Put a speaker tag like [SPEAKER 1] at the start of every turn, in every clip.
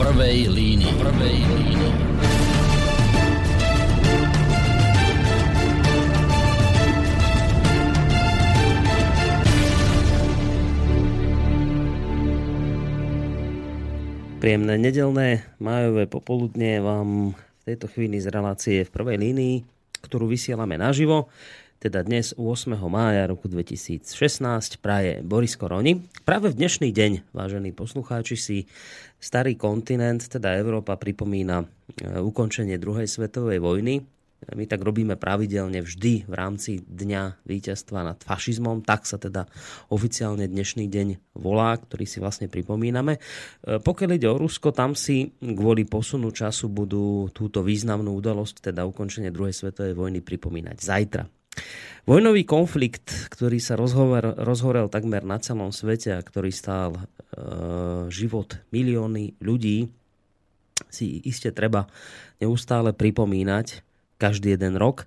[SPEAKER 1] prvej línii. Prvej línii.
[SPEAKER 2] Príjemné nedelné májové popoludne vám v tejto chvíli z relácie v prvej línii, ktorú vysielame naživo teda dnes 8. mája roku 2016 praje Boris Koroni. Práve v dnešný deň, vážení poslucháči, si starý kontinent, teda Európa, pripomína e, ukončenie druhej svetovej vojny. My tak robíme pravidelne vždy v rámci Dňa víťazstva nad fašizmom. Tak sa teda oficiálne dnešný deň volá, ktorý si vlastne pripomíname. E, pokiaľ ide o Rusko, tam si kvôli posunu času budú túto významnú udalosť, teda ukončenie druhej svetovej vojny, pripomínať zajtra. Vojnový konflikt, ktorý sa rozhover, rozhorel takmer na celom svete a ktorý stál e, život milióny ľudí, si iste treba neustále pripomínať každý jeden rok. E,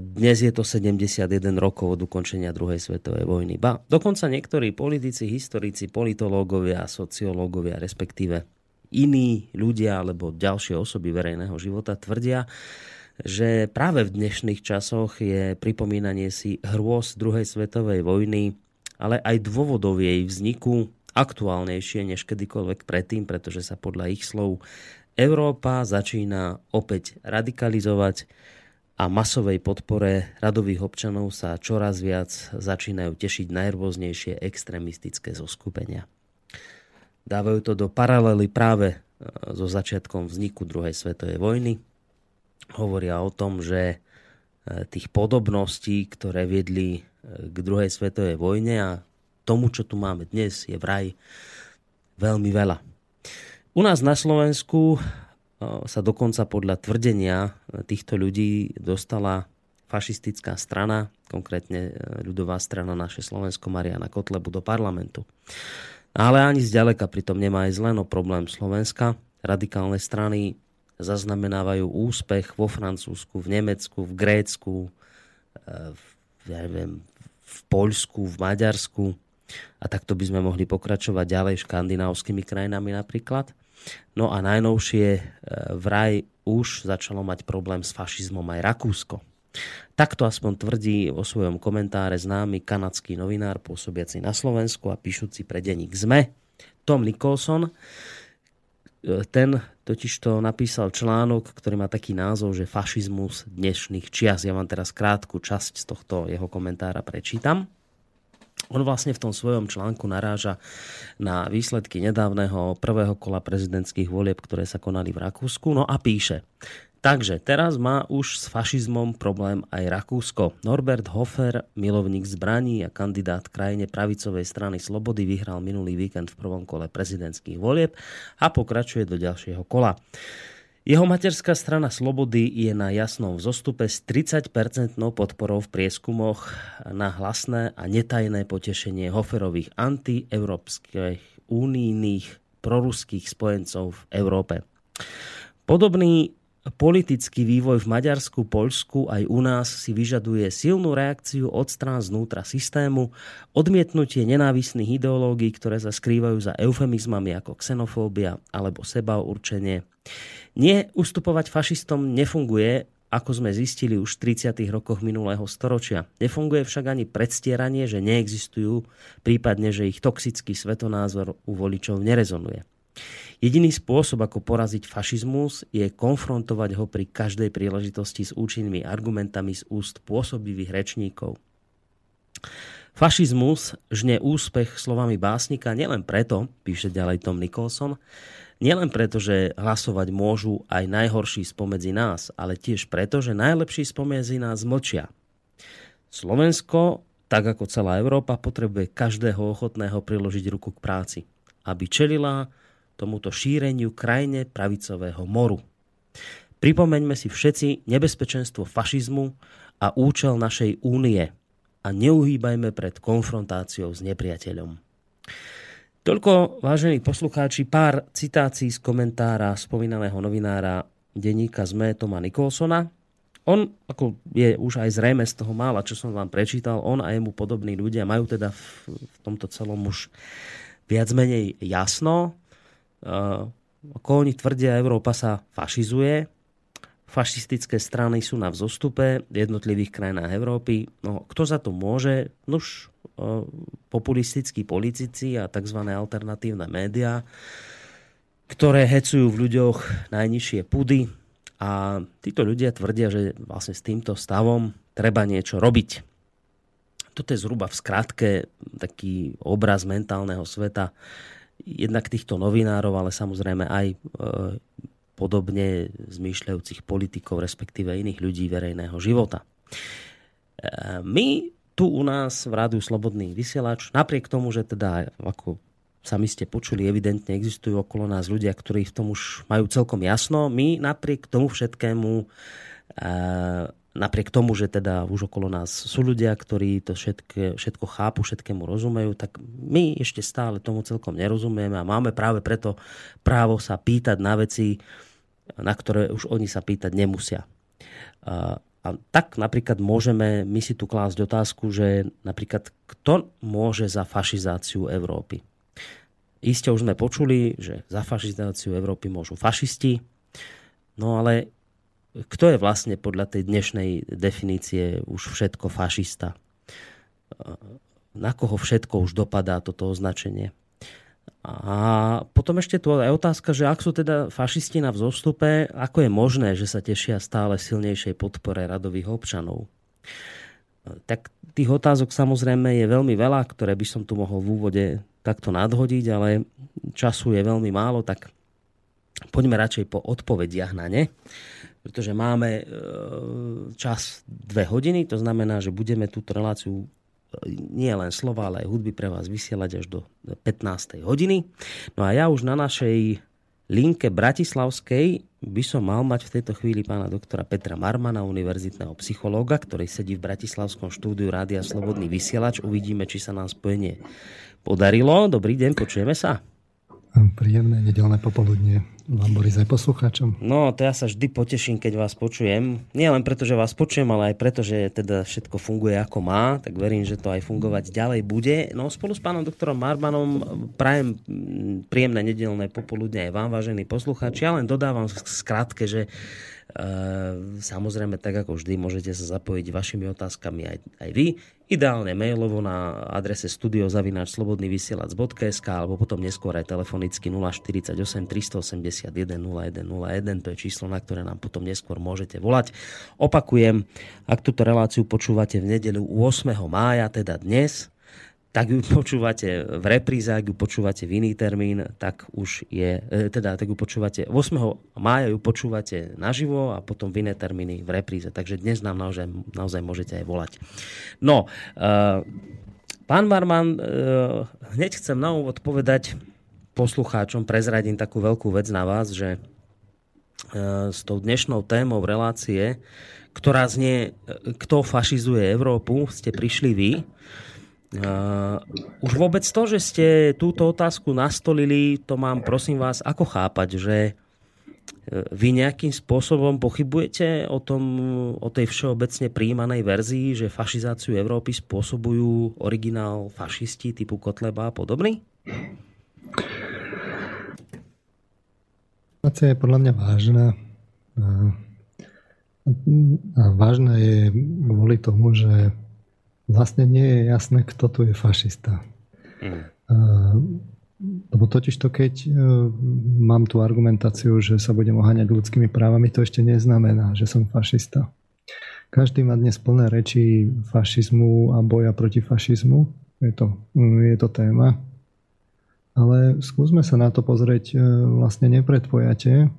[SPEAKER 2] dnes je to 71 rokov od ukončenia druhej svetovej vojny. Ba, dokonca niektorí politici, historici, politológovia, sociológovia, respektíve iní ľudia alebo ďalšie osoby verejného života tvrdia, že práve v dnešných časoch je pripomínanie si hrôz druhej svetovej vojny, ale aj dôvodov jej vzniku aktuálnejšie než kedykoľvek predtým, pretože sa podľa ich slov Európa začína opäť radikalizovať a masovej podpore radových občanov sa čoraz viac začínajú tešiť najrôznejšie extrémistické zoskupenia. Dávajú to do paralely práve e, so začiatkom vzniku druhej svetovej vojny, hovoria o tom, že e, tých podobností, ktoré viedli e, k druhej svetovej vojne a tomu, čo tu máme dnes, je vraj veľmi veľa. U nás na Slovensku e, sa dokonca podľa tvrdenia týchto ľudí dostala fašistická strana, konkrétne ľudová strana naše Slovensko Mariana Kotlebu do parlamentu. Ale ani zďaleka pritom nemá aj len o problém Slovenska. Radikálne strany zaznamenávajú úspech vo Francúzsku, v Nemecku, v Grécku, eh, v, ja neviem, v Poľsku, v Maďarsku. A takto by sme mohli pokračovať ďalej škandinávskymi krajinami napríklad. No a najnovšie eh, vraj už začalo mať problém s fašizmom aj Rakúsko. Takto aspoň tvrdí vo svojom komentáre známy kanadský novinár pôsobiaci na Slovensku a píšuci pre denník ZME, Tom Nicholson. Ten totiž to napísal článok, ktorý má taký názov, že fašizmus dnešných čias. Ja vám teraz krátku časť z tohto jeho komentára prečítam. On vlastne v tom svojom článku naráža na výsledky nedávneho prvého kola prezidentských volieb, ktoré sa konali v Rakúsku. No a píše, Takže teraz má už s fašizmom problém aj Rakúsko. Norbert Hofer, milovník zbraní a kandidát krajine pravicovej strany Slobody, vyhral minulý víkend v prvom kole prezidentských volieb a pokračuje do ďalšieho kola. Jeho materská strana Slobody je na jasnom vzostupe s 30-percentnou podporou v prieskumoch na hlasné a netajné potešenie Hoferových antieurópskych únijných proruských spojencov v Európe. Podobný Politický vývoj v Maďarsku, Poľsku aj u nás si vyžaduje silnú reakciu od strán znútra systému, odmietnutie nenávisných ideológií, ktoré sa skrývajú za eufemizmami ako xenofóbia alebo sebaurčenie. Nie ustupovať fašistom nefunguje, ako sme zistili už v 30. rokoch minulého storočia. Nefunguje však ani predstieranie, že neexistujú, prípadne, že ich toxický svetonázor u voličov nerezonuje. Jediný spôsob, ako poraziť fašizmus, je konfrontovať ho pri každej príležitosti s účinnými argumentami z úst pôsobivých rečníkov. Fašizmus žne úspech slovami básnika nielen preto, píše ďalej Tom Nicholson, nielen preto, že hlasovať môžu aj najhorší spomedzi nás, ale tiež preto, že najlepší spomedzi nás mlčia. Slovensko, tak ako celá Európa, potrebuje každého ochotného priložiť ruku k práci, aby čelila tomuto šíreniu krajine pravicového moru. Pripomeňme si všetci nebezpečenstvo fašizmu a účel našej únie a neuhýbajme pred konfrontáciou s nepriateľom. Toľko, vážení poslucháči, pár citácií z komentára spomínaného novinára denníka ZME Toma Nikolsona. On, ako je už aj zrejme z toho mála, čo som vám prečítal, on a jemu podobní ľudia majú teda v, v tomto celom už viac menej jasno. Ako oni tvrdia, Európa sa fašizuje, fašistické strany sú na vzostupe v jednotlivých krajinách Európy. No, kto za to môže? Nož, populistickí politici a tzv. alternatívne médiá, ktoré hecujú v ľuďoch najnižšie pudy a títo ľudia tvrdia, že vlastne s týmto stavom treba niečo robiť. Toto je zhruba v skratke taký obraz mentálneho sveta jednak týchto novinárov, ale samozrejme aj e, podobne zmýšľajúcich politikov, respektíve iných ľudí verejného života. E, my tu u nás v Rádiu Slobodný vysielač, napriek tomu, že teda ako sami ste počuli, evidentne existujú okolo nás ľudia, ktorí v tom už majú celkom jasno. My napriek tomu všetkému, napriek tomu, že teda už okolo nás sú ľudia, ktorí to všetko, všetko chápu, všetkému rozumejú, tak my ešte stále tomu celkom nerozumieme a máme práve preto právo sa pýtať na veci, na ktoré už oni sa pýtať nemusia. A tak napríklad môžeme my si tu klásť otázku, že napríklad kto môže za fašizáciu Európy? Isté už sme počuli, že za fašizáciu Európy môžu fašisti, no ale kto je vlastne podľa tej dnešnej definície už všetko fašista? Na koho všetko už dopadá toto označenie? A potom ešte tu aj otázka, že ak sú teda fašisti na vzostupe, ako je možné, že sa tešia stále silnejšej podpore radových občanov? Tak tých otázok samozrejme je veľmi veľa, ktoré by som tu mohol v úvode takto nadhodiť, ale času je veľmi málo, tak poďme radšej po odpovediach na ne, pretože máme e, čas dve hodiny, to znamená, že budeme túto reláciu nie len slova, ale aj hudby pre vás vysielať až do 15. hodiny. No a ja už na našej linke Bratislavskej by som mal mať v tejto chvíli pána doktora Petra Marmana, univerzitného psychológa, ktorý sedí v Bratislavskom štúdiu Rádia Slobodný vysielač. Uvidíme, či sa nám spojenie podarilo. Dobrý deň, počujeme sa.
[SPEAKER 3] Príjemné nedelné popoludnie vám, Boris, aj poslucháčom.
[SPEAKER 2] No, to ja sa vždy poteším, keď vás počujem. Nie len preto, že vás počujem, ale aj preto, že teda všetko funguje ako má, tak verím, že to aj fungovať ďalej bude. No, spolu s pánom doktorom Marmanom prajem príjemné nedelné popoludne aj vám, vážení poslucháči. Ja len dodávam skrátke, že samozrejme, tak ako vždy, môžete sa zapojiť vašimi otázkami aj, aj vy. Ideálne mailovo na adrese studiozavináčslobodnyvysielac.sk alebo potom neskôr aj telefonicky 048 381 0101. To je číslo, na ktoré nám potom neskôr môžete volať. Opakujem, ak túto reláciu počúvate v nedelu 8. mája, teda dnes, tak ju počúvate v repríze, ak ju počúvate v iný termín, tak už je, e, teda tak ju počúvate 8. mája ju počúvate naživo a potom v iné termíny v repríze. Takže dnes nám naozaj, naozaj môžete aj volať. No, uh, pán Marman, uh, hneď chcem na úvod povedať poslucháčom, prezradím takú veľkú vec na vás, že s tou dnešnou témou relácie, ktorá znie, kto fašizuje Európu, ste prišli vy. Uh, už vôbec to, že ste túto otázku nastolili, to mám prosím vás ako chápať, že e, vy nejakým spôsobom pochybujete o, tom, o tej všeobecne príjmanej verzii, že fašizáciu Európy spôsobujú originál fašisti typu Kotleba a podobný?
[SPEAKER 3] Situácia je podľa mňa vážna. A vážna je kvôli tomu, že vlastne nie je jasné, kto tu je fašista. Mm. Lebo totiž to, keď e, mám tú argumentáciu, že sa budem oháňať ľudskými právami, to ešte neznamená, že som fašista. Každý má dnes plné reči fašizmu a boja proti fašizmu. Je to, je to téma. Ale skúsme sa na to pozrieť e, vlastne nepredpojate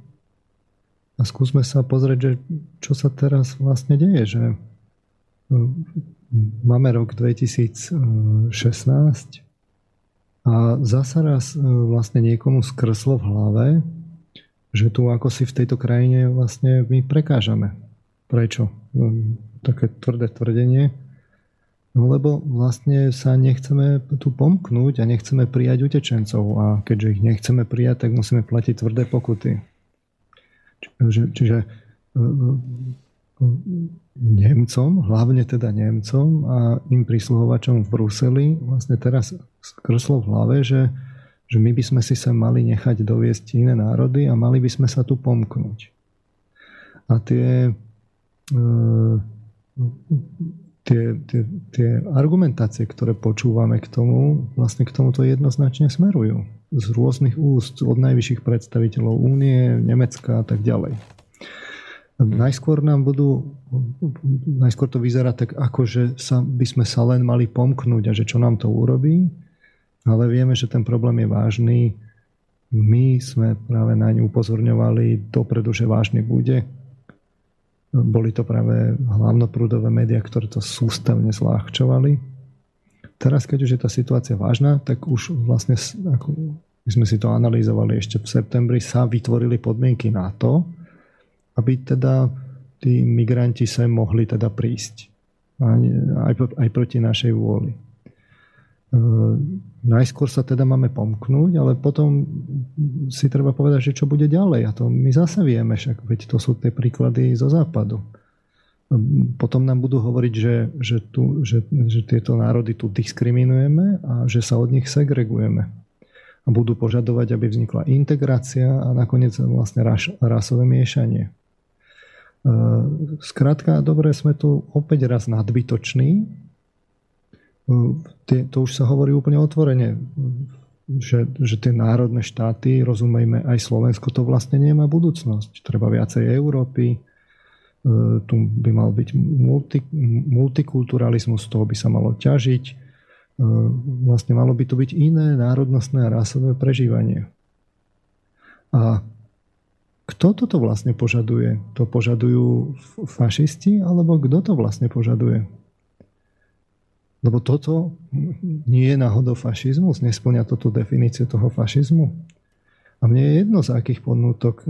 [SPEAKER 3] a skúsme sa pozrieť, že čo sa teraz vlastne deje, že e, máme rok 2016 a zasa raz e, vlastne niekomu skrslo v hlave, že tu ako si v tejto krajine vlastne my prekážame. Prečo? E, také tvrdé tvrdenie. No lebo vlastne sa nechceme tu pomknúť a nechceme prijať utečencov a keďže ich nechceme prijať, tak musíme platiť tvrdé pokuty. Čiže, čiže e, Nemcom, hlavne teda Nemcom a im prísluhovačom v Bruseli vlastne teraz skrslo v hlave, že že my by sme si sa mali nechať doviesť iné národy a mali by sme sa tu pomknúť. A tie, e, tie, tie, tie argumentácie, ktoré počúvame k tomu, vlastne k tomuto jednoznačne smerujú. Z rôznych úst, od najvyšších predstaviteľov únie, Nemecka a tak ďalej. Najskôr nám budú, najskôr to vyzerá tak, ako že sa, by sme sa len mali pomknúť a že čo nám to urobí, ale vieme, že ten problém je vážny. My sme práve na ňu upozorňovali dopredu, že vážny bude. Boli to práve hlavnoprúdové médiá, ktoré to sústavne zľahčovali. Teraz, keď už je tá situácia vážna, tak už vlastne, ako my sme si to analyzovali ešte v septembri, sa vytvorili podmienky na to, aby teda tí migranti sem mohli teda prísť. Aj, aj proti našej vôli. E, najskôr sa teda máme pomknúť, ale potom si treba povedať, že čo bude ďalej. A to my zase vieme, však veď to sú tie príklady zo západu. E, potom nám budú hovoriť, že, že, tu, že, že tieto národy tu diskriminujeme a že sa od nich segregujeme. A budú požadovať, aby vznikla integrácia a nakoniec vlastne ras, rasové miešanie. Skrátka, dobre, sme tu opäť raz nadbytoční. To už sa hovorí úplne otvorene, že, že tie národné štáty, rozumejme aj Slovensko, to vlastne nemá budúcnosť. Treba viacej Európy, e, tu by mal byť multi, multikulturalizmus, z toho by sa malo ťažiť. Vlastne malo by to byť iné národnostné a rasové prežívanie. A kto toto vlastne požaduje? To požadujú fašisti, alebo kto to vlastne požaduje? Lebo toto nie je náhodou fašizmus, nesplňa toto definíciu toho fašizmu. A mne je jedno, z akých podnútok e,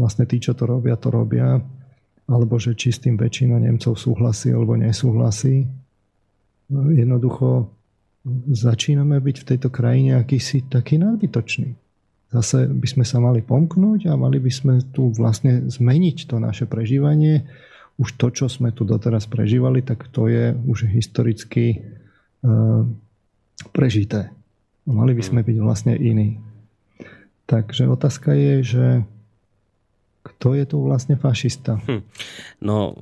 [SPEAKER 3] vlastne tí, čo to robia, to robia, alebo že či s tým väčšina Nemcov súhlasí alebo nesúhlasí. Jednoducho začíname byť v tejto krajine akýsi taký nadbytočný zase by sme sa mali pomknúť a mali by sme tu vlastne zmeniť to naše prežívanie. Už to, čo sme tu doteraz prežívali, tak to je už historicky uh, prežité. Mali by sme byť vlastne iní. Takže otázka je, že kto je tu vlastne fašista? Hm.
[SPEAKER 2] No,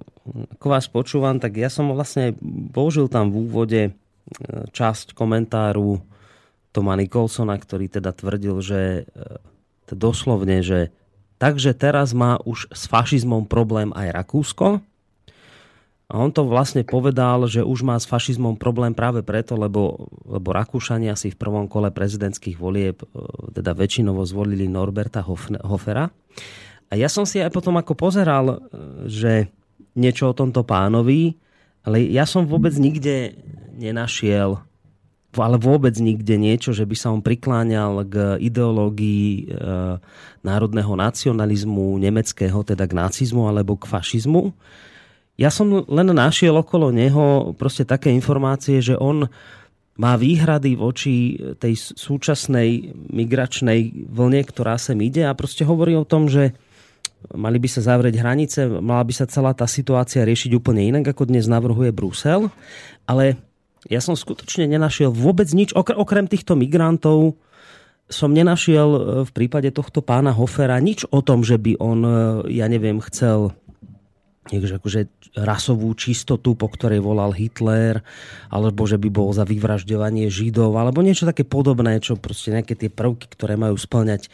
[SPEAKER 2] ako vás počúvam, tak ja som vlastne použil tam v úvode e, časť komentáru Toma Nicholsona, ktorý teda tvrdil, že e, doslovne, že takže teraz má už s fašizmom problém aj Rakúsko. A on to vlastne povedal, že už má s fašizmom problém práve preto, lebo, lebo Rakúšania si v prvom kole prezidentských volieb e, teda väčšinovo zvolili Norberta Hofera. A ja som si aj potom ako pozeral, e, že niečo o tomto pánovi, ale ja som vôbec nikde nenašiel ale vôbec nikde niečo, že by sa on prikláňal k ideológii e, národného nacionalizmu nemeckého, teda k nacizmu alebo k fašizmu. Ja som len našiel okolo neho proste také informácie, že on má výhrady voči tej súčasnej migračnej vlne, ktorá sem ide a proste hovorí o tom, že mali by sa zavrieť hranice, mala by sa celá tá situácia riešiť úplne inak, ako dnes navrhuje Brusel, ale ja som skutočne nenašiel vôbec nič, okrem týchto migrantov, som nenašiel e, v prípade tohto pána Hofera nič o tom, že by on, e, ja neviem, chcel niekže, akože rasovú čistotu, po ktorej volal Hitler, alebo že by bol za vyvražďovanie Židov, alebo niečo také podobné, čo proste nejaké tie prvky, ktoré majú splňať e,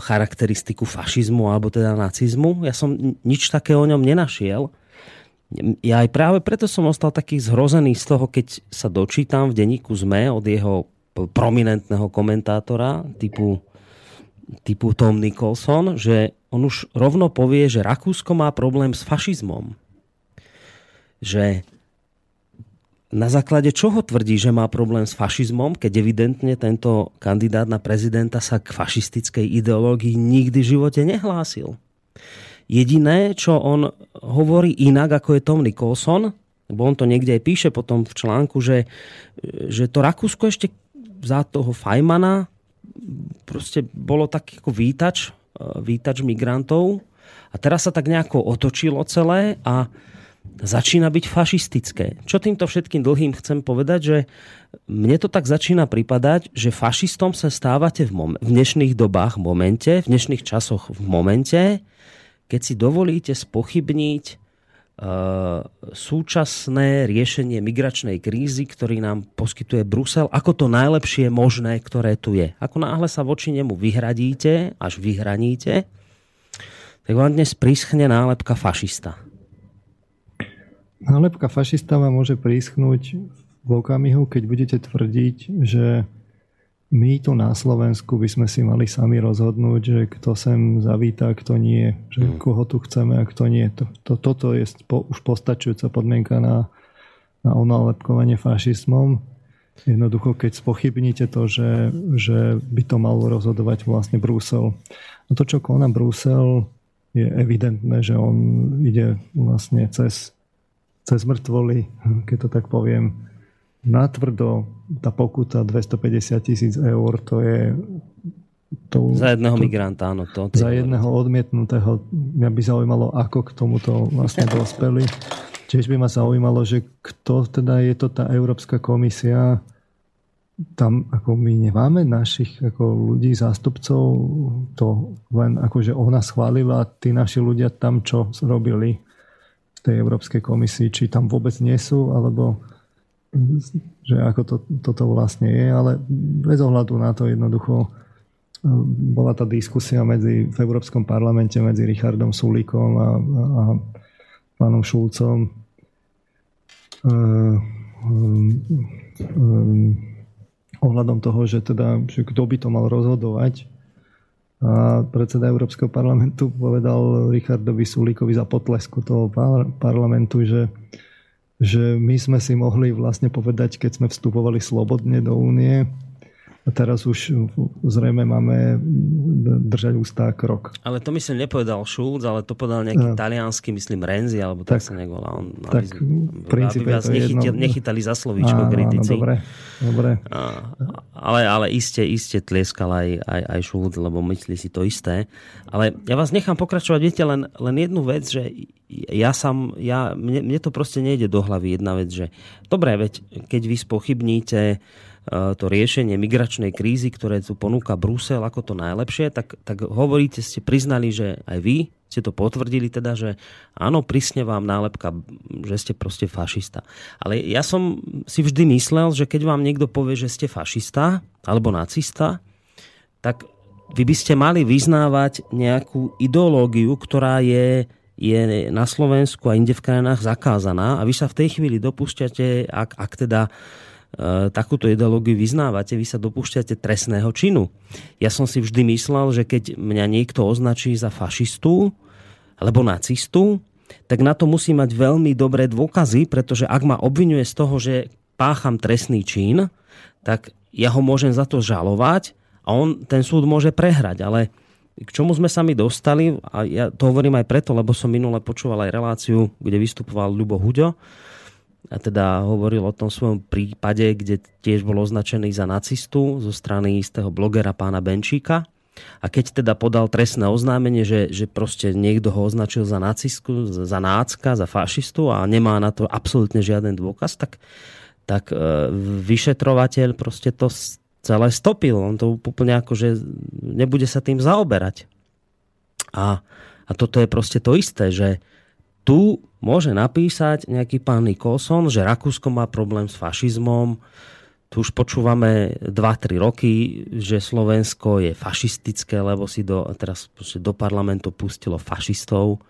[SPEAKER 2] charakteristiku fašizmu alebo teda nacizmu. Ja som nič také o ňom nenašiel ja aj práve preto som ostal taký zhrozený z toho, keď sa dočítam v denníku ZME od jeho prominentného komentátora typu, typu Tom Nicholson, že on už rovno povie, že Rakúsko má problém s fašizmom. Že na základe čoho tvrdí, že má problém s fašizmom, keď evidentne tento kandidát na prezidenta sa k fašistickej ideológii nikdy v živote nehlásil. Jediné, čo on hovorí inak, ako je Tom Nicholson, lebo on to niekde aj píše potom v článku, že, že to Rakúsko ešte za toho Fajmana proste bolo tak ako vítač, vítač migrantov a teraz sa tak nejako otočilo celé a začína byť fašistické. Čo týmto všetkým dlhým chcem povedať, že mne to tak začína pripadať, že fašistom sa stávate v, mom- v dnešných dobách v momente, v dnešných časoch v momente, keď si dovolíte spochybniť uh, súčasné riešenie migračnej krízy, ktorý nám poskytuje Brusel, ako to najlepšie možné, ktoré tu je. Ako náhle sa voči nemu vyhradíte, až vyhraníte, tak vám dnes príschne nálepka fašista.
[SPEAKER 3] Nálepka fašista vám môže príschnúť v okamihu, keď budete tvrdiť, že my tu na Slovensku by sme si mali sami rozhodnúť, že kto sem zavíta, kto nie, že mm. koho tu chceme a kto nie. To, to, toto je po, už postačujúca podmienka na, na onálepkovanie fašizmom. Jednoducho, keď spochybníte to, že, že by to mal rozhodovať vlastne Brusel. No to, čo koná Brusel, je evidentné, že on ide vlastne cez cez mŕtvoly, keď to tak poviem, natvrdo tá pokuta 250 tisíc eur, to je...
[SPEAKER 2] To, za jedného to, migranta, áno. To,
[SPEAKER 3] za jedného odmietnutého. Mňa by zaujímalo, ako k tomuto vlastne dospeli. Tiež by ma zaujímalo, že kto teda je to tá Európska komisia, tam ako my nemáme našich ako ľudí, zástupcov, to len akože ona schválila, tí naši ľudia tam čo robili tej Európskej komisii, či tam vôbec nie sú, alebo že ako to, toto vlastne je, ale bez ohľadu na to jednoducho e, bola tá diskusia medzi, v Európskom parlamente medzi Richardom Sulíkom a, a, pánom Šulcom uh, um, um, ohľadom toho, že teda, že kto by to mal rozhodovať. A predseda Európskeho parlamentu povedal Richardovi Sulíkovi za potlesku toho parlamentu, že, že my sme si mohli vlastne povedať, keď sme vstupovali slobodne do únie, a teraz už zrejme máme držať ústá krok.
[SPEAKER 2] Ale to myslím nepovedal Šulc, ale to povedal nejaký uh, talianský, myslím Renzi, alebo tak, tak sa nevolá. On,
[SPEAKER 3] tak aby, v princípe
[SPEAKER 2] aby vás nechytil, jedno... nechytali za slovíčko áno, kritici.
[SPEAKER 3] Áno, dobre, dobre. A,
[SPEAKER 2] ale, ale iste, iste tlieskal aj, aj, aj Šulc, lebo myslí si to isté. Ale ja vás nechám pokračovať, viete, len, len jednu vec, že ja sam, ja, mne, mne to proste nejde do hlavy jedna vec, že dobre, veď keď vy spochybníte to riešenie migračnej krízy, ktoré tu ponúka Brusel ako to najlepšie, tak, tak hovoríte, ste priznali, že aj vy ste to potvrdili teda, že áno, prísne vám nálepka, že ste proste fašista. Ale ja som si vždy myslel, že keď vám niekto povie, že ste fašista alebo nacista, tak vy by ste mali vyznávať nejakú ideológiu, ktorá je je na Slovensku a inde v krajinách zakázaná a vy sa v tej chvíli dopúšťate, ak, ak teda E, takúto ideológiu vyznávate, vy sa dopúšťate trestného činu. Ja som si vždy myslel, že keď mňa niekto označí za fašistu alebo nacistu, tak na to musí mať veľmi dobré dôkazy, pretože ak ma obvinuje z toho, že pácham trestný čin, tak ja ho môžem za to žalovať a on, ten súd môže prehrať. Ale k čomu sme sa mi dostali, a ja to hovorím aj preto, lebo som minule počúval aj reláciu, kde vystupoval Ľubo Huďo, a teda hovoril o tom svojom prípade, kde tiež bol označený za nacistu zo strany istého blogera pána Benčíka. A keď teda podal trestné oznámenie, že, že proste niekto ho označil za nacistku, za nácka, za fašistu a nemá na to absolútne žiaden dôkaz, tak, tak e, vyšetrovateľ proste to celé stopil. On to úplne ako, že nebude sa tým zaoberať. A, a toto je proste to isté, že tu môže napísať nejaký pán Nikolson, že Rakúsko má problém s fašizmom, tu už počúvame 2-3 roky, že Slovensko je fašistické, lebo si do, teraz do parlamentu pustilo fašistov,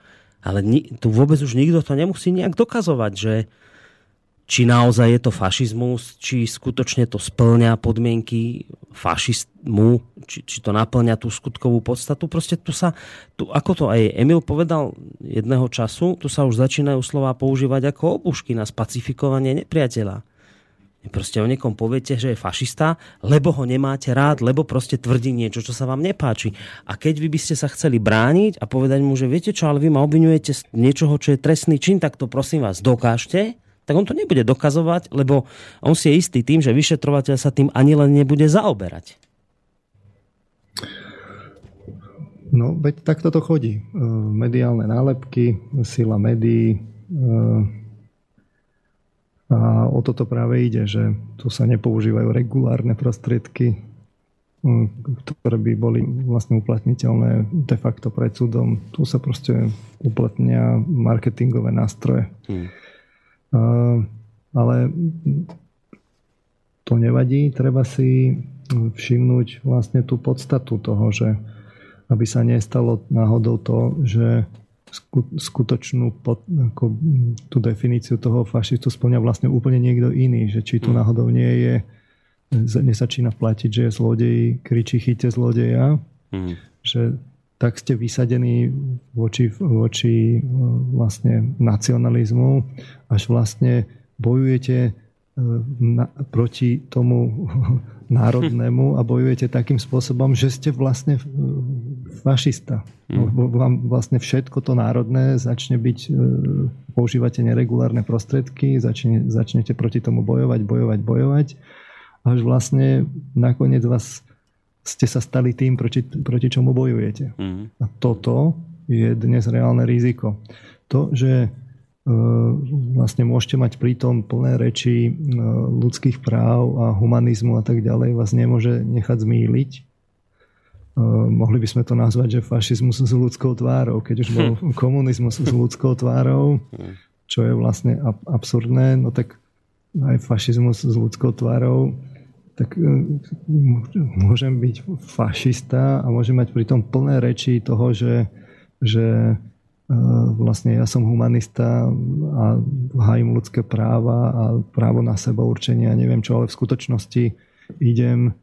[SPEAKER 2] ale ni, tu vôbec už nikto to nemusí nejak dokazovať, že, či naozaj je to fašizmus, či skutočne to splňa podmienky fašizmu, či, či to naplňa tú skutkovú podstatu. Proste tu sa, tu, ako to aj Emil povedal jedného času, tu sa už začínajú slova používať ako obušky na spacifikovanie nepriateľa. Proste o niekom poviete, že je fašista, lebo ho nemáte rád, lebo proste tvrdí niečo, čo sa vám nepáči. A keď vy by ste sa chceli brániť a povedať mu, že viete čo, ale vy ma obvinujete z niečoho, čo je trestný čin, tak to prosím vás dokážte, tak on to nebude dokazovať, lebo on si je istý tým, že vyšetrovateľ sa tým ani len nebude zaoberať.
[SPEAKER 3] No, veď takto to chodí. E, mediálne nálepky, sila médií, A o toto práve ide, že tu sa nepoužívajú regulárne prostriedky, ktoré by boli vlastne uplatniteľné de facto pred súdom. Tu sa proste uplatnia marketingové nástroje. Hmm. Ale to nevadí, treba si všimnúť vlastne tú podstatu toho, že aby sa nestalo náhodou to, že skutočnú pod, ako tú definíciu toho fašistu splňa vlastne úplne niekto iný, že či tu mm. náhodou nie je nesačína platiť, že je zlodej, kričí chyte zlodeja, mm. že tak ste vysadení voči, voči vlastne nacionalizmu, až vlastne bojujete na, proti tomu národnému a bojujete takým spôsobom, že ste vlastne fašista. Mm. Vám vlastne všetko to národné začne byť, e, používate neregulárne prostriedky, začne, začnete proti tomu bojovať, bojovať, bojovať, až vlastne nakoniec vás ste sa stali tým, proti, proti čomu bojujete. Mm. A toto je dnes reálne riziko. To, že vlastne môžete mať pritom plné reči ľudských práv a humanizmu a tak ďalej, vás nemôže nechať zmýliť. Mohli by sme to nazvať, že fašizmus s ľudskou tvárou, keď už bol komunizmus s ľudskou tvárou, čo je vlastne absurdné, no tak aj fašizmus s ľudskou tvárou, tak e, môžem byť fašista a môžem mať pritom plné reči toho, že, že vlastne ja som humanista a hájim ľudské práva a právo na seba určenia, neviem čo, ale v skutočnosti idem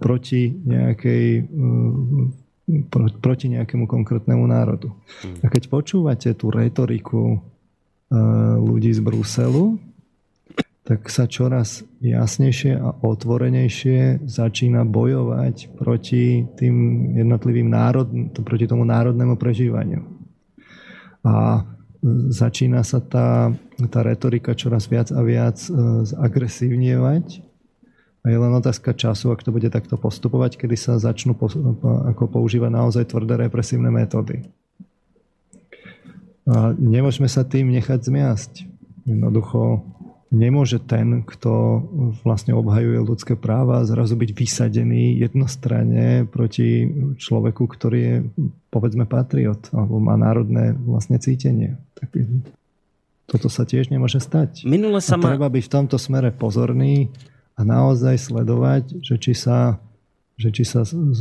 [SPEAKER 3] proti nejakej proti nejakému konkrétnemu národu. A keď počúvate tú retoriku ľudí z Bruselu, tak sa čoraz jasnejšie a otvorenejšie začína bojovať proti tým jednotlivým národ, proti tomu národnému prežívaniu a začína sa tá, tá retorika čoraz viac a viac e, zagresívnievať. A je len otázka času, ak to bude takto postupovať, kedy sa začnú po, ako používať naozaj tvrdé represívne metódy. A nemôžeme sa tým nechať zmiasť. Jednoducho nemôže ten, kto vlastne obhajuje ľudské práva, zrazu byť vysadený jednostranne proti človeku, ktorý je povedzme patriot alebo má národné vlastne cítenie. Tak toto sa tiež nemôže stať.
[SPEAKER 2] Minule sa
[SPEAKER 3] ma... treba byť v tomto smere pozorný a naozaj sledovať, že či sa, že či sa z, z,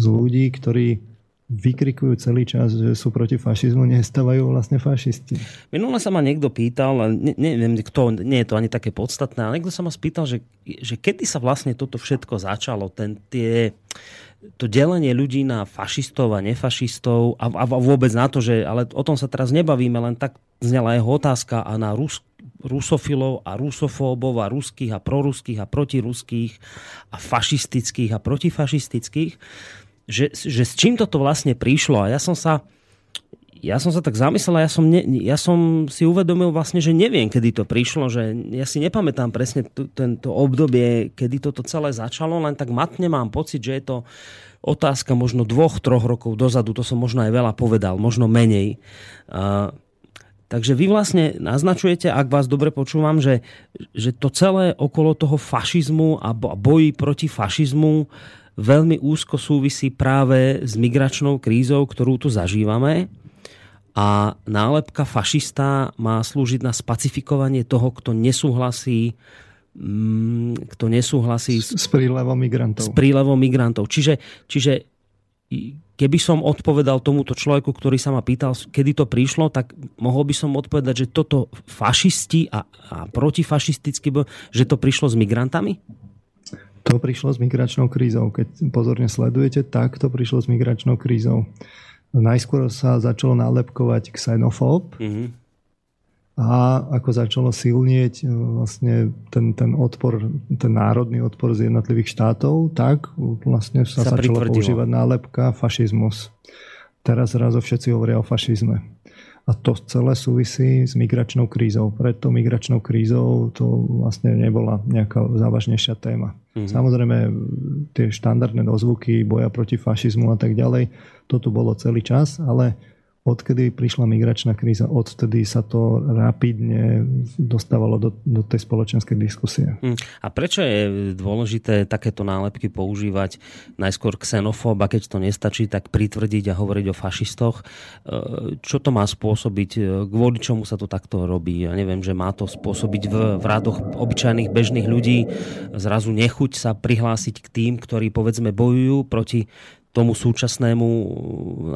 [SPEAKER 3] z ľudí, ktorí vykrikujú celý čas, že sú proti fašizmu, nestávajú vlastne fašisti.
[SPEAKER 2] Minule sa ma niekto pýtal, ne, neviem kto, nie je to ani také podstatné, ale niekto sa ma spýtal, že, že kedy sa vlastne toto všetko začalo, ten, tie, to delenie ľudí na fašistov a nefašistov a, a vôbec na to, že, ale o tom sa teraz nebavíme, len tak znela jeho otázka a na Rus, rusofilov a rusofóbov a ruských a proruských a protiruských a fašistických a protifašistických že, že s čím toto vlastne prišlo. A ja som sa, ja som sa tak zamyslel a ja som, ne, ja som si uvedomil vlastne, že neviem, kedy to prišlo, že ja si nepamätám presne t- tento obdobie, kedy toto celé začalo, len tak matne mám pocit, že je to otázka možno dvoch, troch rokov dozadu, to som možno aj veľa povedal, možno menej. Uh, takže vy vlastne naznačujete, ak vás dobre počúvam, že, že to celé okolo toho fašizmu a boji proti fašizmu veľmi úzko súvisí práve s migračnou krízou, ktorú tu zažívame. A nálepka fašista má slúžiť na spacifikovanie toho, kto nesúhlasí mm, kto nesúhlasí
[SPEAKER 3] s, s prílevom migrantov.
[SPEAKER 2] S prílevom migrantov. Čiže, čiže keby som odpovedal tomuto človeku, ktorý sa ma pýtal, kedy to prišlo, tak mohol by som odpovedať, že toto fašisti a, a protifašistický že to prišlo s migrantami?
[SPEAKER 3] To prišlo s migračnou krízou. Keď pozorne sledujete, tak to prišlo s migračnou krízou. Najskôr sa začalo nálepkovať xenofób mm-hmm. a ako začalo silnieť e, vlastne ten, ten odpor, ten národný odpor z jednotlivých štátov, tak vlastne sa, sa začalo používať nálepka fašizmus. Teraz zrazu všetci hovoria o fašizme. A to celé súvisí s migračnou krízou. Pred tou migračnou krízou to vlastne nebola nejaká závažnejšia téma. Mm-hmm. Samozrejme, tie štandardné dozvuky boja proti fašizmu a tak ďalej, to tu bolo celý čas, ale odkedy prišla migračná kríza, odtedy sa to rapidne dostávalo do, do tej spoločenskej diskusie.
[SPEAKER 2] Hm. A prečo je dôležité takéto nálepky používať najskôr xenofób a keď to nestačí, tak pritvrdiť a hovoriť o fašistoch? E, čo to má spôsobiť? E, kvôli čomu sa to takto robí? Ja neviem, že má to spôsobiť v, v radoch obyčajných bežných ľudí zrazu nechuť sa prihlásiť k tým, ktorí povedzme bojujú proti tomu súčasnému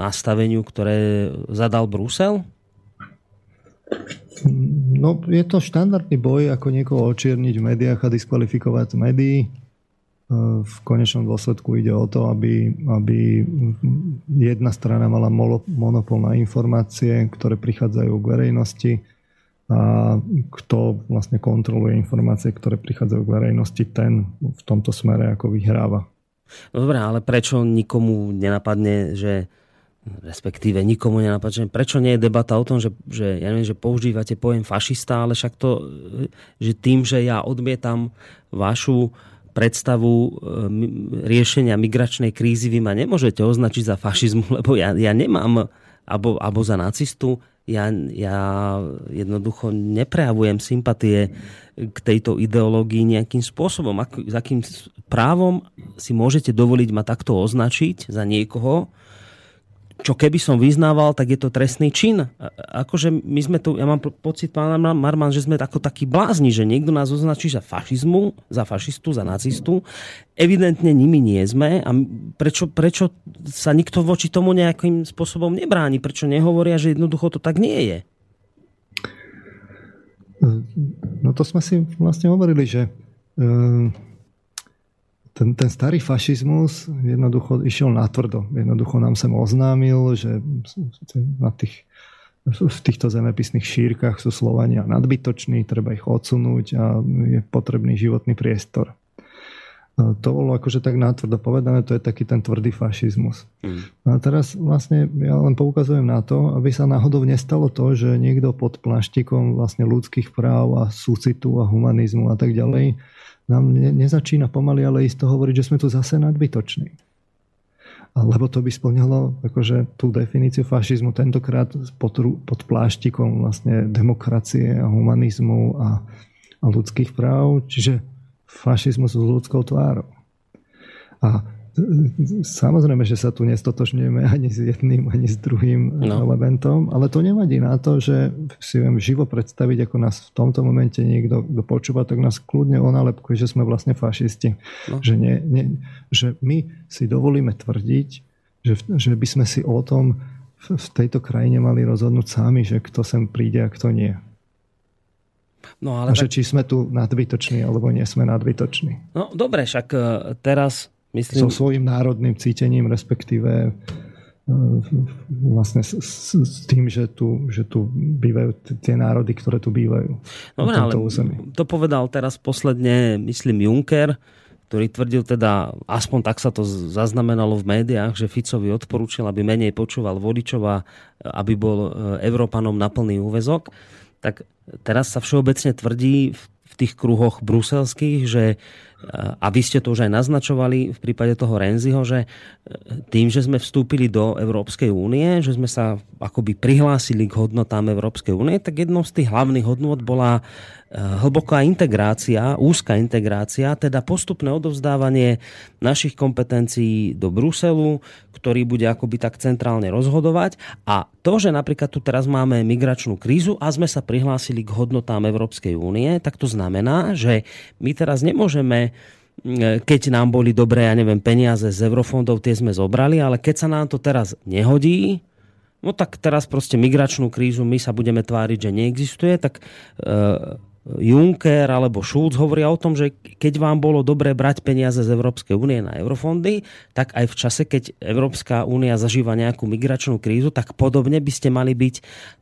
[SPEAKER 2] nastaveniu, ktoré zadal Brusel?
[SPEAKER 3] No, je to štandardný boj, ako niekoho očierniť v médiách a diskvalifikovať médií. E, v konečnom dôsledku ide o to, aby, aby jedna strana mala monopol na informácie, ktoré prichádzajú k verejnosti a kto vlastne kontroluje informácie, ktoré prichádzajú k verejnosti, ten v tomto smere ako vyhráva.
[SPEAKER 2] No dobré, ale prečo nikomu nenapadne, že respektíve nikomu nenapadne, prečo nie je debata o tom, že, že, ja neviem, že používate pojem fašista, ale však to, že tým, že ja odmietam vašu predstavu e, riešenia migračnej krízy, vy ma nemôžete označiť za fašizmu, lebo ja, ja nemám, alebo, alebo za nacistu, ja, ja jednoducho neprejavujem sympatie k tejto ideológii nejakým spôsobom. Ak, s akým právom si môžete dovoliť ma takto označiť za niekoho, čo keby som vyznával, tak je to trestný čin. Akože my sme tu, ja mám pocit, pán Marman, že sme ako takí blázni, že niekto nás označí za fašizmu, za fašistu, za nacistu. Evidentne nimi nie sme a prečo, prečo sa nikto voči tomu nejakým spôsobom nebráni? Prečo nehovoria, že jednoducho to tak nie je?
[SPEAKER 3] No to sme si vlastne hovorili, že uh ten, ten starý fašizmus jednoducho išiel natvrdo. Jednoducho nám sem oznámil, že na tých, v týchto zemepisných šírkach sú Slovania nadbytoční, treba ich odsunúť a je potrebný životný priestor. To bolo akože tak natvrdo povedané, to je taký ten tvrdý fašizmus. Mm. A teraz vlastne ja len poukazujem na to, aby sa náhodou nestalo to, že niekto pod plaštikom vlastne ľudských práv a súcitu a humanizmu a tak ďalej nám ne, nezačína pomaly, ale isto hovoriť, že sme tu zase nadbytoční. Lebo to by splňalo akože tú definíciu fašizmu tentokrát pod, pod pláštikom vlastne demokracie a humanizmu a, a ľudských práv, čiže fašizmus s ľudskou tvárou. A Samozrejme, že sa tu nestotožňujeme ani s jedným, ani s druhým no. elementom, ale to nevadí na to, že si viem živo predstaviť, ako nás v tomto momente niekto kto počúva, tak nás kľudne onalepkuje, že sme vlastne fašisti. No. Že, nie, nie, že my si dovolíme tvrdiť, že, že by sme si o tom v, v tejto krajine mali rozhodnúť sami, že kto sem príde a kto nie. No, ale a že tak... či sme tu nadbytoční, alebo nie sme nadbytoční.
[SPEAKER 2] No dobre, však e, teraz
[SPEAKER 3] Myslím... So svojím národným cítením, respektíve e, vlastne s, s, s tým, že tu, že tu bývajú tie národy, ktoré tu bývajú.
[SPEAKER 2] Dobre, ale území. to povedal teraz posledne, myslím, Juncker, ktorý tvrdil teda, aspoň tak sa to zaznamenalo v médiách, že Ficovi odporúčil, aby menej počúval vodičov a aby bol e, Európanom na plný úvezok. Tak teraz sa všeobecne tvrdí v tých kruhoch bruselských, že a vy ste to už aj naznačovali v prípade toho Renziho, že e, tým, že sme vstúpili do Európskej únie, že sme sa akoby prihlásili k hodnotám Európskej únie, tak jednou z tých hlavných hodnot bola hlboká integrácia, úzka integrácia, teda postupné odovzdávanie našich kompetencií do Bruselu, ktorý bude akoby tak centrálne rozhodovať. A to, že napríklad tu teraz máme migračnú krízu a sme sa prihlásili k hodnotám Európskej únie, tak to znamená, že my teraz nemôžeme eh, keď nám boli dobré, ja neviem, peniaze z eurofondov, tie sme zobrali, ale keď sa nám to teraz nehodí, no tak teraz proste migračnú krízu my sa budeme tváriť, že neexistuje, tak e, Juncker alebo Schulz hovoria o tom, že keď vám bolo dobré brať peniaze z Európskej únie na eurofondy, tak aj v čase, keď Európska únia zažíva nejakú migračnú krízu, tak podobne by ste mali byť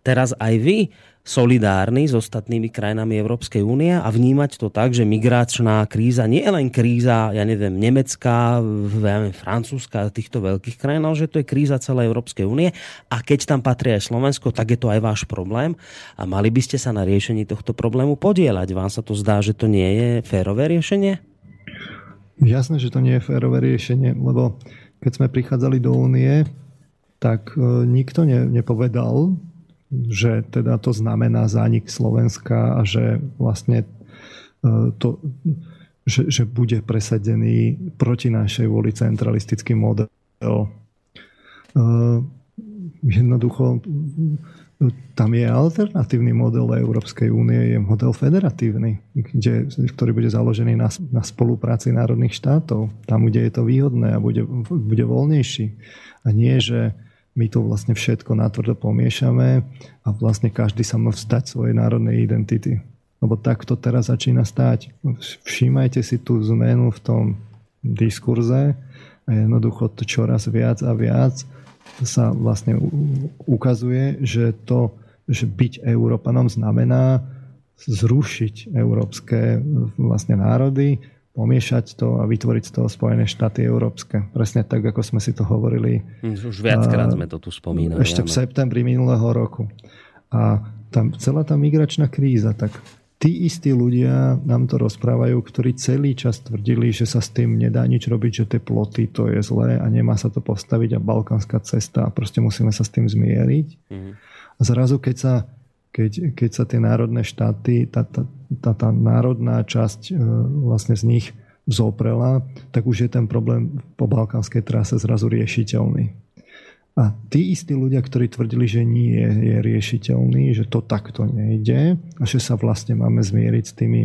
[SPEAKER 2] teraz aj vy solidárni s ostatnými krajinami Európskej únie a vnímať to tak, že migračná kríza nie je len kríza, ja neviem, Nemecka, ja neviem, Francúzska, týchto veľkých krajín, ale že to je kríza celej Európskej únie a keď tam patrí aj Slovensko, tak je to aj váš problém a mali by ste sa na riešení tohto problému podielať. Vám sa to zdá, že to nie je férové riešenie?
[SPEAKER 3] Jasné, že to nie je férové riešenie, lebo keď sme prichádzali do únie, tak nikto ne, nepovedal, že teda to znamená zánik Slovenska a že vlastne to, že, že bude presadený proti našej voli centralistický model. Jednoducho tam je alternatívny model Európskej únie, je model federatívny, kde, ktorý bude založený na, na spolupráci národných štátov, tam, kde je to výhodné a bude, bude voľnejší. A nie, že my to vlastne všetko natvrdo pomiešame a vlastne každý sa má vstať svojej národnej identity. Lebo tak to teraz začína stáť. Všímajte si tú zmenu v tom diskurze a jednoducho to čoraz viac a viac sa vlastne ukazuje, že to, že byť Európanom znamená zrušiť európske vlastne národy, pomiešať to a vytvoriť z toho Spojené štáty európske. Presne tak, ako sme si to hovorili.
[SPEAKER 2] Hm, už viackrát sme to tu spomínali.
[SPEAKER 3] Ešte v septembri minulého roku. A tam celá tá migračná kríza, tak tí istí ľudia nám to rozprávajú, ktorí celý čas tvrdili, že sa s tým nedá nič robiť, že tie ploty to je zlé a nemá sa to postaviť a balkánska cesta a proste musíme sa s tým zmieriť. Mm. A zrazu, keď sa, keď, keď sa tie národné štáty, tá, tá, tá, tá národná časť e, vlastne z nich zoprela, tak už je ten problém po balkánskej trase zrazu riešiteľný. A tí istí ľudia, ktorí tvrdili, že nie je riešiteľný, že to takto nejde a že sa vlastne máme zmieriť s, tými,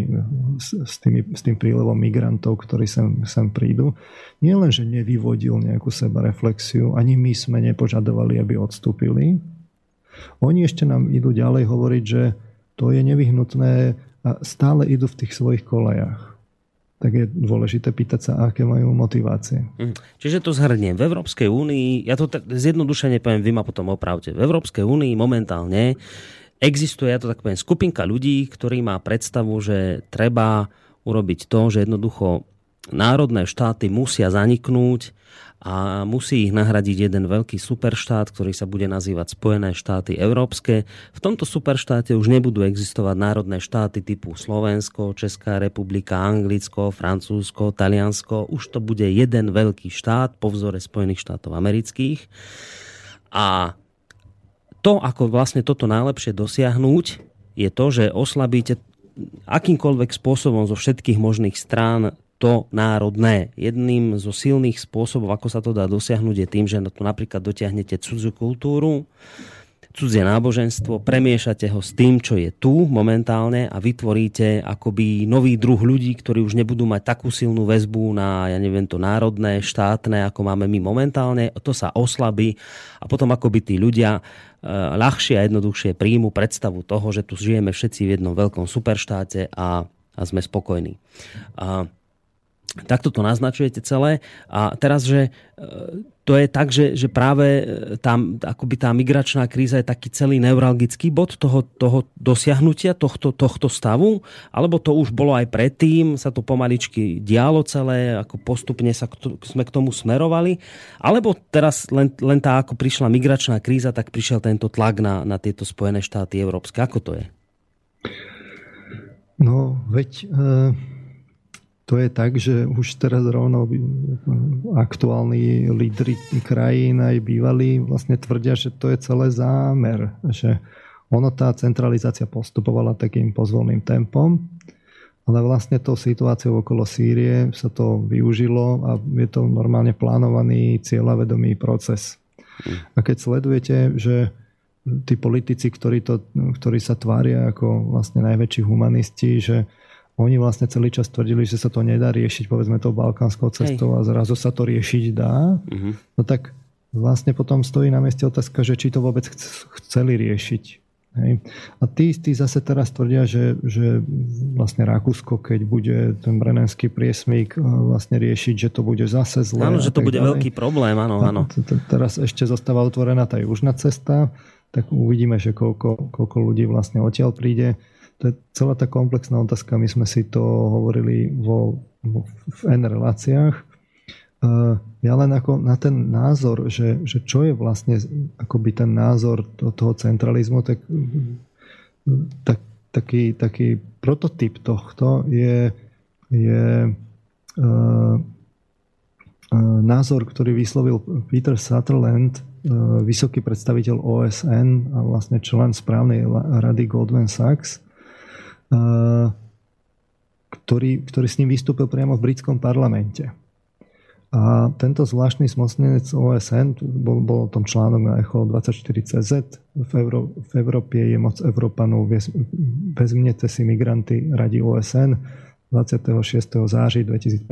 [SPEAKER 3] s, tými, s tým prílevom migrantov, ktorí sem, sem prídu, nie len, nevyvodil nejakú seba reflexiu, ani my sme nepožadovali, aby odstúpili. Oni ešte nám idú ďalej hovoriť, že to je nevyhnutné a stále idú v tých svojich kolejach tak je dôležité pýtať sa, aké majú motivácie.
[SPEAKER 2] Mhm. Čiže to zhrniem. V Európskej únii, ja to zjednodušene poviem, vy ma potom opravte. V Európskej únii momentálne existuje, ja to tak poviem, skupinka ľudí, ktorí má predstavu, že treba urobiť to, že jednoducho národné štáty musia zaniknúť a musí ich nahradiť jeden veľký superštát, ktorý sa bude nazývať Spojené štáty európske. V tomto superštáte už nebudú existovať národné štáty typu Slovensko, Česká republika, Anglicko, Francúzsko, Taliansko. Už to bude jeden veľký štát po vzore Spojených štátov amerických. A to, ako vlastne toto najlepšie dosiahnuť, je to, že oslabíte akýmkoľvek spôsobom zo všetkých možných strán to národné. Jedným zo silných spôsobov, ako sa to dá dosiahnuť, je tým, že tu napríklad dotiahnete cudziu kultúru, cudzie náboženstvo, premiešate ho s tým, čo je tu momentálne a vytvoríte akoby nový druh ľudí, ktorí už nebudú mať takú silnú väzbu na, ja neviem, to národné, štátne, ako máme my momentálne. To sa oslabí a potom akoby tí ľudia e, ľahšie a jednoduchšie príjmu predstavu toho, že tu žijeme všetci v jednom veľkom superštáte a, a sme spokojní. A Takto to naznačujete celé. A teraz, že e, to je tak, že, že práve e, tam, akoby tá migračná kríza je taký celý neuralgický bod toho, toho dosiahnutia tohto, tohto stavu, alebo to už bolo aj predtým, sa to pomaličky dialo celé, ako postupne sa sme k tomu smerovali, alebo teraz len, len tá, ako prišla migračná kríza, tak prišiel tento tlak na, na tieto Spojené štáty európske. Ako to je?
[SPEAKER 3] No, veď... Uh to je tak, že už teraz rovno aktuálni lídry krajín aj bývalí vlastne tvrdia, že to je celé zámer, že ono tá centralizácia postupovala takým pozvolným tempom, ale vlastne tou situáciou okolo Sýrie sa to využilo a je to normálne plánovaný cieľavedomý proces. A keď sledujete, že tí politici, ktorí, to, ktorí sa tvária ako vlastne najväčší humanisti, že oni vlastne celý čas tvrdili, že sa to nedá riešiť, povedzme, tou balkánskou cestou Hej. a zrazu sa to riešiť dá. Uh-huh. No tak vlastne potom stojí na mieste otázka, že či to vôbec chceli riešiť. Hej. A tí, tí zase teraz tvrdia, že, že vlastne Rakúsko, keď bude ten brenenský priesmík e, vlastne riešiť, že to bude zase zlé.
[SPEAKER 2] Áno, že to bude ďalej. veľký problém, áno, áno.
[SPEAKER 3] Teraz ešte zostáva otvorená tá južná cesta, tak uvidíme, že koľko, koľko ľudí vlastne odtiaľ príde to je celá tá komplexná otázka. My sme si to hovorili vo, vo, v N reláciách. Ja len ako na ten názor, že, že čo je vlastne akoby ten názor toho centralizmu, tak, tak taký, taký prototyp tohto je, je uh, názor, ktorý vyslovil Peter Sutherland vysoký predstaviteľ OSN a vlastne člen správnej rady Goldman Sachs, ktorý, ktorý s ním vystúpil priamo v britskom parlamente. A tento zvláštny zmocnenec OSN, bol, bol o tom článok na Echo 24CZ, v, Euró- v Európe je moc Európanov, vezmite si migranty radi OSN 26. září 2015.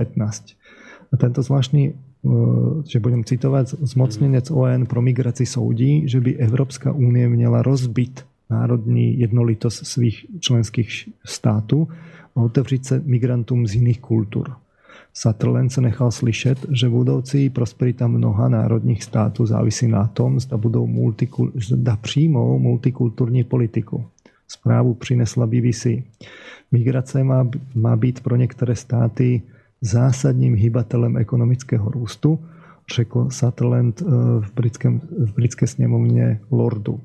[SPEAKER 3] A tento zvláštny, e, že budem citovať, zmocnenec ON pro migraci soudí, že by Európska únie měla rozbiť národní jednolitosť svých členských států a otevřít se migrantům z iných kultúr. Sutherland sa nechal slyšet, že budoucí prosperita mnoha národních států závisí na tom, zda, budou multikul, zda přijmou multikulturní politiku. Správu přinesla BBC. Migrace má, má být pro některé státy zásadním hýbatelem ekonomického růstu, řekl Sutherland eh, v, britském, v britské sněmovně Lordu.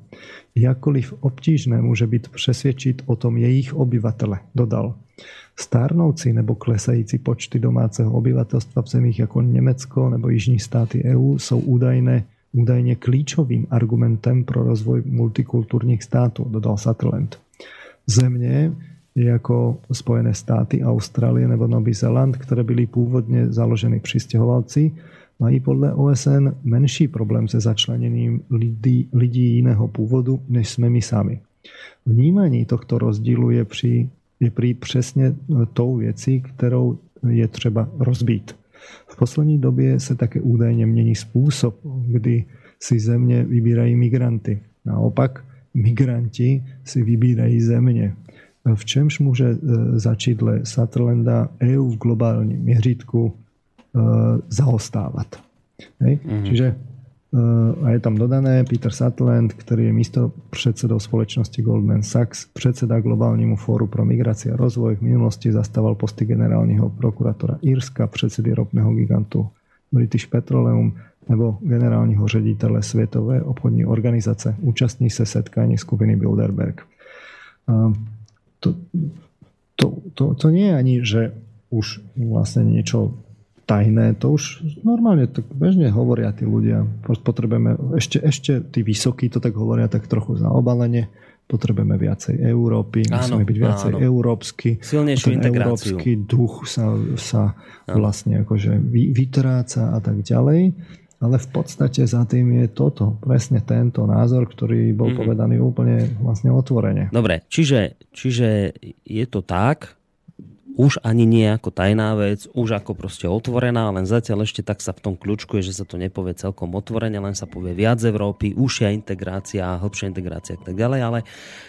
[SPEAKER 3] Jakkoliv obtížné může být přesvědčit o tom jejich obyvatele, dodal. Stárnoucí nebo klesající počty domáceho obyvatelstva v zemích jako Německo nebo jižní státy EU jsou údajné, údajně klíčovým argumentem pro rozvoj multikulturních států, dodal Sutherland. Země, jako Spojené státy, Austrálie nebo Nový Zeland, které byly původně založeny přistěhovalci, mají podle OSN menší problém se začleněním lidí, lidí jiného původu, než jsme my sami. Vnímání tohto rozdílu je při je pri přesně tou věcí, kterou je třeba rozbít. V poslední době se také údajně mění způsob, kdy si země vybírají migranty. Naopak, migranti si vybírají země. V čemž může e, začít dle Sutherlanda EU v globálním měřítku e, zaostávat. Hej? Mm-hmm. Čiže a je tam dodané Peter Sutherland, ktorý je místo predsedou spoločnosti Goldman Sachs, predseda globálnemu fóru pro migraci a rozvoj. V minulosti zastával posty generálneho prokurátora Írska, predsedy ropného gigantu British Petroleum nebo generálneho ředitele Světové obchodní organizace. Účastní se setkání skupiny Bilderberg. A to, to, to, to nie je ani, že už vlastne niečo tajné, to už normálne tak bežne hovoria tí ľudia. Potrebujeme, ešte, ešte tí vysokí to tak hovoria tak trochu zaobalene, potrebujeme viacej Európy, áno, musíme byť viacej áno. európsky.
[SPEAKER 2] Silnejšiu integráciu.
[SPEAKER 3] Európsky duch sa, sa vlastne akože vytráca a tak ďalej. Ale v podstate za tým je toto, presne tento názor, ktorý bol mm. povedaný úplne vlastne otvorene.
[SPEAKER 2] Dobre, čiže, čiže je to tak, už ani nie ako tajná vec, už ako proste otvorená, len zatiaľ ešte tak sa v tom kľúčkuje, že sa to nepovie celkom otvorene, len sa povie viac Európy, užšia integrácia, hĺbšia integrácia a tak ďalej, ale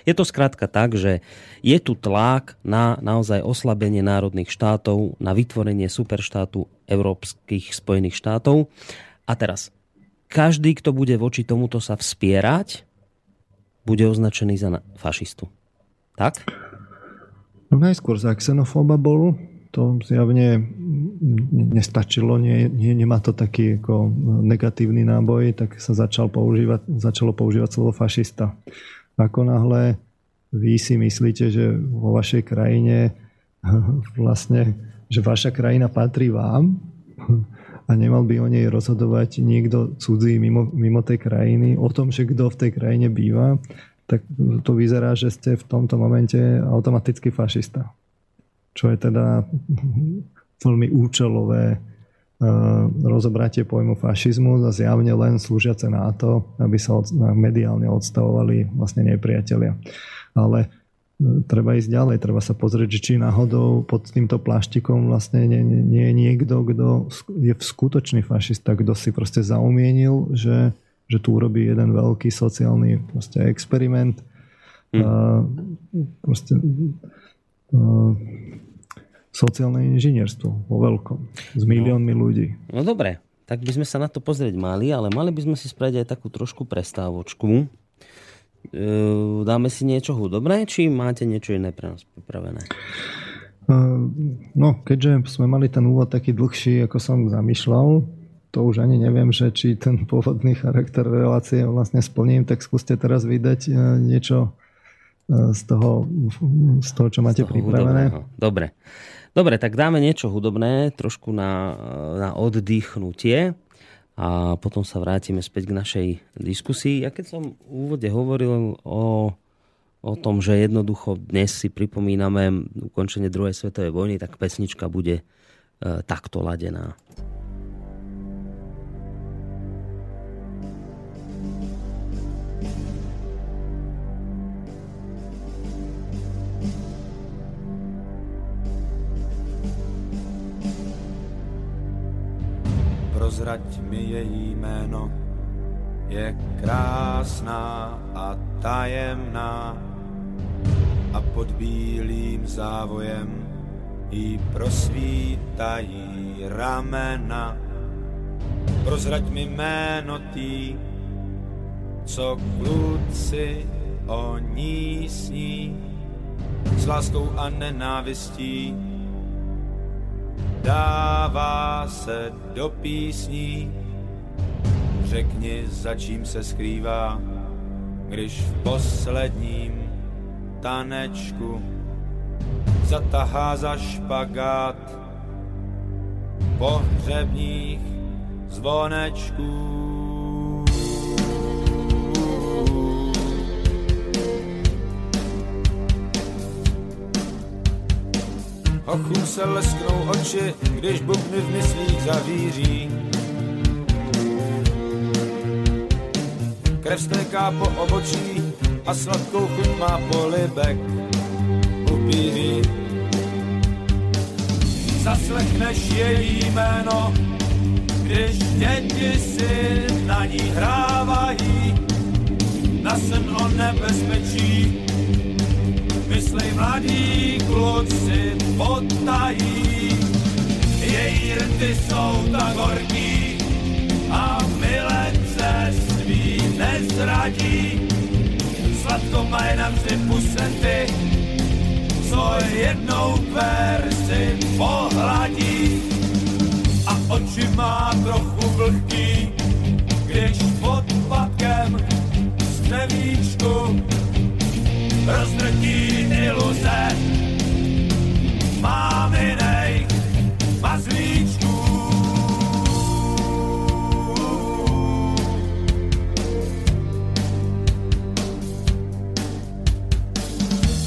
[SPEAKER 2] je to skrátka tak, že je tu tlak na naozaj oslabenie národných štátov, na vytvorenie superštátu Európskych Spojených štátov. A teraz, každý, kto bude voči tomuto sa vspierať, bude označený za fašistu. Tak?
[SPEAKER 3] No najskôr za xenofóba bol, to zjavne nestačilo, nie, nie, nemá to taký ako negatívny náboj, tak sa začal používať, začalo používať slovo fašista. Ako náhle vy si myslíte, že vo vašej krajine vlastne, že vaša krajina patrí vám a nemal by o nej rozhodovať niekto cudzí mimo, mimo tej krajiny o tom, že kto v tej krajine býva, tak to vyzerá, že ste v tomto momente automaticky fašista. Čo je teda veľmi účelové e, rozobratie pojmu fašizmu a zjavne len slúžiace na to, aby sa od, mediálne odstavovali vlastne nepriatelia. Ale e, treba ísť ďalej, treba sa pozrieť, či náhodou pod týmto pláštikom vlastne nie, nie, nie je niekto, kto je skutočný fašista, kto si proste zaumienil, že že tu urobí jeden veľký sociálny proste experiment. Mm. A, proste, a, sociálne inžinierstvo vo veľkom. S miliónmi no. ľudí.
[SPEAKER 2] No dobre, tak by sme sa na to pozrieť mali, ale mali by sme si spraviť aj takú trošku prestávočku. E, dáme si niečo hudobné, či máte niečo iné pre nás pripravené?
[SPEAKER 3] E, no, keďže sme mali ten úvod taký dlhší, ako som zamýšľal, to už ani neviem, že či ten pôvodný charakter relácie vlastne splním, tak skúste teraz vydať e, niečo e, z toho, z toho čo máte pripravené. Hudobného.
[SPEAKER 2] Dobre. Dobre, tak dáme niečo hudobné, trošku na, na oddychnutie. a potom sa vrátime späť k našej diskusii. Ja keď som v úvode hovoril o, o tom, že jednoducho dnes si pripomíname ukončenie druhej svetovej vojny, tak pesnička bude e, takto ladená.
[SPEAKER 4] Prozrať mi její jméno, je krásná a tajemná a pod bílým závojem jí prosvítají ramena. Prozrať mi jméno tý, co kluci o ní sní, s láskou a nenávistí dává se do písní. Řekni, za čím se skrývá, když v posledním tanečku zatahá za špagát pohřebních zvonečků. Ochům se lesknou oči, když bubny v myslích zavíří. Krev stéká po obočí a sladkou chuť má polibek upíří. Zaslechneš její jméno, když děti si na ní hrávají, na sen o nebezpečí Myslej mladí kluci potají, její rty jsou tak horký a milence svý nezradí. Sladko mají navždy pusenty, co jednou verzi pohladí. A oči má trochu vlhký, když pod patkem střevíčku rozdrtí iluze máminej mazlíčků.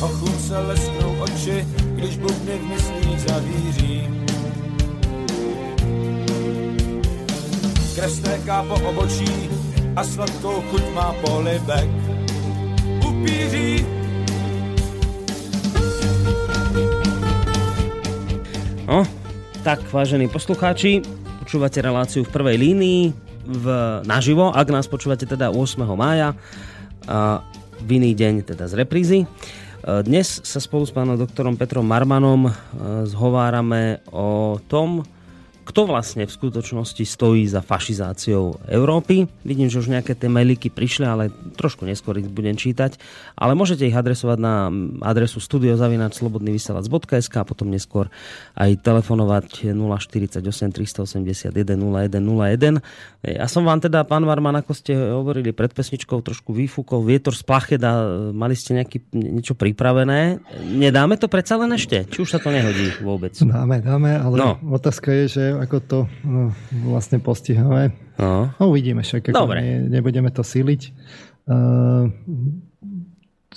[SPEAKER 4] Ochům se lesknou oči, když bubny v myslích zavíří. Krev po obočí a sladkou chuť má polibek. Upíří
[SPEAKER 2] No, tak vážení poslucháči, počúvate reláciu v prvej línii v, naživo, ak nás počúvate teda 8. mája a v iný deň teda z reprízy. E, dnes sa spolu s pánom doktorom Petrom Marmanom e, zhovárame o tom, kto vlastne v skutočnosti stojí za fašizáciou Európy. Vidím, že už nejaké tie mailiky prišli, ale trošku neskôr ich budem čítať. Ale môžete ich adresovať na adresu studiozavinačslobodnyvysielac.sk a potom neskôr aj telefonovať 048 381 0101. Ja som vám teda, pán Varman, ako ste hovorili pred pesničkou, trošku výfúkol vietor z plachet a mali ste nejaký, niečo pripravené. Nedáme to predsa len ešte? Či už sa to nehodí vôbec?
[SPEAKER 3] Dáme, dáme, ale no. otázka je, že ako to no, vlastne postiháme. No. no uvidíme však, ako Dobre. Ne, nebudeme to siliť. Uh,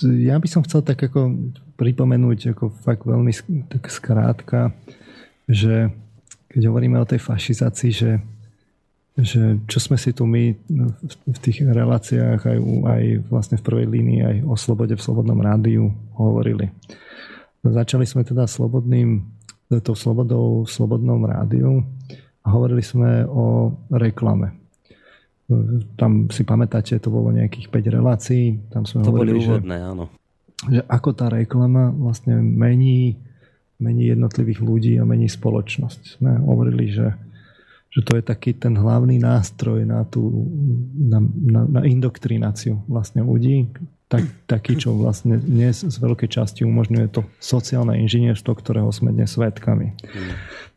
[SPEAKER 3] ja by som chcel tak ako pripomenúť ako fakt veľmi tak skrátka, že keď hovoríme o tej fašizácii, že, že čo sme si tu my v tých reláciách aj, aj vlastne v prvej línii aj o slobode v Slobodnom rádiu hovorili. Začali sme teda slobodným tou slobodou v Slobodnom rádiu a hovorili sme o reklame. Tam si pamätáte, to bolo nejakých 5 relácií. Tam sme
[SPEAKER 2] to
[SPEAKER 3] hovorili,
[SPEAKER 2] boli úvodné, že, áno.
[SPEAKER 3] Že ako tá reklama vlastne mení, mení jednotlivých ľudí a mení spoločnosť. Sme hovorili, že, že to je taký ten hlavný nástroj na, tú, na, na, na indoktrináciu vlastne ľudí, tak, taký, čo vlastne dnes z veľkej časti umožňuje to sociálne inžinierstvo, ktorého sme dnes svetkami.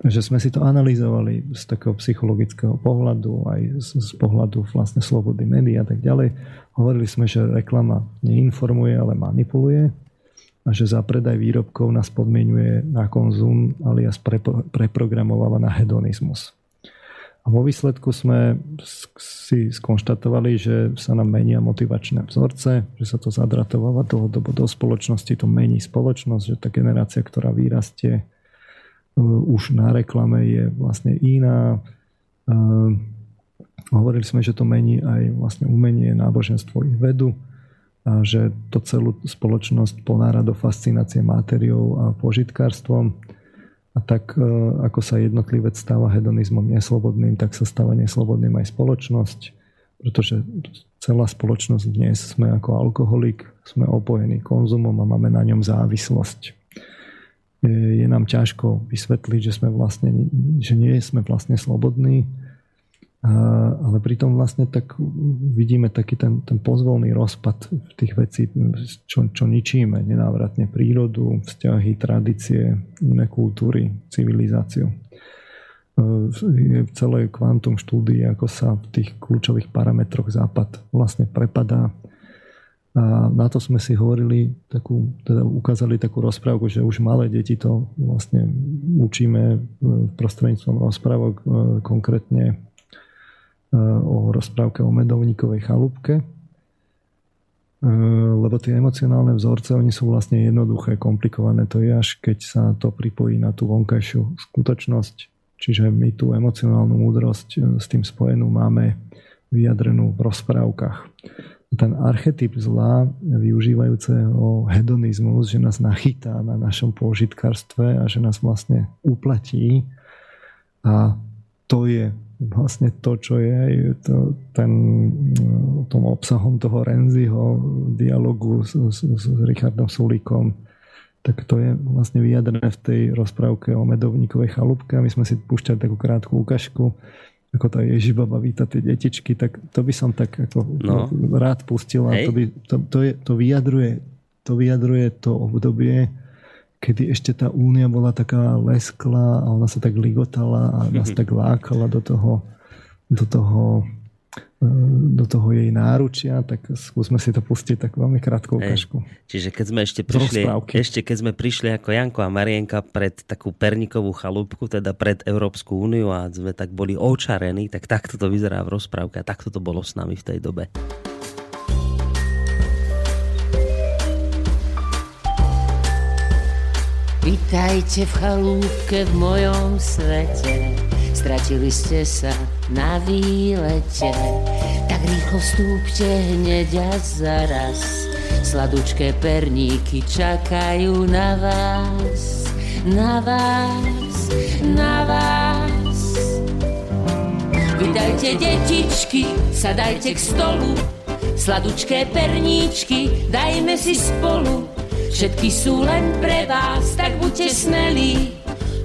[SPEAKER 3] Takže sme si to analyzovali z takého psychologického pohľadu, aj z, z pohľadu vlastne slobody médií a tak ďalej. Hovorili sme, že reklama neinformuje, ale manipuluje a že za predaj výrobkov nás podmienuje na konzum alias pre, preprogramováva na hedonizmus. A vo výsledku sme si skonštatovali, že sa nám menia motivačné vzorce, že sa to zadratováva dlhodobo do spoločnosti, to mení spoločnosť, že tá generácia, ktorá vyrastie už na reklame je vlastne iná. Hovorili sme, že to mení aj vlastne umenie, náboženstvo i vedu a že to celú spoločnosť ponára do fascinácie mátériou a požitkárstvom. A tak e, ako sa jednotlivec stáva hedonizmom neslobodným, tak sa stáva neslobodným aj spoločnosť, pretože celá spoločnosť dnes sme ako alkoholik, sme opojení konzumom a máme na ňom závislosť. Je nám ťažko vysvetliť, že, sme vlastne, že nie sme vlastne slobodní, ale pritom vlastne tak vidíme taký ten, ten pozvolný rozpad tých vecí, čo, čo ničíme nenávratne prírodu, vzťahy, tradície, iné kultúry, civilizáciu. Je celé kvantum štúdie, ako sa v tých kľúčových parametroch západ vlastne prepadá. A na to sme si hovorili, takú, teda ukázali takú rozprávku, že už malé deti to vlastne učíme prostredníctvom rozprávok konkrétne o rozprávke o medovníkovej chalúbke, e, lebo tie emocionálne vzorce, oni sú vlastne jednoduché, komplikované. To je až keď sa to pripojí na tú vonkajšiu skutočnosť. Čiže my tú emocionálnu múdrosť e, s tým spojenú máme vyjadrenú v rozprávkach. Ten archetyp zla využívajúceho hedonizmus, že nás nachytá na našom použitkárstve a že nás vlastne uplatí a to je vlastne to, čo je to, ten, tom obsahom toho Renziho dialogu s, s, s Richardom Sulíkom, tak to je vlastne vyjadrené v tej rozprávke o medovníkovej chalúbke my sme si púšťali takú krátku ukážku, ako tá Ježibaba víta tie detičky, tak to by som tak ako no. rád pustil a to, by, to, to, je, to, vyjadruje, to vyjadruje to obdobie, kedy ešte tá únia bola taká lesklá a ona sa tak ligotala a nás tak lákala do toho, do toho e, do toho jej náručia, tak skúsme si to pustiť tak veľmi krátku ukážku.
[SPEAKER 2] Čiže keď sme ešte prišli, ešte keď sme prišli ako Janko a Marienka pred takú pernikovú chalúbku, teda pred Európsku úniu a sme tak boli očarení, tak takto to vyzerá v rozprávke a takto to bolo s nami v tej dobe.
[SPEAKER 5] Vítajte v chalúbke v mojom svete. Stratili ste sa na výlete. Tak rýchlo vstúpte hneď a zaraz. Sladučké perníky čakajú na vás. Na vás, na vás. Vítajte detičky, sadajte k stolu. Sladučké perníčky, dajme si spolu Všetky sú len pre vás, tak buďte smelí.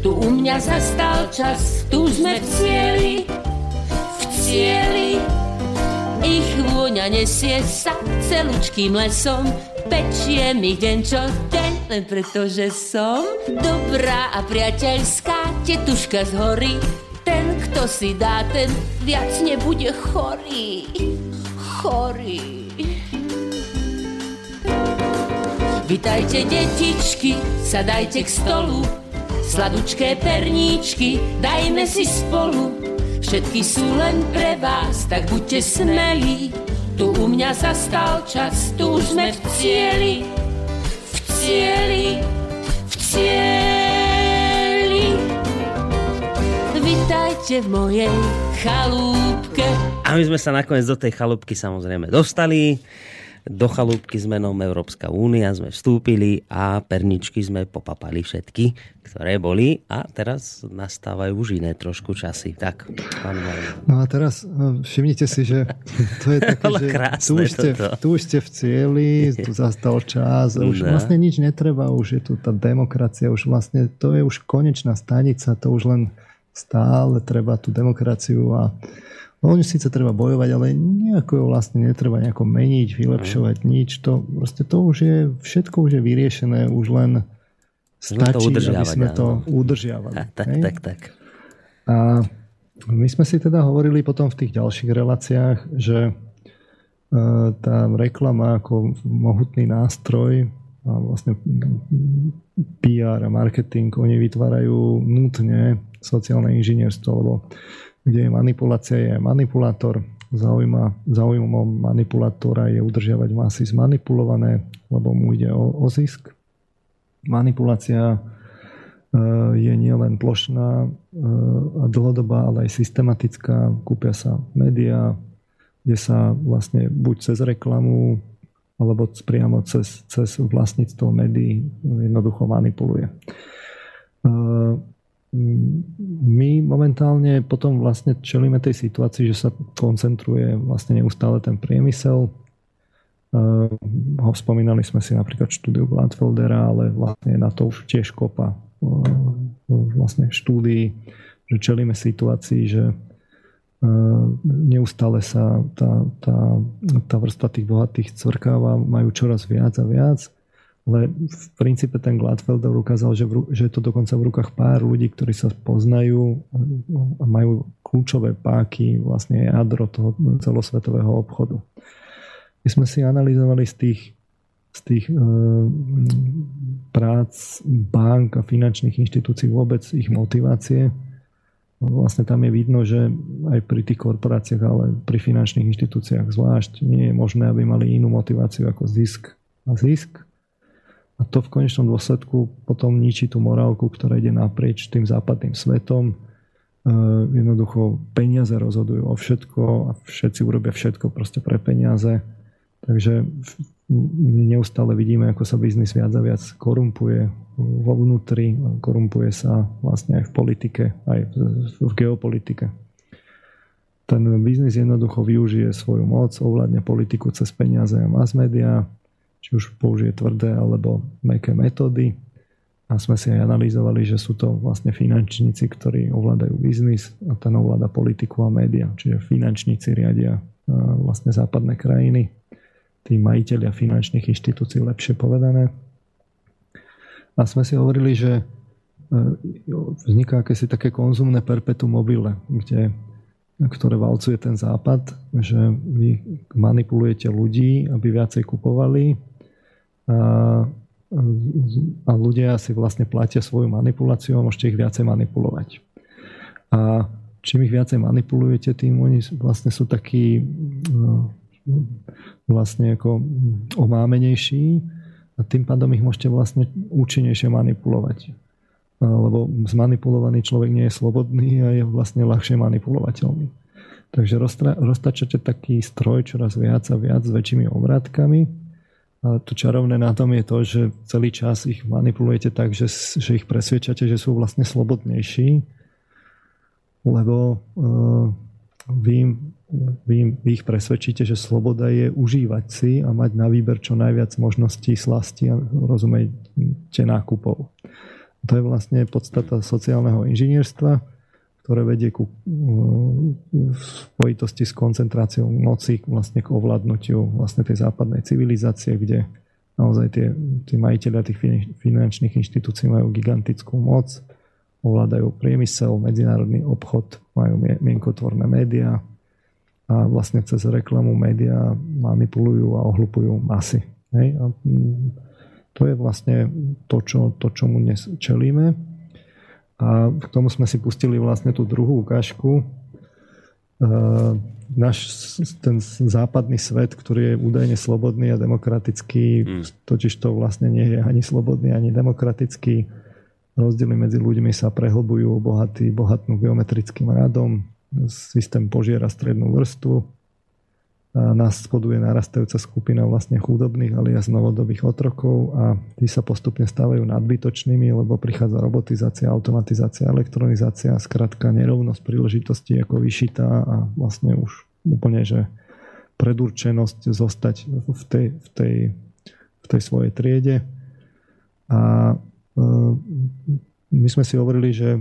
[SPEAKER 5] Tu u mňa zastal čas, tu sme v cieli, v cieli. Ich vôňa nesie sa celúčkým lesom, pečie mi deň čo deň, len preto, že som dobrá a priateľská tetuška z hory. Ten, kto si dá, ten viac nebude chorý. Chorý. Vitajte detičky, sadajte k stolu, sladučké perníčky, dajme si spolu. Všetky sú len pre vás, tak buďte smelí. Tu u mňa zastal čas, tu už sme v cieli, v cieli, v cieli. Vitajte v mojej chalúbke.
[SPEAKER 2] A my sme sa nakoniec do tej chalúbky samozrejme dostali do chalúbky s menom Európska únia sme vstúpili a perničky sme popapali všetky, ktoré boli a teraz nastávajú už iné trošku časy. Tak, pán
[SPEAKER 3] No a teraz no, všimnite si, že to je také, že tu už, ste, tu už ste v cieli, tu zastal čas, už no. vlastne nič netreba, už je tu tá demokracia, už vlastne to je už konečná stanica, to už len stále treba tú demokraciu a No, oni síce treba bojovať, ale nejako jo vlastne netreba nejako meniť, vylepšovať mm. nič. To, proste to už je, všetko už je vyriešené, už len stačí, to aby sme to udržiavali.
[SPEAKER 2] A, tak, tak, tak.
[SPEAKER 3] A my sme si teda hovorili potom v tých ďalších reláciách, že e, tá reklama ako mohutný nástroj a vlastne PR a marketing, oni vytvárajú nutne sociálne inžinierstvo, lebo kde je manipulácia, je manipulátor. Zaujíma, zaujímavou manipulátora je udržiavať masy zmanipulované, lebo mu ide o, o zisk. Manipulácia e, je nielen plošná e, a dlhodobá, ale aj systematická. Kúpia sa médiá, kde sa vlastne buď cez reklamu alebo priamo cez, cez vlastníctvo médií jednoducho manipuluje. My momentálne potom vlastne čelíme tej situácii, že sa koncentruje vlastne neustále ten priemysel. Uh, ho spomínali sme si napríklad štúdiu Gladfeldera, ale vlastne na to už tiež kopa uh, vlastne štúdií, že čelíme situácii, že uh, neustále sa tá, tá, tá vrstva tých bohatých cvrkáva, majú čoraz viac a viac ale v princípe ten Gladfelder ukázal, že, v, že je to dokonca v rukách pár ľudí, ktorí sa poznajú a majú kľúčové páky, vlastne jadro toho celosvetového obchodu. My sme si analyzovali z tých, z tých e, prác bank a finančných inštitúcií vôbec ich motivácie. Vlastne tam je vidno, že aj pri tých korporáciách, ale pri finančných inštitúciách zvlášť nie je možné, aby mali inú motiváciu ako zisk a zisk a to v konečnom dôsledku potom ničí tú morálku, ktorá ide naprieč tým západným svetom. E, jednoducho peniaze rozhodujú o všetko a všetci urobia všetko proste pre peniaze. Takže my neustále vidíme, ako sa biznis viac a viac korumpuje vo vnútri, korumpuje sa vlastne aj v politike, aj v geopolitike. Ten biznis jednoducho využije svoju moc, ovládne politiku cez peniaze a mass media, či už použije tvrdé alebo meké metódy. A sme si aj analyzovali, že sú to vlastne finančníci, ktorí ovládajú biznis a ten ovláda politiku a média. Čiže finančníci riadia vlastne západné krajiny, tí majiteľia finančných inštitúcií lepšie povedané. A sme si hovorili, že e, vzniká akési také konzumné perpetuum mobile, kde, ktoré valcuje ten západ, že vy manipulujete ľudí, aby viacej kupovali, a ľudia si vlastne platia svoju manipuláciu a môžete ich viacej manipulovať. A čím ich viacej manipulujete, tým oni vlastne sú takí no, vlastne ako omámenejší a tým pádom ich môžete vlastne účinnejšie manipulovať. Lebo zmanipulovaný človek nie je slobodný a je vlastne ľahšie manipulovateľný. Takže roztačate taký stroj čoraz viac a viac s väčšími obrátkami a to čarovné na tom je to, že celý čas ich manipulujete tak, že, že ich presvedčate, že sú vlastne slobodnejší, lebo uh, vy, vy, vy ich presvedčíte, že sloboda je užívať si a mať na výber čo najviac možností slasti a rozumejte nákupov. To je vlastne podstata sociálneho inžinierstva ktoré vedie ku v spojitosti s koncentráciou moci vlastne k ovládnutiu vlastne tej západnej civilizácie, kde naozaj tie, tí majiteľia tých finančných inštitúcií majú gigantickú moc, ovládajú priemysel, medzinárodný obchod, majú mienkotvorné médiá a vlastne cez reklamu médiá manipulujú a ohlupujú masy. Hej? A to je vlastne to, čo, to čomu dnes čelíme. A k tomu sme si pustili vlastne tú druhú ukážku. Náš ten západný svet, ktorý je údajne slobodný a demokratický, hmm. totiž to vlastne nie je ani slobodný, ani demokratický. Rozdiely medzi ľuďmi sa prehlbujú, bohatý, bohatnú geometrickým radom, systém požiera strednú vrstvu, nás spoduje narastajúca skupina vlastne chudobných alias novodobých otrokov a tí sa postupne stávajú nadbytočnými, lebo prichádza robotizácia, automatizácia, elektronizácia, skratka nerovnosť príležitosti ako vyšitá a vlastne už úplne, že predurčenosť zostať v tej, v tej, v tej svojej triede. A e, my sme si hovorili, že,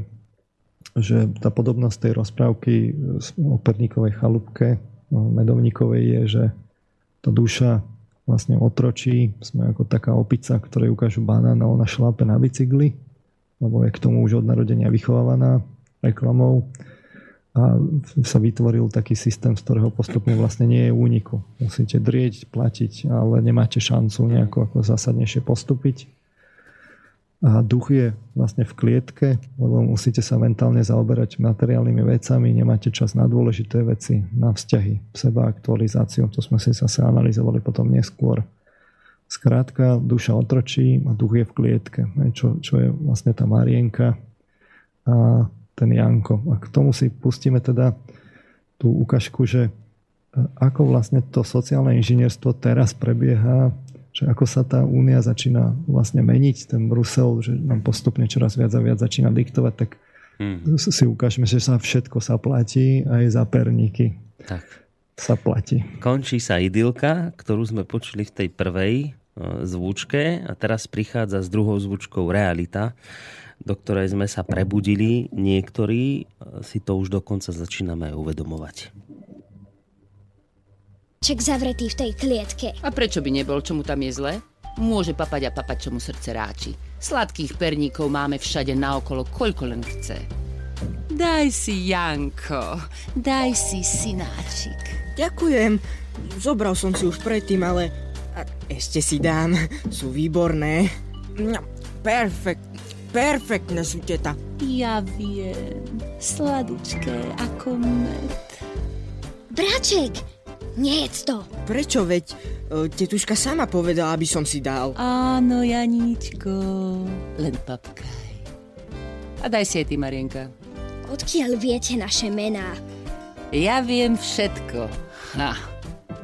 [SPEAKER 3] že tá podobnosť tej rozprávky o perníkovej chalúbke medovníkovej je, že tá duša vlastne otročí. Sme ako taká opica, ktorej ukážu banán a ona šlápe na bicykli, lebo je k tomu už od narodenia vychovávaná reklamou a sa vytvoril taký systém, z ktorého postupne vlastne nie je úniku. Musíte drieť, platiť, ale nemáte šancu nejako ako zásadnejšie postúpiť. A duch je vlastne v klietke, lebo musíte sa mentálne zaoberať materiálnymi vecami, nemáte čas na dôležité veci, na vzťahy, seba aktualizáciu, to sme si zase analyzovali potom neskôr. Skrátka, duša otročí a duch je v klietke, čo, čo je vlastne tá Marienka a ten Janko. A k tomu si pustíme teda tú ukážku, že ako vlastne to sociálne inžinierstvo teraz prebieha že ako sa tá únia začína vlastne meniť, ten Brusel, že nám postupne čoraz viac a viac začína diktovať, tak hmm. si ukážeme, že sa všetko sa platí, aj za perníky. Tak. Sa platí.
[SPEAKER 2] Končí sa idylka, ktorú sme počuli v tej prvej e, zvučke a teraz prichádza s druhou zvučkou realita, do ktorej sme sa prebudili. Niektorí e, si to už dokonca začíname uvedomovať.
[SPEAKER 6] Ček zavretý v tej klietke.
[SPEAKER 7] A prečo by nebol, čo mu tam je zle? Môže papať a papať, čo mu srdce ráči. Sladkých perníkov máme všade naokolo, koľko len chce. Daj si, Janko, daj si, synáčik.
[SPEAKER 8] Ďakujem. Zobral som si už predtým, ale ešte si dám. Sú výborné. No, perfekt, perfektné sú teta.
[SPEAKER 7] Ja viem, sladučké ako med.
[SPEAKER 6] Braček, Nejedz to.
[SPEAKER 8] Prečo veď? E, tetuška sama povedala, aby som si dal.
[SPEAKER 7] Áno, Janíčko. Len papkaj. A daj si aj ty, Marienka.
[SPEAKER 6] Odkiaľ viete naše mená?
[SPEAKER 7] Ja viem všetko. Ha.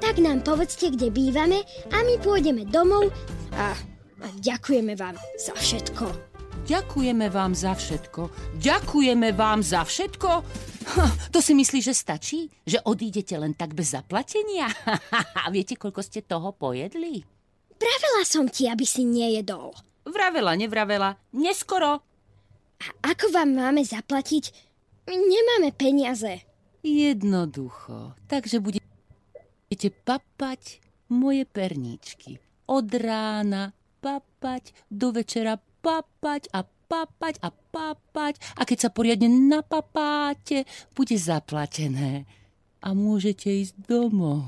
[SPEAKER 6] Tak nám povedzte, kde bývame a my pôjdeme domov a, a ďakujeme vám za všetko.
[SPEAKER 7] Ďakujeme vám za všetko. Ďakujeme vám za všetko. To si myslí, že stačí? Že odídete len tak bez zaplatenia? A viete, koľko ste toho pojedli?
[SPEAKER 6] Pravela som ti, aby si nejedol.
[SPEAKER 7] Vravela, nevravela. Neskoro.
[SPEAKER 6] A ako vám máme zaplatiť? My nemáme peniaze.
[SPEAKER 7] Jednoducho. Takže budete papať moje perničky. Od rána papať do večera papať a papať a papať a keď sa poriadne napapáte, bude zaplatené a môžete ísť domov.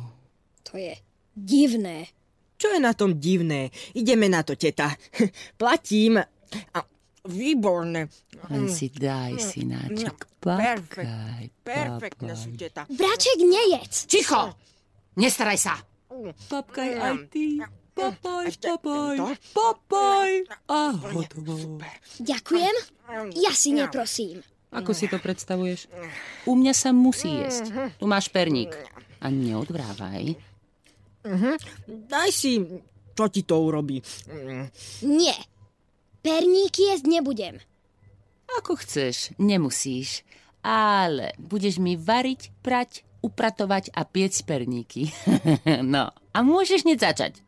[SPEAKER 6] To je divné.
[SPEAKER 8] Čo je na tom divné? Ideme na to, teta. Platím. A, výborné.
[SPEAKER 7] Len si daj, synáček. Papkaj,
[SPEAKER 8] Perfektne sú, teta.
[SPEAKER 6] Braček, nejedz.
[SPEAKER 7] Ticho! Nestaraj sa. Papkaj aj ty. Papaj, papaj, papaj a hotovo.
[SPEAKER 6] Ďakujem, ja si neprosím.
[SPEAKER 7] Ako si to predstavuješ? U mňa sa musí jesť. Tu máš perník. A neodvrávaj.
[SPEAKER 8] Uh-huh. Daj si, čo ti to urobí.
[SPEAKER 6] Nie. Perníky jesť nebudem.
[SPEAKER 7] Ako chceš, nemusíš. Ale budeš mi variť, prať, upratovať a piec perníky. no, a môžeš hneď začať.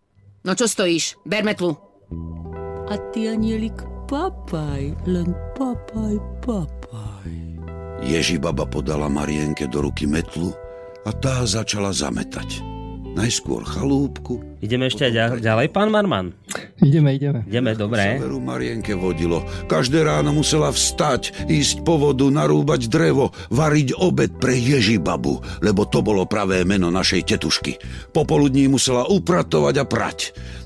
[SPEAKER 7] No čo stojíš? Ber metlu. A ty, anielik, papaj, len papaj, papaj.
[SPEAKER 9] Ježi baba podala Marienke do ruky metlu a tá začala zametať. Najskôr chalúbku.
[SPEAKER 2] Ideme ešte ďalej, ďalej, pán Marman?
[SPEAKER 3] Ideme, ideme.
[SPEAKER 2] Ideme, dobre.
[SPEAKER 9] Severu Marienke vodilo. Každé ráno musela vstať, ísť po vodu, narúbať drevo, variť obed pre Ježibabu, lebo to bolo pravé meno našej tetušky. Popoludní musela upratovať a prať.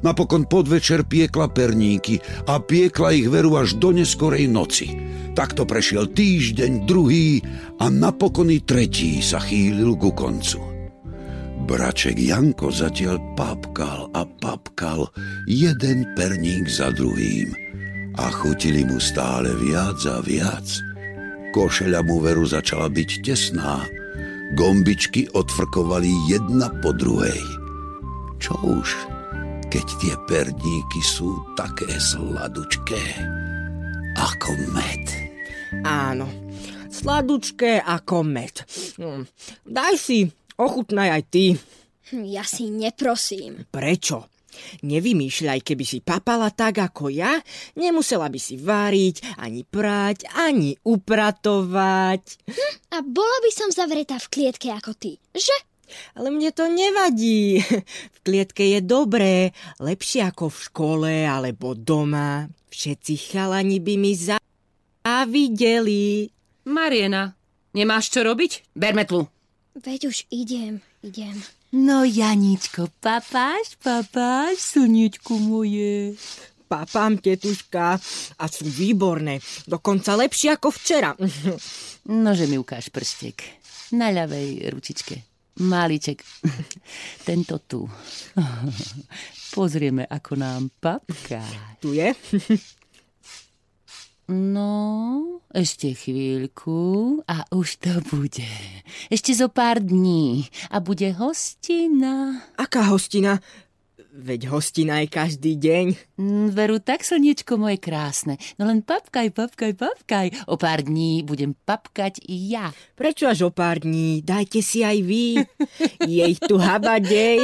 [SPEAKER 9] Napokon podvečer piekla perníky a piekla ich veru až do neskorej noci. Takto prešiel týždeň, druhý a napokon i tretí sa chýlil ku koncu. Braček Janko zatiaľ papkal a papkal jeden perník za druhým a chutili mu stále viac a viac. Košeľa mu veru začala byť tesná. Gombičky odfrkovali jedna po druhej. Čo už, keď tie perníky sú také sladučké ako med.
[SPEAKER 8] Áno, sladučké ako med. Hm, daj si, Ochutnaj aj ty.
[SPEAKER 6] Hm, ja si neprosím.
[SPEAKER 8] Prečo? Nevymýšľaj, keby si papala tak ako ja, nemusela by si váriť, ani prať, ani upratovať.
[SPEAKER 6] Hm, a bola by som zavretá v klietke ako ty, že?
[SPEAKER 8] Ale mne to nevadí. V klietke je dobré, lepšie ako v škole alebo doma. Všetci chalani by mi zavideli.
[SPEAKER 7] Mariena, nemáš čo robiť? Ber metlu.
[SPEAKER 6] Veď už idem, idem.
[SPEAKER 7] No, Janičko, papáš, papáš, slniečko moje.
[SPEAKER 8] Papám, tetuška. A sú výborné. Dokonca lepšie ako včera.
[SPEAKER 7] Nože mi ukáž prstek. Na ľavej ručičke. Malíček. Tento tu. Pozrieme, ako nám papka.
[SPEAKER 8] Tu je?
[SPEAKER 7] No, ešte chvíľku a už to bude. Ešte zo pár dní a bude hostina.
[SPEAKER 8] Aká hostina? Veď hostina je každý deň.
[SPEAKER 7] Mm, Veru, tak slniečko moje krásne. No len papkaj, papkaj, papkaj. O pár dní budem papkať i ja.
[SPEAKER 8] Prečo až o pár dní? Dajte si aj vy. Je ich tu habadej.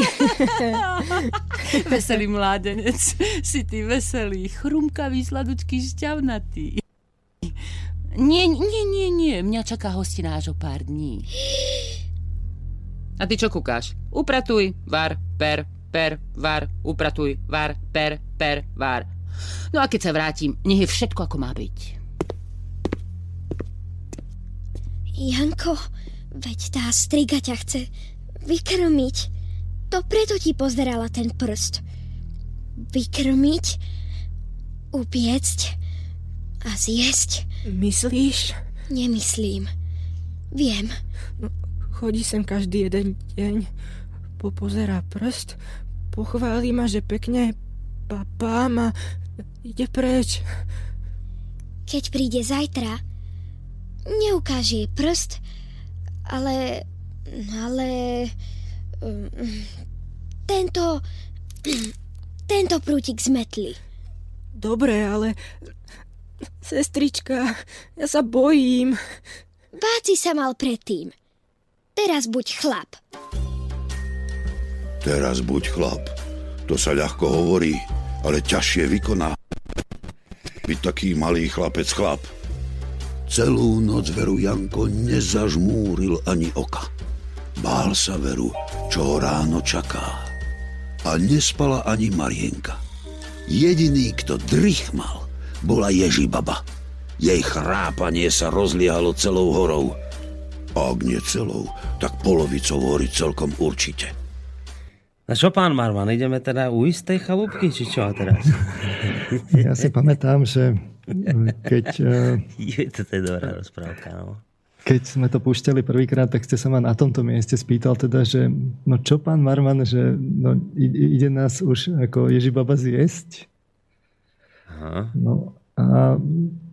[SPEAKER 7] Veselý mládenec, si ty veselý, chrumkavý, sladučký, šťavnatý. Nie, nie, nie, nie, mňa čaká hostina až o pár dní. A ty čo kúkáš? Upratuj, var, per, per, var, upratuj, var, per, per, var. No a keď sa vrátim, nech je všetko ako má byť.
[SPEAKER 6] Janko, veď tá striga ťa chce vykrmiť. To preto ti pozerala ten prst. Vykrmiť, upiecť a zjesť.
[SPEAKER 8] Myslíš?
[SPEAKER 6] Nemyslím. Viem.
[SPEAKER 8] No, chodí sem každý jeden deň. Popozerá prst, pochváli ma, že pekne papá ma ide preč.
[SPEAKER 6] Keď príde zajtra, neukáže jej prst, ale... ale... um, tento... tento prútik zmetli.
[SPEAKER 8] Dobre, ale... Sestrička, ja sa bojím.
[SPEAKER 6] Báci sa mal predtým. Teraz buď chlap.
[SPEAKER 9] Teraz buď chlap. To sa ľahko hovorí, ale ťažšie vykoná. Byť taký malý chlapec chlap. Celú noc veru Janko nezažmúril ani oka. Bál sa veru, čo ho ráno čaká. A nespala ani Marienka. Jediný, kto drych mal, bola Ježibaba. Jej chrápanie sa rozliehalo celou horou. Ak nie celou, tak polovicou hory celkom určite.
[SPEAKER 2] A čo, pán Marman, ideme teda u istej chalúbky, či čo teraz?
[SPEAKER 3] Ja si pamätám, že keď, eh,
[SPEAKER 2] Je to je dobrá rozprávka, no.
[SPEAKER 3] keď sme to púšťali prvýkrát, tak ste sa ma na tomto mieste spýtal teda, že no čo pán Marman, že no, ide nás už ako Ježibaba zjesť?
[SPEAKER 2] Aha.
[SPEAKER 3] No a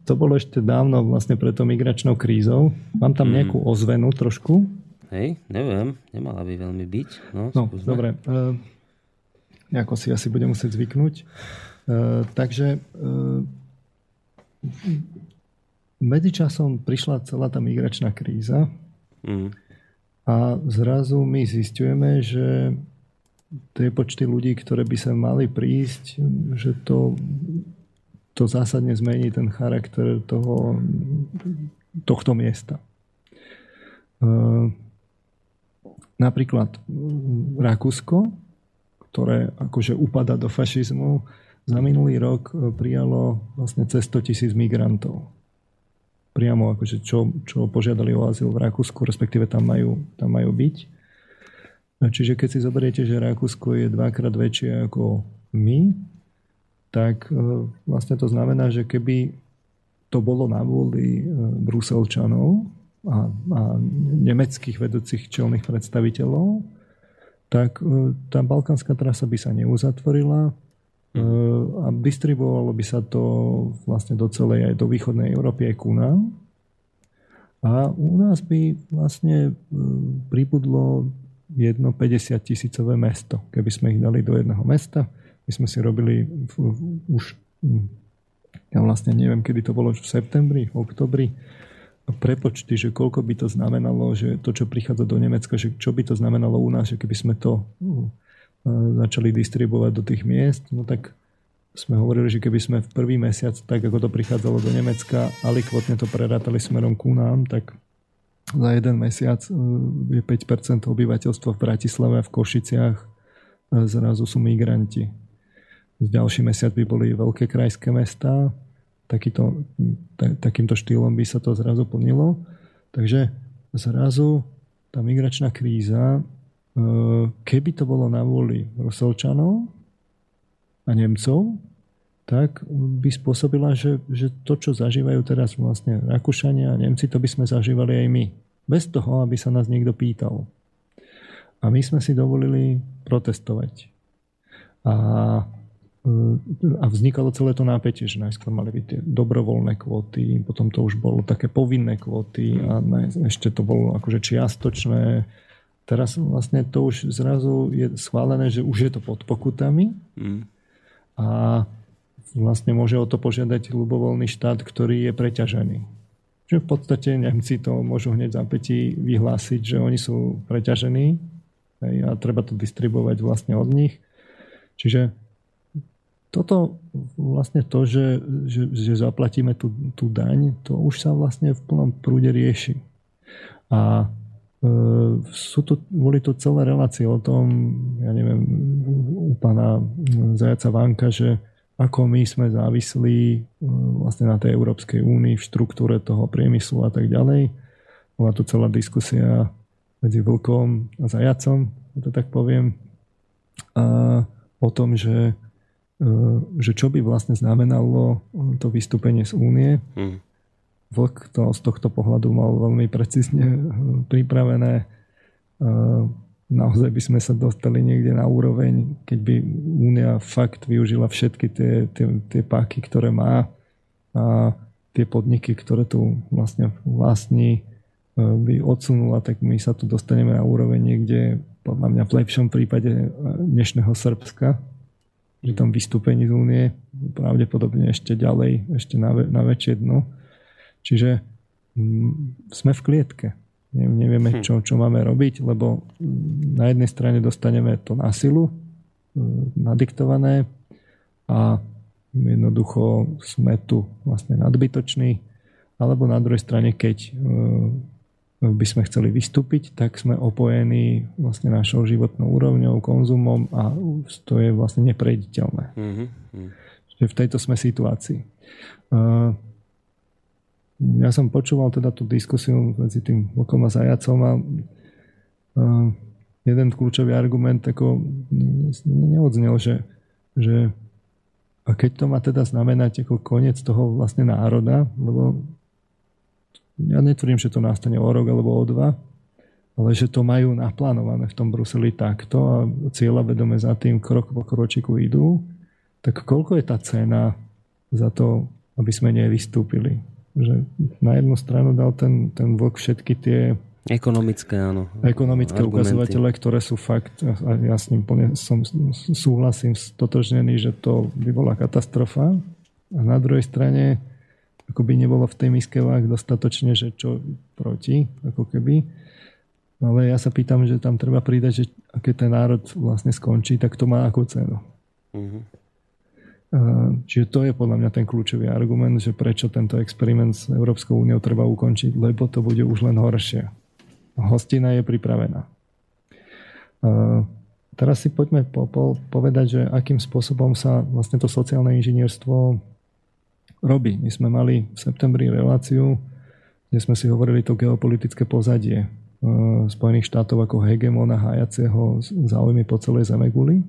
[SPEAKER 3] to bolo ešte dávno vlastne pred tou migračnou krízou. Mám tam nejakú ozvenu trošku.
[SPEAKER 2] Hej, neviem, nemala by veľmi byť. No,
[SPEAKER 3] No,
[SPEAKER 2] skúsme.
[SPEAKER 3] dobre. E, nejako si asi budem musieť zvyknúť. E, takže e, medzičasom prišla celá tá migračná kríza
[SPEAKER 2] Mm.
[SPEAKER 3] a zrazu my zistujeme, že tie počty ľudí, ktoré by sa mali prísť, že to, to zásadne zmení ten charakter toho, tohto miesta. E, Napríklad mm, Rakúsko, ktoré akože upada do fašizmu, za minulý rok e, prijalo vlastne cez 100 tisíc migrantov. Priamo akože čo, čo požiadali o azyl v Rakúsku, respektíve tam majú, tam majú byť. No, Čiže keď si zoberiete, že Rakúsko je dvakrát väčšie ako my, tak e, vlastne to znamená, že keby to bolo na vôli e, Bruselčanov a, a nemeckých vedúcich čelných predstaviteľov, tak e, tá balkánska trasa by sa neuzatvorila e, a distribuovalo by sa to vlastne do celej aj do východnej Európy aj ku nám. A u nás by vlastne e, pribudlo jedno 50 tisícové mesto. Keby sme ich dali do jedného mesta, my sme si robili už hm, ja vlastne neviem, kedy to bolo, v septembri, v oktobri, prepočty, že koľko by to znamenalo, že to, čo prichádza do Nemecka, že čo by to znamenalo u nás, že keby sme to uh, začali distribuovať do tých miest, no tak sme hovorili, že keby sme v prvý mesiac, tak ako to prichádzalo do Nemecka, alikvotne to prerátali smerom ku nám, tak za jeden mesiac uh, je 5% obyvateľstva v Bratislave a v Košiciach uh, zrazu sú migranti. Z ďalší mesiac by boli veľké krajské mestá, takýto, ta, takýmto štýlom by sa to zrazu plnilo. Takže zrazu tá migračná kríza, e, keby to bolo na vôli Ruselčanov a Nemcov, tak by spôsobila, že, že to, čo zažívajú teraz vlastne Rakúšania a Nemci, to by sme zažívali aj my. Bez toho, aby sa nás niekto pýtal. A my sme si dovolili protestovať. A, a vznikalo celé to nápetie, že najskôr mali byť tie dobrovoľné kvóty, potom to už bolo také povinné kvóty a ešte to bolo akože čiastočné. Teraz vlastne to už zrazu je schválené, že už je to pod pokutami. Mm. A vlastne môže o to požiadať ľubovoľný štát, ktorý je preťažený. Že v podstate Nemci to môžu hneď za pätí vyhlásiť, že oni sú preťažení a treba to distribuovať vlastne od nich. Čiže toto vlastne to, že, že, že zaplatíme tú, tú daň, to už sa vlastne v plnom prúde rieši. A e, sú tu, boli tu celé relácie o tom, ja neviem, u pána Zajaca Vánka, že ako my sme závislí e, vlastne na tej Európskej únii v štruktúre toho priemyslu a tak ďalej. Bola tu celá diskusia medzi vlkom a zajacom, to tak poviem, a o tom, že, že čo by vlastne znamenalo to vystúpenie z únie. Hmm. Vlk to z tohto pohľadu mal veľmi precízne e, pripravené naozaj by sme sa dostali niekde na úroveň, keď by Únia fakt využila všetky tie, tie, tie páky, ktoré má a tie podniky, ktoré tu vlastne vlastní, e, by odsunula, tak my sa tu dostaneme na úroveň niekde, podľa mňa v lepšom prípade e, dnešného Srbska, že tam vystúpení z únie pravdepodobne ešte ďalej, ešte na, na väčšie dno. Čiže mm, sme v klietke nevieme, hm. čo, čo máme robiť, lebo na jednej strane dostaneme to na silu, hm, nadiktované a jednoducho sme tu vlastne nadbytoční, alebo na druhej strane, keď by sme chceli vystúpiť, tak sme opojení vlastne našou životnou úrovňou, konzumom a to je vlastne neprejditeľné. Mm-hmm. Čiže v tejto sme situácii ja som počúval teda tú diskusiu medzi tým vlkom a zajacom a jeden kľúčový argument ako neodznel, že, že a keď to má teda znamenať ako koniec toho vlastne národa, lebo ja netvrdím, že to nastane o rok alebo o dva, ale že to majú naplánované v tom Bruseli takto a cieľa vedome za tým krok po kročiku idú, tak koľko je tá cena za to, aby sme nevystúpili? že na jednu stranu dal ten, ten vlk všetky tie
[SPEAKER 2] Ekonomické, áno.
[SPEAKER 3] Ekonomické argumenty. ukazovatele, ktoré sú fakt, a ja s ním plne som, súhlasím, stotožnený, že to by bola katastrofa. A na druhej strane, ako by nebolo v tej miske vách dostatočne, že čo proti, ako keby. Ale ja sa pýtam, že tam treba pridať, že keď ten národ vlastne skončí, tak to má akú cenu. Mm-hmm. Čiže to je podľa mňa ten kľúčový argument, že prečo tento experiment s Európskou úniou treba ukončiť, lebo to bude už len horšie. Hostina je pripravená. Teraz si poďme po, po, povedať, že akým spôsobom sa vlastne to sociálne inžinierstvo robí. My sme mali v septembri reláciu, kde sme si hovorili to geopolitické pozadie Spojených štátov ako hegemona hájaceho záujmy po celej Zemeguli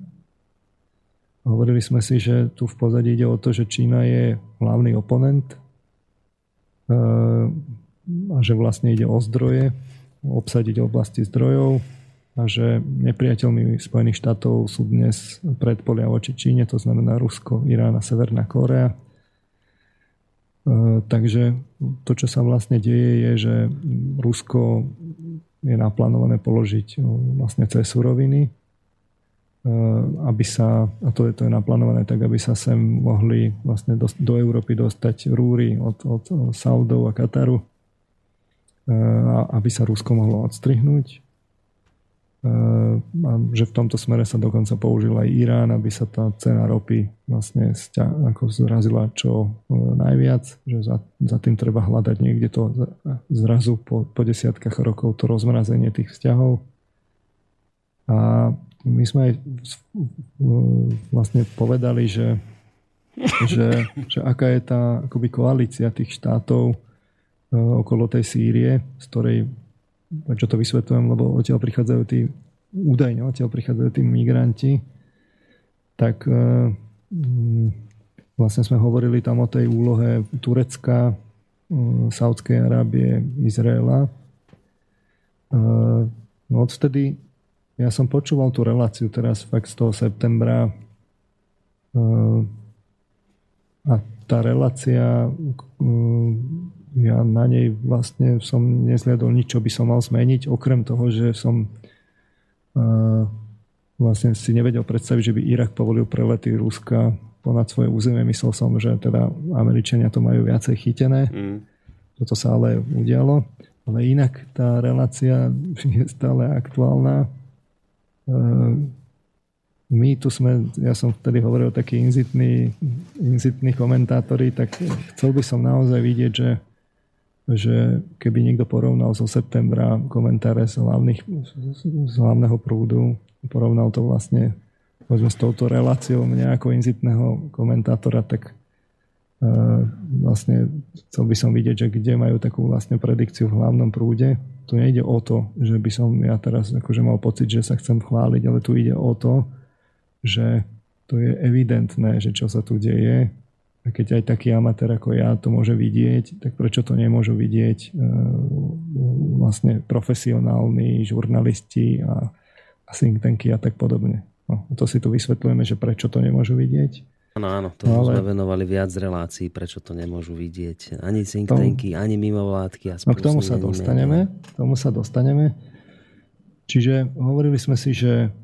[SPEAKER 3] Hovorili sme si, že tu v pozadí ide o to, že Čína je hlavný oponent eh, a že vlastne ide o zdroje, obsadiť oblasti zdrojov a že nepriateľmi Spojených štátov sú dnes predpolia voči Číne, to znamená Rusko, Irán a Severná Kórea. Eh, takže to, čo sa vlastne deje, je, že Rusko je naplánované položiť eh, vlastne cez suroviny Eh, aby sa, a to je, to je naplánované tak, aby sa sem mohli vlastne do, do Európy dostať rúry od, od Saudov a Kataru, aby sa Rusko mohlo odstrihnúť. Eh, a že v tomto smere sa dokonca použil aj Irán, aby sa tá cena ropy vlastne stia, ako zrazila čo najviac, že za, za tým treba hľadať niekde to zrazu po, po desiatkách rokov to rozmrazenie tých vzťahov. A my sme aj vlastne povedali, že, že, že aká je tá akoby koalícia tých štátov e, okolo tej Sýrie, z ktorej, prečo to vysvetľujem, lebo odtiaľ prichádzajú tí, údajne odtiaľ prichádzajú tí migranti, tak e, vlastne sme hovorili tam o tej úlohe Turecka, Saudskej Arábie, Izraela. No odvtedy ja som počúval tú reláciu teraz fakt z toho septembra a tá relácia ja na nej vlastne som nezliadol nič, čo by som mal zmeniť, okrem toho, že som uh, vlastne si nevedel predstaviť, že by Irak povolil prelety Ruska ponad svoje územie. Myslel som, že teda Američania to majú viacej chytené. Mm. Toto sa ale udialo. Ale inak tá relácia je stále aktuálna. Uh, my tu sme, ja som vtedy hovoril takí inzitní, inzitní komentátori, tak chcel by som naozaj vidieť, že že keby niekto porovnal zo septembra komentáre z, hlavných, z hlavného prúdu, porovnal to vlastne možno s touto reláciou nejako inzitného komentátora, tak uh, vlastne chcel by som vidieť, že kde majú takú vlastne predikciu v hlavnom prúde. Tu nejde o to, že by som ja teraz akože mal pocit, že sa chcem chváliť, ale tu ide o to, že to je evidentné, že čo sa tu deje a keď aj taký amatér ako ja to môže vidieť, tak prečo to nemôžu vidieť e, vlastne profesionálni žurnalisti a, a think tanky a tak podobne. No, to si tu vysvetľujeme, že prečo to nemôžu vidieť.
[SPEAKER 2] Áno, áno, to no, ale... sme venovali viac relácií, prečo to nemôžu vidieť. Ani think tanky, tomu... ani mimovládky.
[SPEAKER 3] No k tomu sa dostaneme. K tomu sa dostaneme. Čiže hovorili sme si, že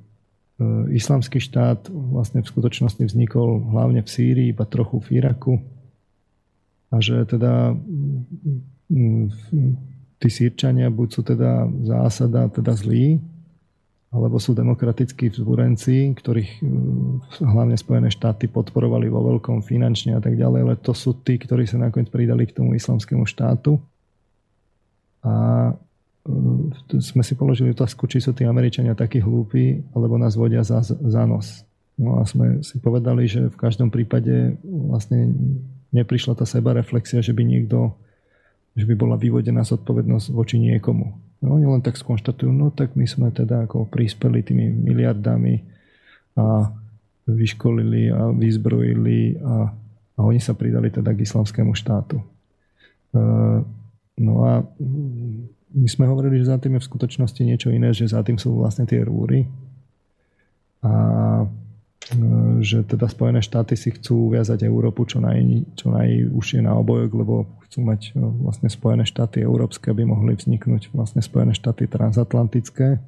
[SPEAKER 3] islamský štát vlastne v skutočnosti vznikol hlavne v Sýrii, iba trochu v Iraku. A že teda tí Sýrčania buď sú teda zásada teda zlí, alebo sú demokratickí vzbúrenci, ktorých e, hlavne Spojené štáty podporovali vo veľkom finančne a tak ďalej, ale to sú tí, ktorí sa nakoniec pridali k tomu islamskému štátu. A E, sme si položili otázku, či sú tí Američania takí hlúpi, alebo nás vodia za, za nos. No a sme si povedali, že v každom prípade vlastne neprišla tá seba reflexia, že by niekto, že by bola vyvodená zodpovednosť voči niekomu. No, oni len tak skonštatujú, no tak my sme teda ako prispeli tými miliardami a vyškolili a vyzbrojili a, a oni sa pridali teda k islamskému štátu. E, no a my sme hovorili, že za tým je v skutočnosti niečo iné, že za tým sú vlastne tie rúry. A e, že teda Spojené štáty si chcú viazať Európu čo, naj, čo najúžšie na obojok, lebo chcú mať e, vlastne Spojené štáty európske, aby mohli vzniknúť vlastne Spojené štáty transatlantické.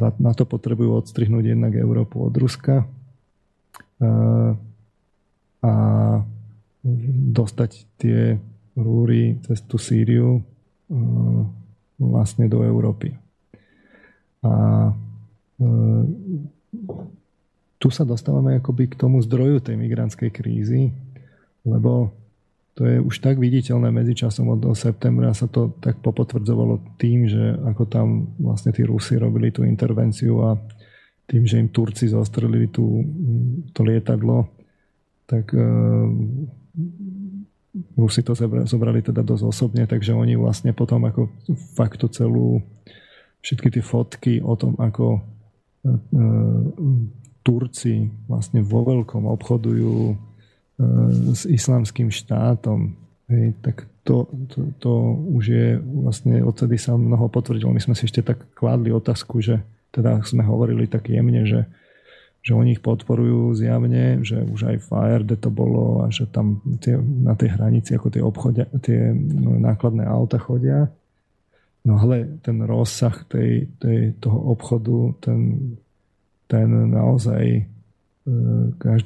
[SPEAKER 3] Na to potrebujú odstrihnúť jednak Európu od Ruska. E, a dostať tie rúry cez tú Sýriu vlastne do Európy. A eh, tu sa dostávame akoby k tomu zdroju tej migrantskej krízy, lebo to je už tak viditeľné medzičasom od septembra sa to tak popotvrdzovalo tým, že ako tam vlastne tí Rusi robili tú intervenciu a tým, že im Turci zostrelili tú, to lietadlo, tak eh, Rusi to zobrali teda dosť osobne, takže oni vlastne potom ako fakt tú celú všetky tie fotky o tom, ako e, e, Turci vlastne vo veľkom obchodujú e, s islamským štátom, hej, tak to, to, to už je vlastne odtedy sa mnoho potvrdilo. My sme si ešte tak kládli otázku, že teda sme hovorili tak jemne, že že oni ich podporujú zjavne, že už aj v ARD to bolo a že tam tie, na tej hranici ako tie, obchodia, tie no, nákladné auta chodia. No ale ten rozsah tej, tej, toho obchodu, ten, ten naozaj e,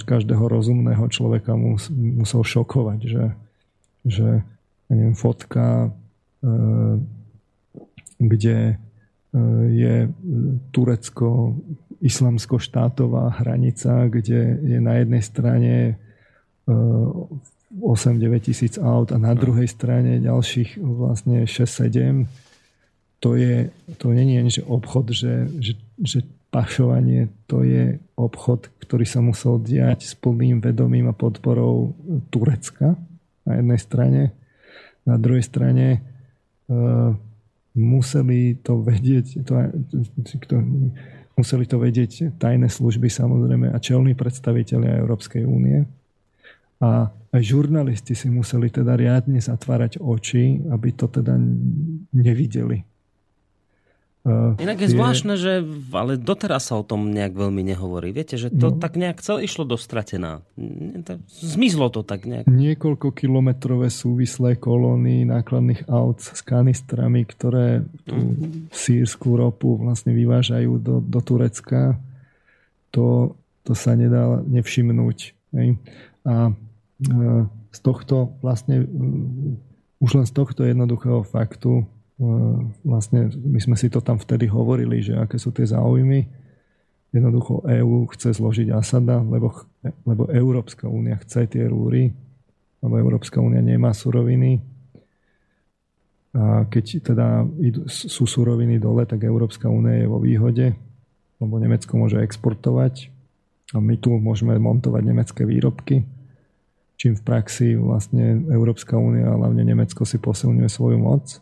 [SPEAKER 3] každého rozumného človeka mus, musel šokovať, že, že neviem, fotka, e, kde e, je Turecko islamsko-štátová hranica, kde je na jednej strane 8-9 e, tisíc aut a na druhej strane ďalších vlastne 6-7. To, je, to není len, že obchod, že, že, že pašovanie, to je obchod, ktorý sa musel diať s plným vedomím a podporou Turecka na jednej strane. Na druhej strane uh, museli to vedieť, to, to, Museli to vedieť tajné služby samozrejme a čelní predstavitelia Európskej únie. A aj žurnalisti si museli teda riadne zatvárať oči, aby to teda nevideli.
[SPEAKER 2] Uh, Inak je tie... zvláštne, že ale doteraz sa o tom nejak veľmi nehovorí. Viete, že to no, tak nejak celé išlo dostratená. Zmizlo to tak nejak.
[SPEAKER 3] Niekoľko kilometrové súvislé kolóny nákladných aut s kanistrami, ktoré tú mm. sírskú ropu vlastne vyvážajú do, do Turecka. To, to sa nedá nevšimnúť. Hej. A uh, z tohto vlastne už len z tohto jednoduchého faktu vlastne my sme si to tam vtedy hovorili, že aké sú tie záujmy. Jednoducho EÚ chce zložiť Asada, lebo, lebo Európska únia chce tie rúry, lebo Európska únia nemá suroviny. A keď teda sú suroviny dole, tak Európska únia je vo výhode, lebo Nemecko môže exportovať a my tu môžeme montovať nemecké výrobky, čím v praxi vlastne Európska únia a hlavne Nemecko si posilňuje svoju moc.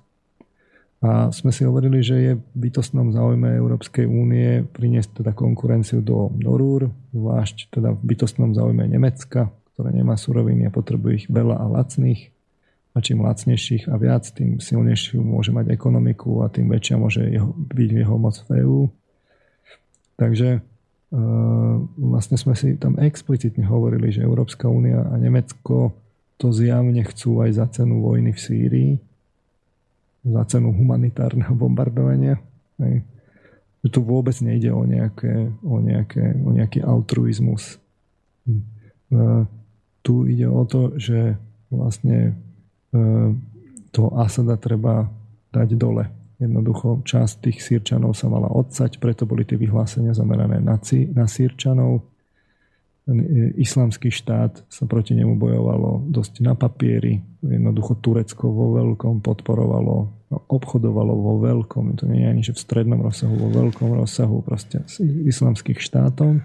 [SPEAKER 3] A sme si hovorili, že je v bytostnom záujme Európskej únie priniesť teda konkurenciu do, do zvlášť teda v bytostnom záujme Nemecka, ktoré nemá suroviny a potrebuje ich veľa a lacných. A čím lacnejších a viac, tým silnejšiu môže mať ekonomiku a tým väčšia môže jeho, byť jeho moc v EÚ. Takže e, vlastne sme si tam explicitne hovorili, že Európska únia a Nemecko to zjavne chcú aj za cenu vojny v Sýrii za cenu humanitárneho bombardovania. Že tu vôbec nejde o, nejaké, o, nejaké, o nejaký altruizmus. Hm. E, tu ide o to, že vlastne e, toho Asada treba dať dole. Jednoducho časť tých sírčanov sa mala odsať, preto boli tie vyhlásenia zamerané na, na sírčanov e, islamský štát sa proti nemu bojovalo dosť na papieri. Jednoducho Turecko vo veľkom podporovalo, obchodovalo vo veľkom, to nie je ani že v strednom rozsahu, vo veľkom rozsahu proste s islamských štátov.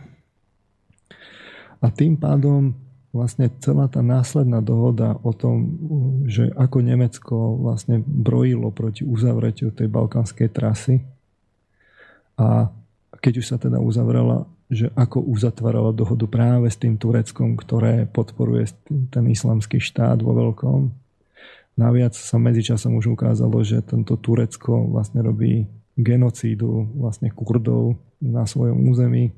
[SPEAKER 3] A tým pádom vlastne celá tá následná dohoda o tom, že ako Nemecko vlastne brojilo proti uzavretiu tej balkánskej trasy a keď už sa teda uzavrela že ako uzatvárala dohodu práve s tým Tureckom, ktoré podporuje ten islamský štát vo veľkom. Naviac sa medzičasom už ukázalo, že tento Turecko vlastne robí genocídu vlastne Kurdov na svojom území.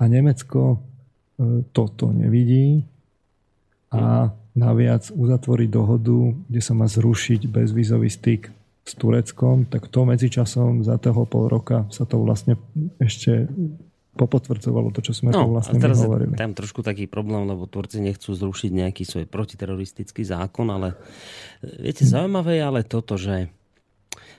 [SPEAKER 3] A Nemecko e, toto nevidí a naviac uzatvoriť dohodu, kde sa má zrušiť bezvízový styk s Tureckom, tak to medzičasom za toho pol roka sa to vlastne ešte popotvrdzovalo to, čo sme no, tu vlastne teraz hovorili.
[SPEAKER 2] Tam trošku taký problém, lebo Turci nechcú zrušiť nejaký svoj protiteroristický zákon, ale e, viete, zaujímavé je ale toto, že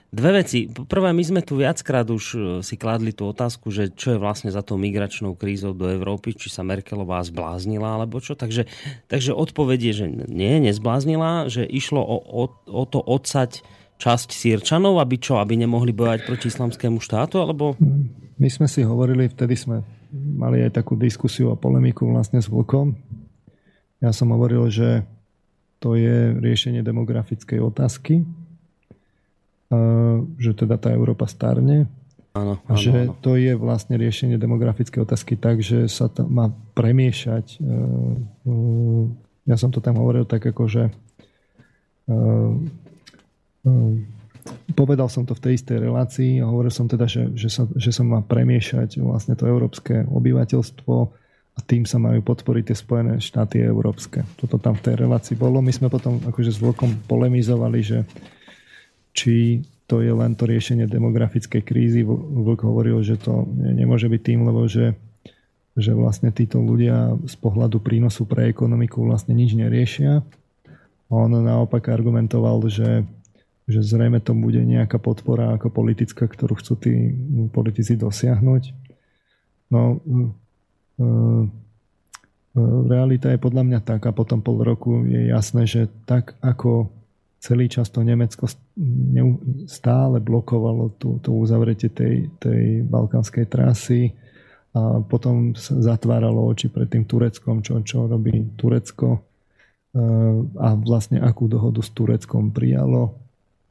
[SPEAKER 2] Dve veci. Prvé, my sme tu viackrát už e, si kladli tú otázku, že čo je vlastne za tou migračnou krízou do Európy, či sa Merkelová zbláznila alebo čo. Takže, takže odpoveď je, že nie, nezbláznila, že išlo o, o, o to odsať časť sírčanov, aby čo, aby nemohli bojať proti islamskému štátu, alebo...
[SPEAKER 3] My sme si hovorili, vtedy sme mali aj takú diskusiu a polemiku vlastne s Vlkom. Ja som hovoril, že to je riešenie demografickej otázky, že teda tá Európa starne
[SPEAKER 2] Áno,
[SPEAKER 3] áno, že áno. to je vlastne riešenie demografickej otázky tak, že sa to má premiešať. Ja som to tam hovoril tak ako, že povedal som to v tej istej relácii a hovoril som teda, že, že, sa, že sa má premiešať vlastne to európske obyvateľstvo a tým sa majú podporiť tie Spojené štáty európske. Toto tam v tej relácii bolo. My sme potom akože s Vlkom polemizovali, že či to je len to riešenie demografickej krízy. Vlk hovoril, že to nemôže byť tým, lebo že, že vlastne títo ľudia z pohľadu prínosu pre ekonomiku vlastne nič neriešia. On naopak argumentoval, že že zrejme to bude nejaká podpora ako politická, ktorú chcú tí politici dosiahnuť. No, e, realita je podľa mňa taká, po tom pol roku je jasné, že tak ako celý čas to Nemecko stále blokovalo tú, tú uzavretie tej, tej balkánskej trasy a potom zatváralo oči pred tým Tureckom, čo, čo robí Turecko e, a vlastne akú dohodu s Tureckom prijalo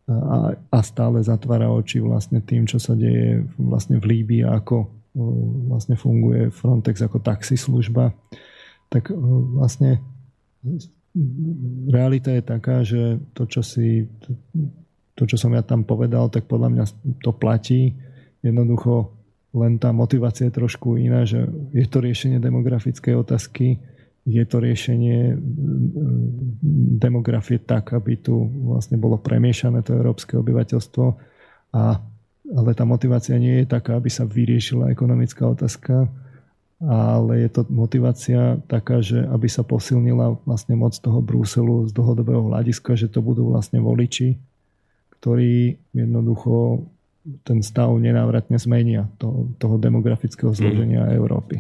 [SPEAKER 3] a, a stále zatvára oči vlastne tým, čo sa deje vlastne v Líbii ako vlastne funguje Frontex ako taxislužba, tak vlastne realita je taká, že to, čo si to, čo som ja tam povedal, tak podľa mňa to platí. Jednoducho len tá motivácia je trošku iná, že je to riešenie demografickej otázky, je to riešenie demografie tak, aby tu vlastne bolo premiešané to európske obyvateľstvo a ale tá motivácia nie je taká, aby sa vyriešila ekonomická otázka, ale je to motivácia taká, že aby sa posilnila vlastne moc toho Bruselu z dlhodobého hľadiska, že to budú vlastne voliči, ktorí jednoducho ten stav nenávratne zmenia toho, toho demografického mhm. zloženia mm. Európy.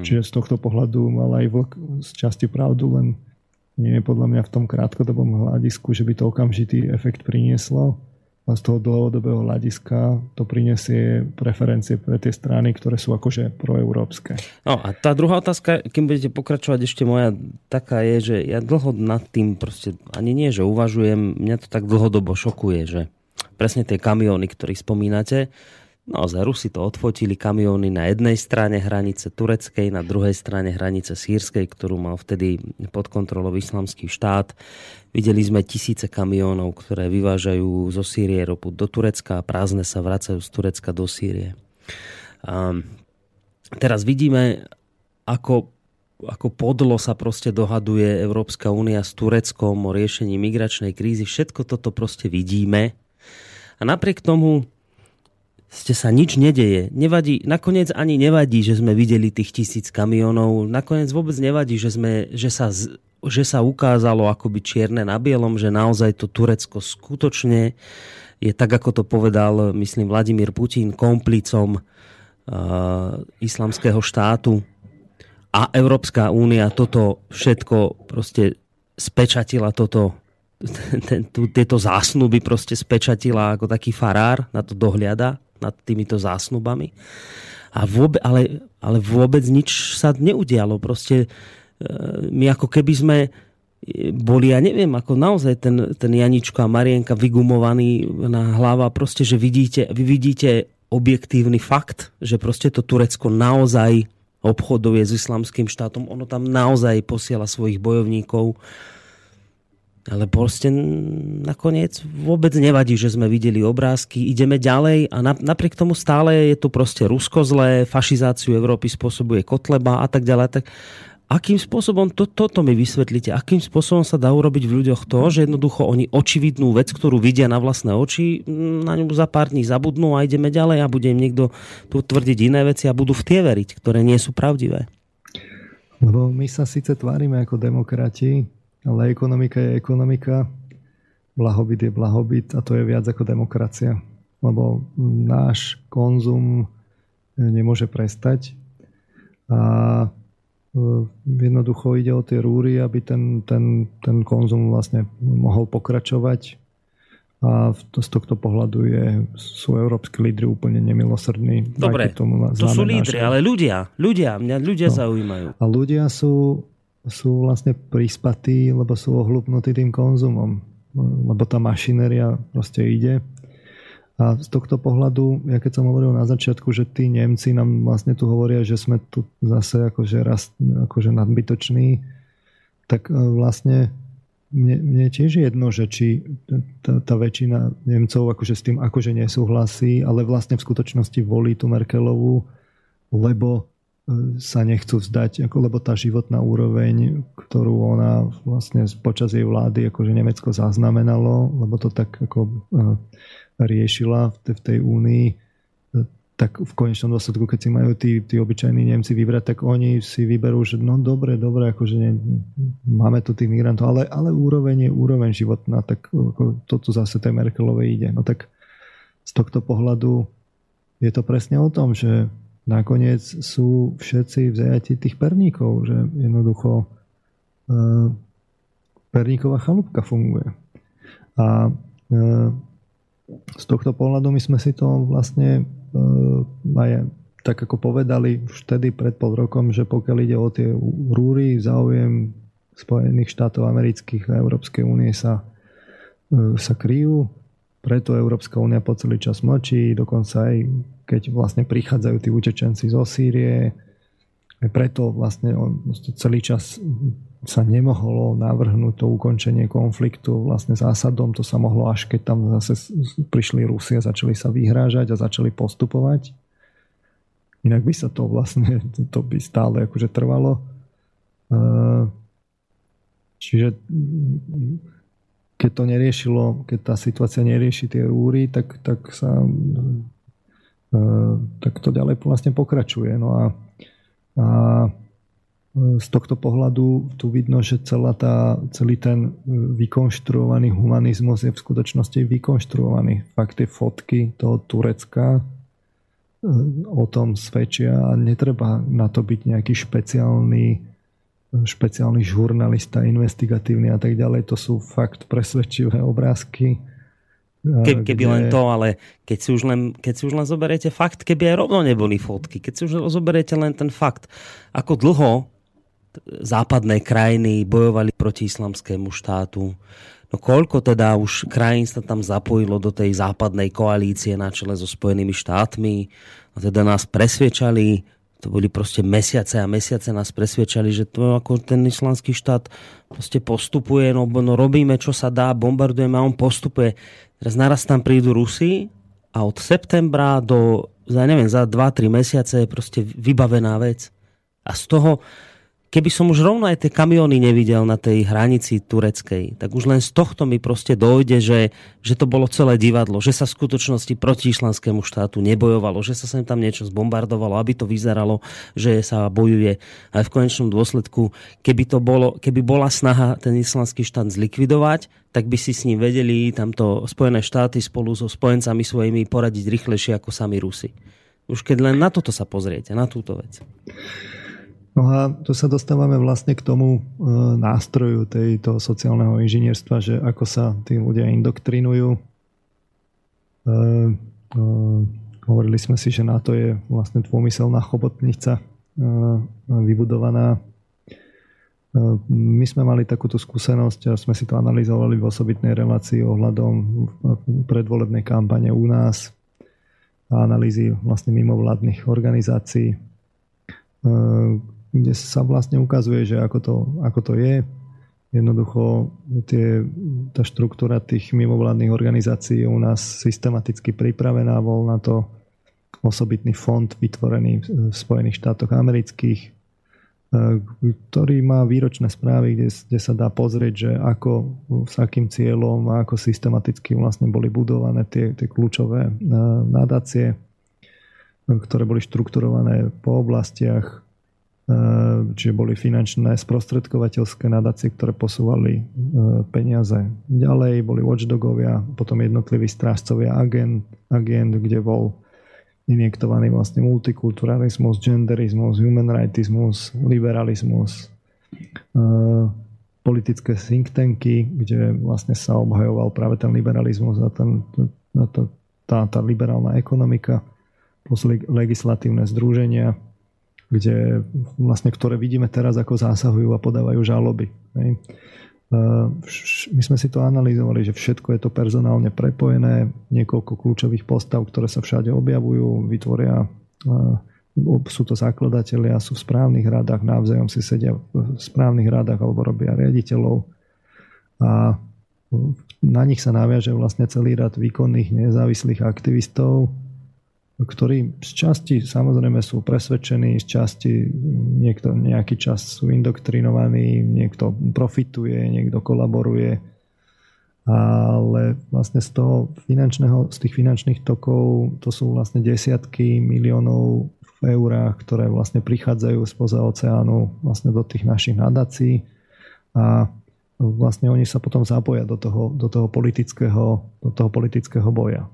[SPEAKER 3] Mm. Čiže z tohto pohľadu mal aj vlk z časti pravdu, len nie je podľa mňa v tom krátkodobom hľadisku, že by to okamžitý efekt prinieslo a z toho dlhodobého hľadiska to prinesie preferencie pre tie strany, ktoré sú akože proeurópske.
[SPEAKER 2] No a tá druhá otázka, kým budete pokračovať, ešte moja taká je, že ja dlho nad tým proste, ani nie, že uvažujem, mňa to tak dlhodobo šokuje, že presne tie kamióny, ktorých spomínate, Naozaj Rusi to odfotili kamióny na jednej strane hranice tureckej, na druhej strane hranice sírskej, ktorú mal vtedy pod kontrolou islamský štát. Videli sme tisíce kamiónov, ktoré vyvážajú zo Sýrie ropu do Turecka a prázdne sa vracajú z Turecka do Sýrie. A teraz vidíme, ako ako podlo sa proste dohaduje Európska únia s Tureckom o riešení migračnej krízy. Všetko toto proste vidíme. A napriek tomu ste sa nič nedeje. Nevadí, nakoniec ani nevadí, že sme videli tých tisíc kamionov. Nakoniec vôbec nevadí, že, sme, že, sa, že sa ukázalo akoby čierne na bielom, že naozaj to Turecko skutočne je tak, ako to povedal, myslím, Vladimír Putin, komplicom uh, islamského štátu. A Európska únia toto všetko proste spečatila toto ten, tu, tieto zásnuby proste spečatila ako taký farár, na to dohliada nad týmito zásnubami. A vôbec, ale, ale vôbec nič sa neudialo. Proste e, my ako keby sme e, boli, ja neviem, ako naozaj ten, ten Janičko a Marienka vygumovaný na hlava, proste, že vidíte, vy vidíte objektívny fakt, že proste to Turecko naozaj obchoduje s islamským štátom, ono tam naozaj posiela svojich bojovníkov ale proste nakoniec vôbec nevadí, že sme videli obrázky, ideme ďalej a napriek tomu stále je tu proste Rusko zlé, fašizáciu Európy spôsobuje Kotleba a tak ďalej. Tak akým spôsobom, to, toto mi vysvetlíte, akým spôsobom sa dá urobiť v ľuďoch to, že jednoducho oni očividnú vec, ktorú vidia na vlastné oči, na ňu za pár dní zabudnú a ideme ďalej a bude im niekto tu tvrdiť iné veci a budú v tie veriť, ktoré nie sú pravdivé.
[SPEAKER 3] Lebo my sa síce tvárime ako demokrati, ale ekonomika je ekonomika, blahobyt je blahobyt a to je viac ako demokracia. Lebo náš konzum nemôže prestať a e, jednoducho ide o tie rúry, aby ten, ten, ten konzum vlastne mohol pokračovať a z tohto pohľadu je, sú európsky lídry úplne nemilosrdní.
[SPEAKER 2] Dobre, tomu to sú lídry, ale ľudia, ľudia, mňa ľudia no. zaujímajú.
[SPEAKER 3] A ľudia sú sú vlastne prispatí, lebo sú ohlupnutí tým konzumom. Lebo tá mašinéria proste ide. A z tohto pohľadu, ja keď som hovoril na začiatku, že tí Nemci nám vlastne tu hovoria, že sme tu zase akože, rast, akože nadbytoční, tak e, vlastne mne, mne tiež je jedno, že či tá, tá väčšina Nemcov akože s tým akože nesúhlasí, ale vlastne v skutočnosti volí tú Merkelovú, lebo sa nechcú vzdať, ako, lebo tá životná úroveň, ktorú ona vlastne počas jej vlády akože Nemecko zaznamenalo, lebo to tak ako eh, riešila v tej, v tej únii, tak v konečnom dôsledku, keď si majú tí, tí obyčajní Nemci vybrať, tak oni si vyberú, že no dobre, dobre, akože ne, máme tu tých migrantov, ale, ale úroveň je úroveň životná, tak ako, to tu zase tej Merkelovej ide. No tak z tohto pohľadu je to presne o tom, že nakoniec sú všetci v zajati tých perníkov, že jednoducho e, perníková chalúbka funguje. A e, z tohto pohľadu my sme si to vlastne e, aj tak ako povedali už vtedy pred pol rokom, že pokiaľ ide o tie rúry, záujem Spojených štátov amerických a Európskej únie sa, sa kryjú preto Európska únia po celý čas mlčí, dokonca aj keď vlastne prichádzajú tí utečenci zo Sýrie preto vlastne on celý čas sa nemohlo navrhnúť to ukončenie konfliktu vlastne zásadom. To sa mohlo až keď tam zase prišli Rusie, začali sa vyhrážať a začali postupovať. Inak by sa to vlastne, to by stále akože trvalo. Čiže keď to neriešilo, keď tá situácia nerieši tie rúry, tak, tak sa tak to ďalej vlastne pokračuje. No a, a z tohto pohľadu tu vidno, že celá tá, celý ten vykonštruovaný humanizmus je v skutočnosti vykonštruovaný. Fakt tie fotky toho Turecka e, o tom svedčia a netreba na to byť nejaký špeciálny špeciálny žurnalista, investigatívny a tak ďalej. To sú fakt presvedčivé obrázky.
[SPEAKER 2] Ke, keby kde... len to, ale keď si, už len, keď si už len zoberiete fakt, keby aj rovno neboli fotky, keď si už zoberiete len ten fakt, ako dlho západné krajiny bojovali proti islamskému štátu. No koľko teda už krajín sa tam zapojilo do tej západnej koalície na čele so Spojenými štátmi a teda nás presviečali, to boli proste mesiace a mesiace nás presviečali, že to ako ten islamský štát proste postupuje, no, no robíme čo sa dá, bombardujeme a on postupuje. Teraz naraz tam prídu Rusi a od septembra do, za neviem, za 2-3 mesiace je proste vybavená vec. A z toho, keby som už rovno aj tie kamiony nevidel na tej hranici tureckej, tak už len z tohto mi proste dojde, že, že to bolo celé divadlo, že sa v skutočnosti proti islamskému štátu nebojovalo, že sa sem tam niečo zbombardovalo, aby to vyzeralo, že sa bojuje. Aj v konečnom dôsledku, keby, to bolo, keby bola snaha ten islamský štát zlikvidovať, tak by si s ním vedeli tamto Spojené štáty spolu so spojencami svojimi poradiť rýchlejšie ako sami Rusi. Už keď len na toto sa pozriete, na túto vec.
[SPEAKER 3] No a tu sa dostávame vlastne k tomu e, nástroju tejto sociálneho inžinierstva, že ako sa tí ľudia indoktrinujú. E, e, hovorili sme si, že na to je vlastne dômyselná chobotnica vybudovaná. My sme mali takúto skúsenosť a sme si to analyzovali v osobitnej relácii ohľadom predvolebnej kampane u nás a analýzy vlastne mimovládnych organizácií kde sa vlastne ukazuje, že ako to, ako to je. Jednoducho tie, tá štruktúra tých mimovládnych organizácií je u nás systematicky pripravená. Bol na to osobitný fond vytvorený v Spojených štátoch amerických, e, ktorý má výročné správy, kde, kde sa dá pozrieť, že ako, s akým cieľom a ako systematicky vlastne boli budované tie, tie kľúčové e, nadácie, ktoré boli štrukturované po oblastiach Eh, čiže boli finančné sprostredkovateľské nadácie, ktoré posúvali eh, peniaze. Ďalej, boli watchdogovia, potom jednotliví strážcovia agent, agent, kde bol injektovaný vlastne multikulturalizmus, genderizmus, human rightizmus, liberalizmus, eh, politické think tanky, kde vlastne sa obhajoval práve ten liberalizmus a ten, tá, tá liberálna ekonomika, plus legislatívne združenia, kde vlastne, ktoré vidíme teraz, ako zásahujú a podávajú žaloby. Hej. My sme si to analyzovali, že všetko je to personálne prepojené, niekoľko kľúčových postav, ktoré sa všade objavujú, vytvoria, sú to zakladatelia, sú v správnych radách, navzájom si sedia v správnych radách alebo robia riaditeľov a na nich sa naviaže vlastne celý rad výkonných nezávislých aktivistov, ktorí z časti samozrejme sú presvedčení, z časti niekto nejaký čas sú indoktrinovaní, niekto profituje, niekto kolaboruje, ale vlastne z toho finančného, z tých finančných tokov to sú vlastne desiatky miliónov v eurách, ktoré vlastne prichádzajú spoza oceánu vlastne do tých našich nadácií a vlastne oni sa potom zapoja do toho, do toho, politického, do toho politického boja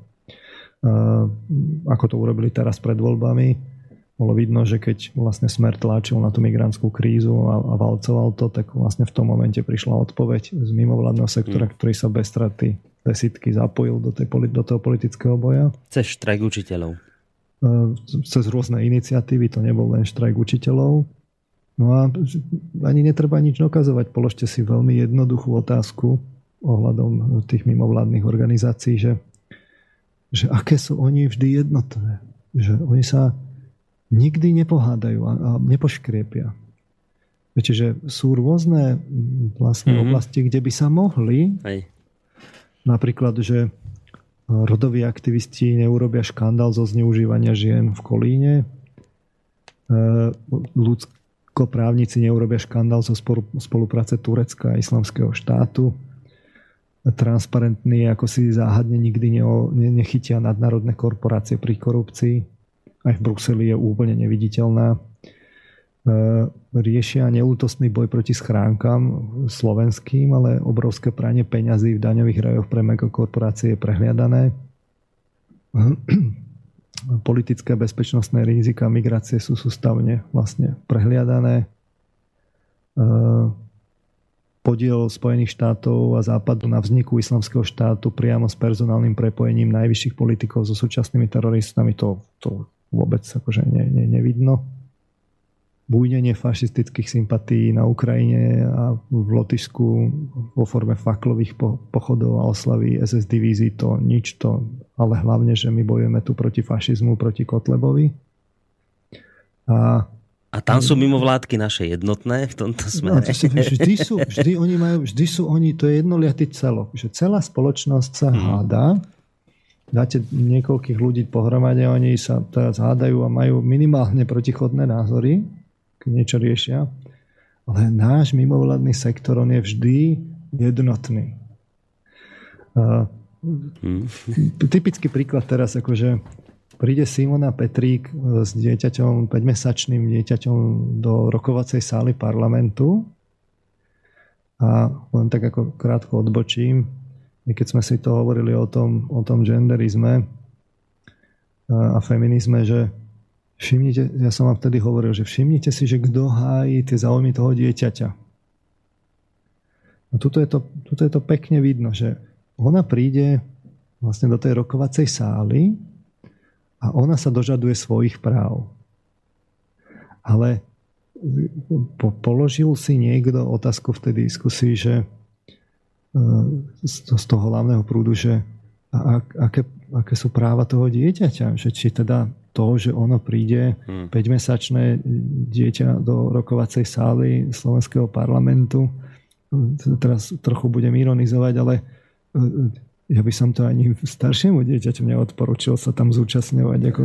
[SPEAKER 3] ako to urobili teraz pred voľbami. Bolo vidno, že keď vlastne Smer tlačil na tú migrantskú krízu a, a valcoval to, tak vlastne v tom momente prišla odpoveď z mimovládneho sektora, mm. ktorý sa bez straty desítky zapojil do, tej, do toho politického boja.
[SPEAKER 2] Cez štrajk učiteľov.
[SPEAKER 3] Cez rôzne iniciatívy, to nebol len štrajk učiteľov. No a ani netreba nič dokazovať. Položte si veľmi jednoduchú otázku ohľadom tých mimovládnych organizácií, že že aké sú oni vždy jednotné. Že oni sa nikdy nepohádajú a, a nepoškriepia. Viete, že sú rôzne vlastne mm-hmm. oblasti, kde by sa mohli Hej. napríklad, že rodoví aktivisti neurobia škandál zo zneužívania žien v Kolíne, e, ľudskoprávnici neurobia škandál zo spolupráce Turecka a islamského štátu, transparentní, ako si záhadne nikdy nechytia nadnárodné korporácie pri korupcii. Aj v Bruseli je úplne neviditeľná E, riešia neútostný boj proti schránkam slovenským, ale obrovské pranie peňazí v daňových rajoch pre megakorporácie je prehliadané. Politické bezpečnostné rizika migrácie sú sústavne vlastne prehliadané. Podiel Spojených štátov a Západu na vzniku islamského štátu priamo s personálnym prepojením najvyšších politikov so súčasnými teroristami to, to vôbec akože ne, ne, nevidno búdenie fašistických sympatí na Ukrajine a v Lotyšsku vo forme faklových pochodov a oslavy SS divízií to nič to, ale hlavne, že my bojujeme tu proti fašizmu, proti Kotlebovi.
[SPEAKER 2] A a tam sú mimovládky naše jednotné v tomto smere. No, to
[SPEAKER 3] vždy, sú, vždy, oni majú, vždy sú oni, to je jednoliatý celok, že celá spoločnosť sa hmm. háda, dáte niekoľkých ľudí pohromade, oni sa teraz hádajú a majú minimálne protichodné názory, niečo riešia. Ale náš mimovládny sektor, on je vždy jednotný. Hmm. Typický príklad teraz, akože príde Simona Petrík s dieťaťom, 5-mesačným dieťaťom do rokovacej sály parlamentu a len tak ako krátko odbočím, keď sme si to hovorili o tom, o tom genderizme a feminizme, že Všimnite, ja som vám vtedy hovoril, že všimnite si, že kto hájí tie záujmy toho dieťaťa. No tuto je, to, tuto je to pekne vidno, že ona príde vlastne do tej rokovacej sály a ona sa dožaduje svojich práv. Ale po, položil si niekto otázku v tej diskusii, že e, z toho hlavného prúdu, že a, aké, aké sú práva toho dieťaťa, že či teda to, že ono príde hmm. 5-mesačné dieťa do rokovacej sály slovenského parlamentu. Teraz trochu budem ironizovať, ale e, ja by som to ani staršiemu dieťaťu neodporučil sa tam zúčastňovať. Ako,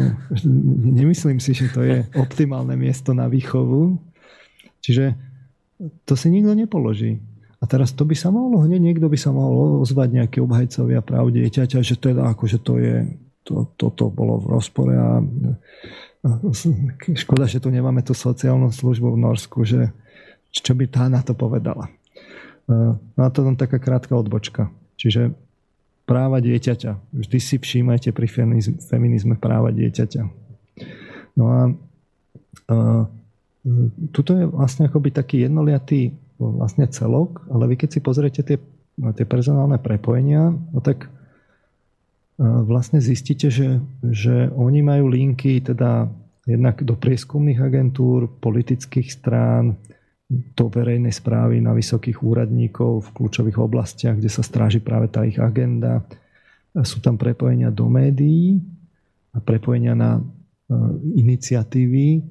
[SPEAKER 3] nemyslím si, že to je optimálne miesto na výchovu. Čiže to si nikto nepoloží. A teraz to by sa mohlo, hneď niekto by sa mohol ozvať nejaké obhajcovia práv dieťaťa, že teda akože to je to, toto bolo v rozpore a, a škoda, že tu nemáme tú sociálnu službu v Norsku, že čo by tá na to povedala. No a to len taká krátka odbočka. Čiže práva dieťaťa. Vždy si všímajte pri feminizme práva dieťaťa. No a, a tuto je vlastne akoby taký jednoliatý vlastne celok, ale vy keď si pozriete tie, tie personálne prepojenia, no tak vlastne zistíte, že, že oni majú linky teda jednak do prieskumných agentúr, politických strán, do verejnej správy na vysokých úradníkov v kľúčových oblastiach, kde sa stráži práve tá ich agenda. Sú tam prepojenia do médií a prepojenia na e, iniciatívy, e,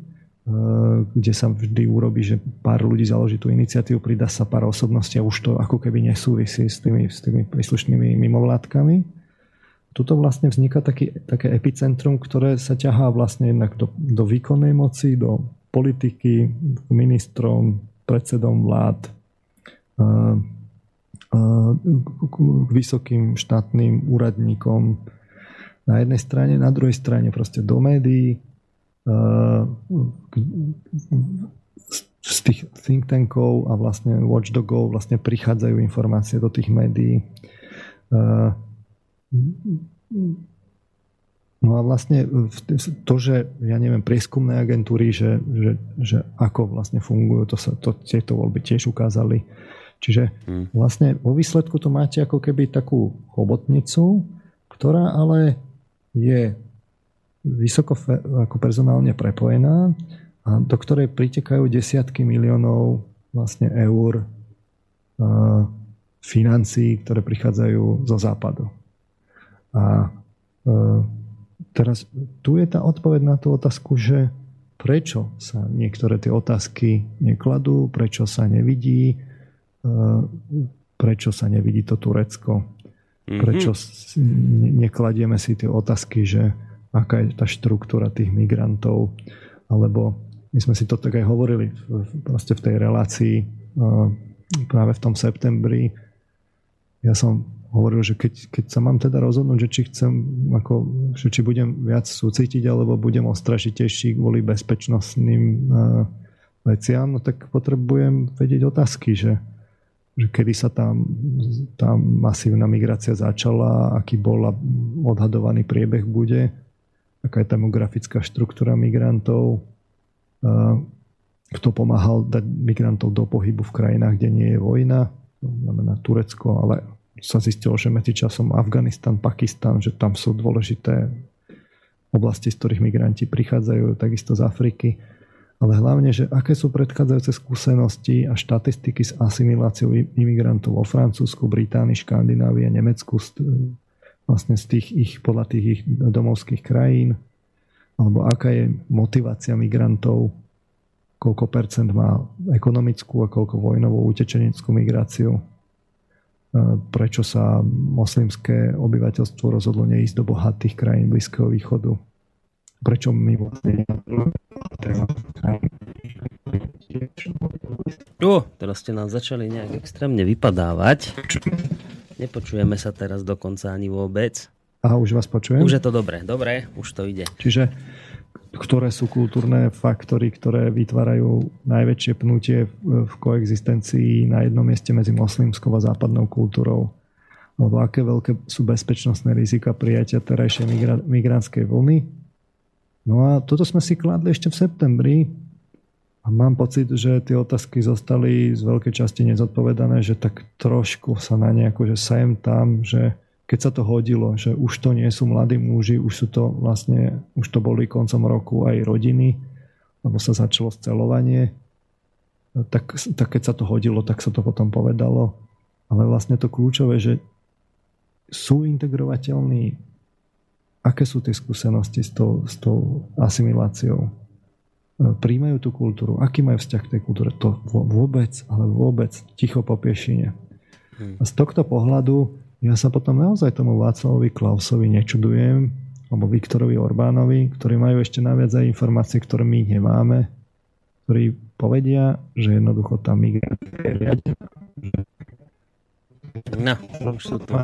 [SPEAKER 3] kde sa vždy urobí, že pár ľudí založí tú iniciatívu, pridá sa pár osobností a už to ako keby nesúvisí s tými, s tými príslušnými mimovládkami. Tuto vlastne vzniká taký, také epicentrum, ktoré sa ťahá vlastne jednak do, do výkonnej moci, do politiky, ministrom, predsedom vlád, k vysokým štátnym úradníkom na jednej strane, na druhej strane proste do médií, z tých think tankov a vlastne watchdogov vlastne prichádzajú informácie do tých médií No a vlastne to, že ja neviem, prieskumné agentúry, že, že, že ako vlastne fungujú, to sa to, tieto voľby tiež ukázali. Čiže hmm. vlastne vo výsledku to máte ako keby takú chobotnicu, ktorá ale je vysoko ako personálne prepojená a do ktorej pritekajú desiatky miliónov vlastne eur financí, ktoré prichádzajú zo západu. A e, teraz tu je tá odpoveď na tú otázku, že prečo sa niektoré tie otázky nekladú, prečo sa nevidí, prečo sa nevidí to Turecko, prečo nekladieme si tie otázky, že aká je tá štruktúra tých migrantov, alebo my sme si to tak aj hovorili proste v tej relácii práve v tom septembri. Ja som hovoril, že keď, keď sa mám teda rozhodnúť, že či chcem, ako, že či budem viac súcitiť, alebo budem ostražitejší kvôli bezpečnostným uh, veciam, no tak potrebujem vedieť otázky, že, že kedy sa tam tá masívna migrácia začala, aký bol odhadovaný priebeh bude, aká je demografická štruktúra migrantov, kto pomáhal dať migrantov do pohybu v krajinách, kde nie je vojna, to znamená Turecko, ale sa zistilo, že medzi časom Afganistan, Pakistan, že tam sú dôležité oblasti, z ktorých migranti prichádzajú, takisto z Afriky. Ale hlavne, že aké sú predchádzajúce skúsenosti a štatistiky s asimiláciou imigrantov vo Francúzsku, Británii, Škandinávii a Nemecku vlastne z tých ich, podľa tých ich domovských krajín, alebo aká je motivácia migrantov, koľko percent má ekonomickú a koľko vojnovú utečeneckú migráciu, prečo sa moslimské obyvateľstvo rozhodlo neísť do bohatých krajín Blízkeho východu, prečo my vlastne
[SPEAKER 2] O, teraz ste nám začali nejak extrémne vypadávať. Nepočujeme sa teraz dokonca ani vôbec.
[SPEAKER 3] A už vás počujem?
[SPEAKER 2] Už je to dobré, dobre, už to ide.
[SPEAKER 3] Čiže ktoré sú kultúrne faktory, ktoré vytvárajú najväčšie pnutie v koexistencii na jednom mieste medzi moslimskou a západnou kultúrou. Alebo aké veľké sú bezpečnostné rizika prijatia terajšej migra- migrantskej vlny. No a toto sme si kladli ešte v septembri a mám pocit, že tie otázky zostali z veľkej časti nezodpovedané, že tak trošku sa na nejako, že sem tam, že keď sa to hodilo, že už to nie sú mladí muži, už sú to vlastne, už to boli koncom roku aj rodiny, lebo sa začalo scelovanie, tak, tak keď sa to hodilo, tak sa to potom povedalo. Ale vlastne to kľúčové, že sú integrovateľní, aké sú tie skúsenosti s tou, s tou asimiláciou, príjmajú tú kultúru, aký majú vzťah k tej kultúre, to vôbec, ale vôbec ticho po piešine. Hmm. A z tohto pohľadu ja sa potom naozaj tomu Václavovi Klausovi nečudujem, alebo Viktorovi Orbánovi, ktorí majú ešte naviac aj informácie, ktoré my nemáme, ktorí povedia, že jednoducho tá migrácia je riadená.
[SPEAKER 2] No, už sú, tu,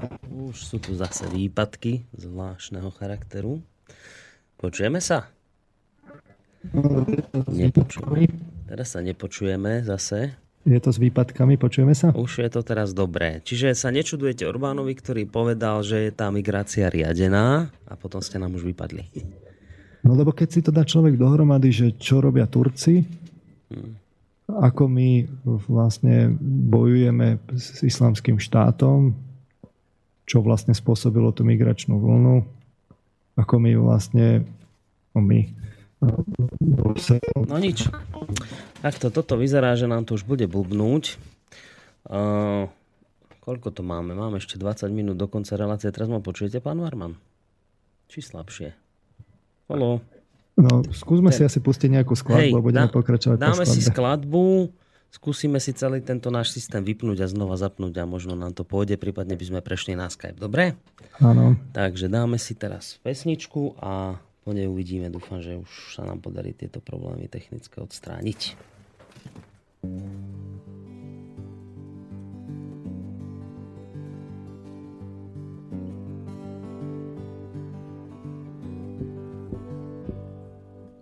[SPEAKER 2] už sú tu zase výpadky zvláštneho charakteru. Počujeme sa? Nepočujeme. Teraz sa nepočujeme zase.
[SPEAKER 3] Je to s výpadkami, počujeme sa?
[SPEAKER 2] Už je to teraz dobré. Čiže sa nečudujete Orbánovi, ktorý povedal, že je tá migrácia riadená a potom ste nám už vypadli.
[SPEAKER 3] No lebo keď si to dá človek dohromady, že čo robia Turci, hmm. ako my vlastne bojujeme s islamským štátom, čo vlastne spôsobilo tú migračnú vlnu, ako my vlastne, no my,
[SPEAKER 2] No nič. Takto toto vyzerá, že nám to už bude blbnúť. Uh, koľko to máme? Máme ešte 20 minút do konca relácie. Teraz ma počujete, pán Varman? Či slabšie? Halo?
[SPEAKER 3] No, skúsme Ten... si asi pustiť nejakú skladbu Hej, a budeme dá, pokračovať
[SPEAKER 2] Dáme si skladbu, skúsime si celý tento náš systém vypnúť a znova zapnúť a možno nám to pôjde, prípadne by sme prešli na Skype. Dobre?
[SPEAKER 3] Áno.
[SPEAKER 2] Takže dáme si teraz pesničku a nej uvidíme. Dúfam, že už sa nám podarí tieto problémy technické odstrániť.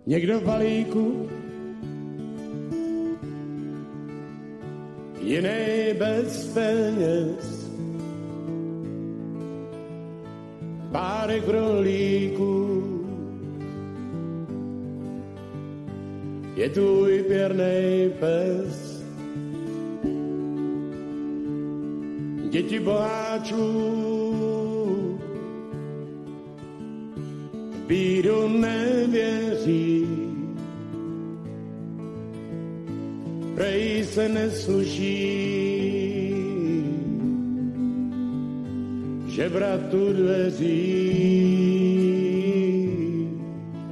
[SPEAKER 10] Někdo v balíku, jiný bez peněz, párek rolíků, je tvůj pěrnej pes. Děti boháčů v bídu nevěří, prej se nesluší, že bratu dveří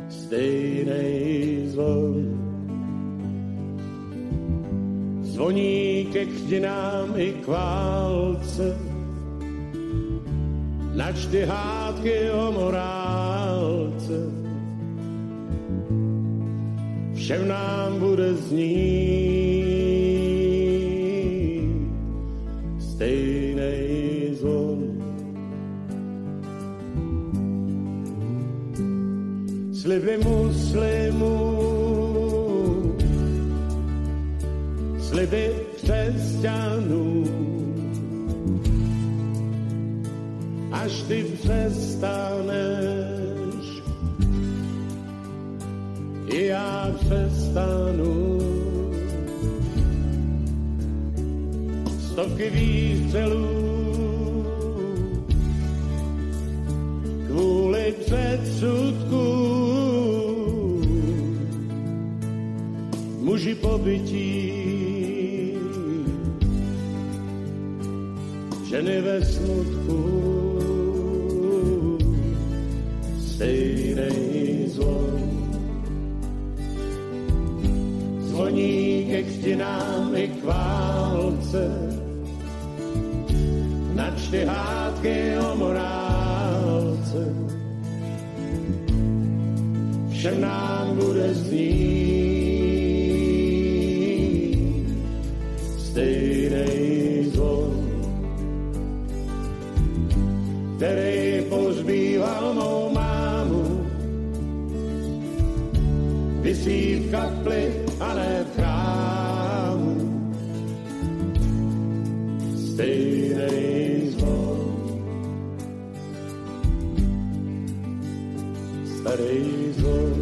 [SPEAKER 10] stejnej zvon. Zvoní ke křtinám i k válce, načty hádky o morálce. Všem nám bude znít stejnej zvon. Sliby muslimů, sliby křesťanů, až ty přestaneš, i já přestanu. Stovky výstřelů kvůli předsudku muži pobytí ženy ve smutku stejnej zvon. Zvoní ke křtinám i k válce, načty hádky o morálce. Všem nám bude znít který pozbýval mou mámu. Vysí v kapli, a ne v chrámu. Stejnej zvon. Starý zvon.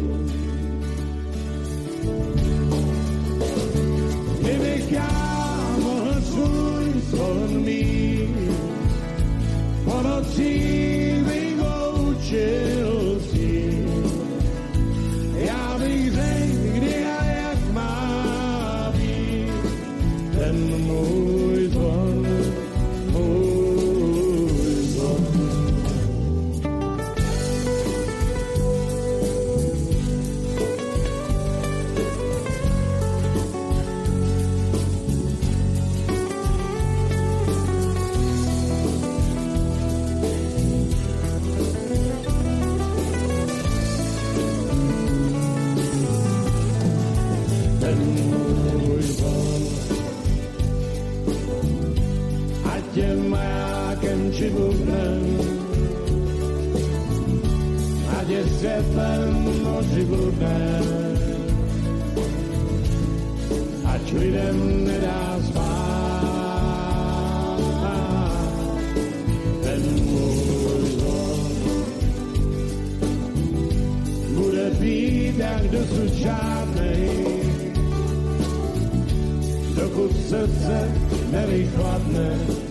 [SPEAKER 10] Srdce nevychladne.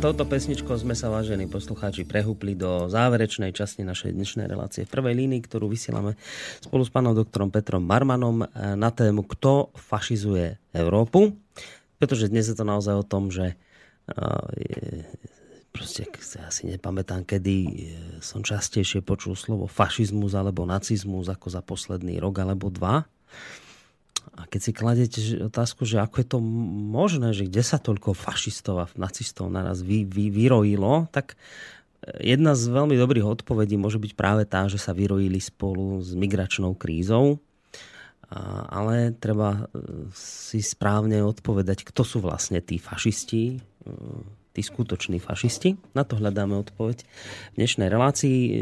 [SPEAKER 2] Touto pesničkou sme sa, vážení poslucháči, prehúpli do záverečnej časti našej dnešnej relácie v prvej línii, ktorú vysielame spolu s pánom doktorom Petrom Marmanom eh, na tému Kto fašizuje Európu? Pretože dnes je to naozaj o tom, že eh, proste ja si nepamätám, kedy eh, som častejšie počul slovo fašizmus alebo nacizmus ako za posledný rok alebo dva. A keď si kladete otázku, že ako je to možné, že kde sa toľko fašistov a nacistov naraz vy, vy, vyrojilo, tak e, jedna z veľmi dobrých odpovedí môže byť práve tá, že sa vyrojili spolu s migračnou krízou. Ale treba e, si správne odpovedať, kto sú vlastne tí fašisti, e, tí skutoční fašisti. Na to hľadáme odpoveď v dnešnej relácii. E,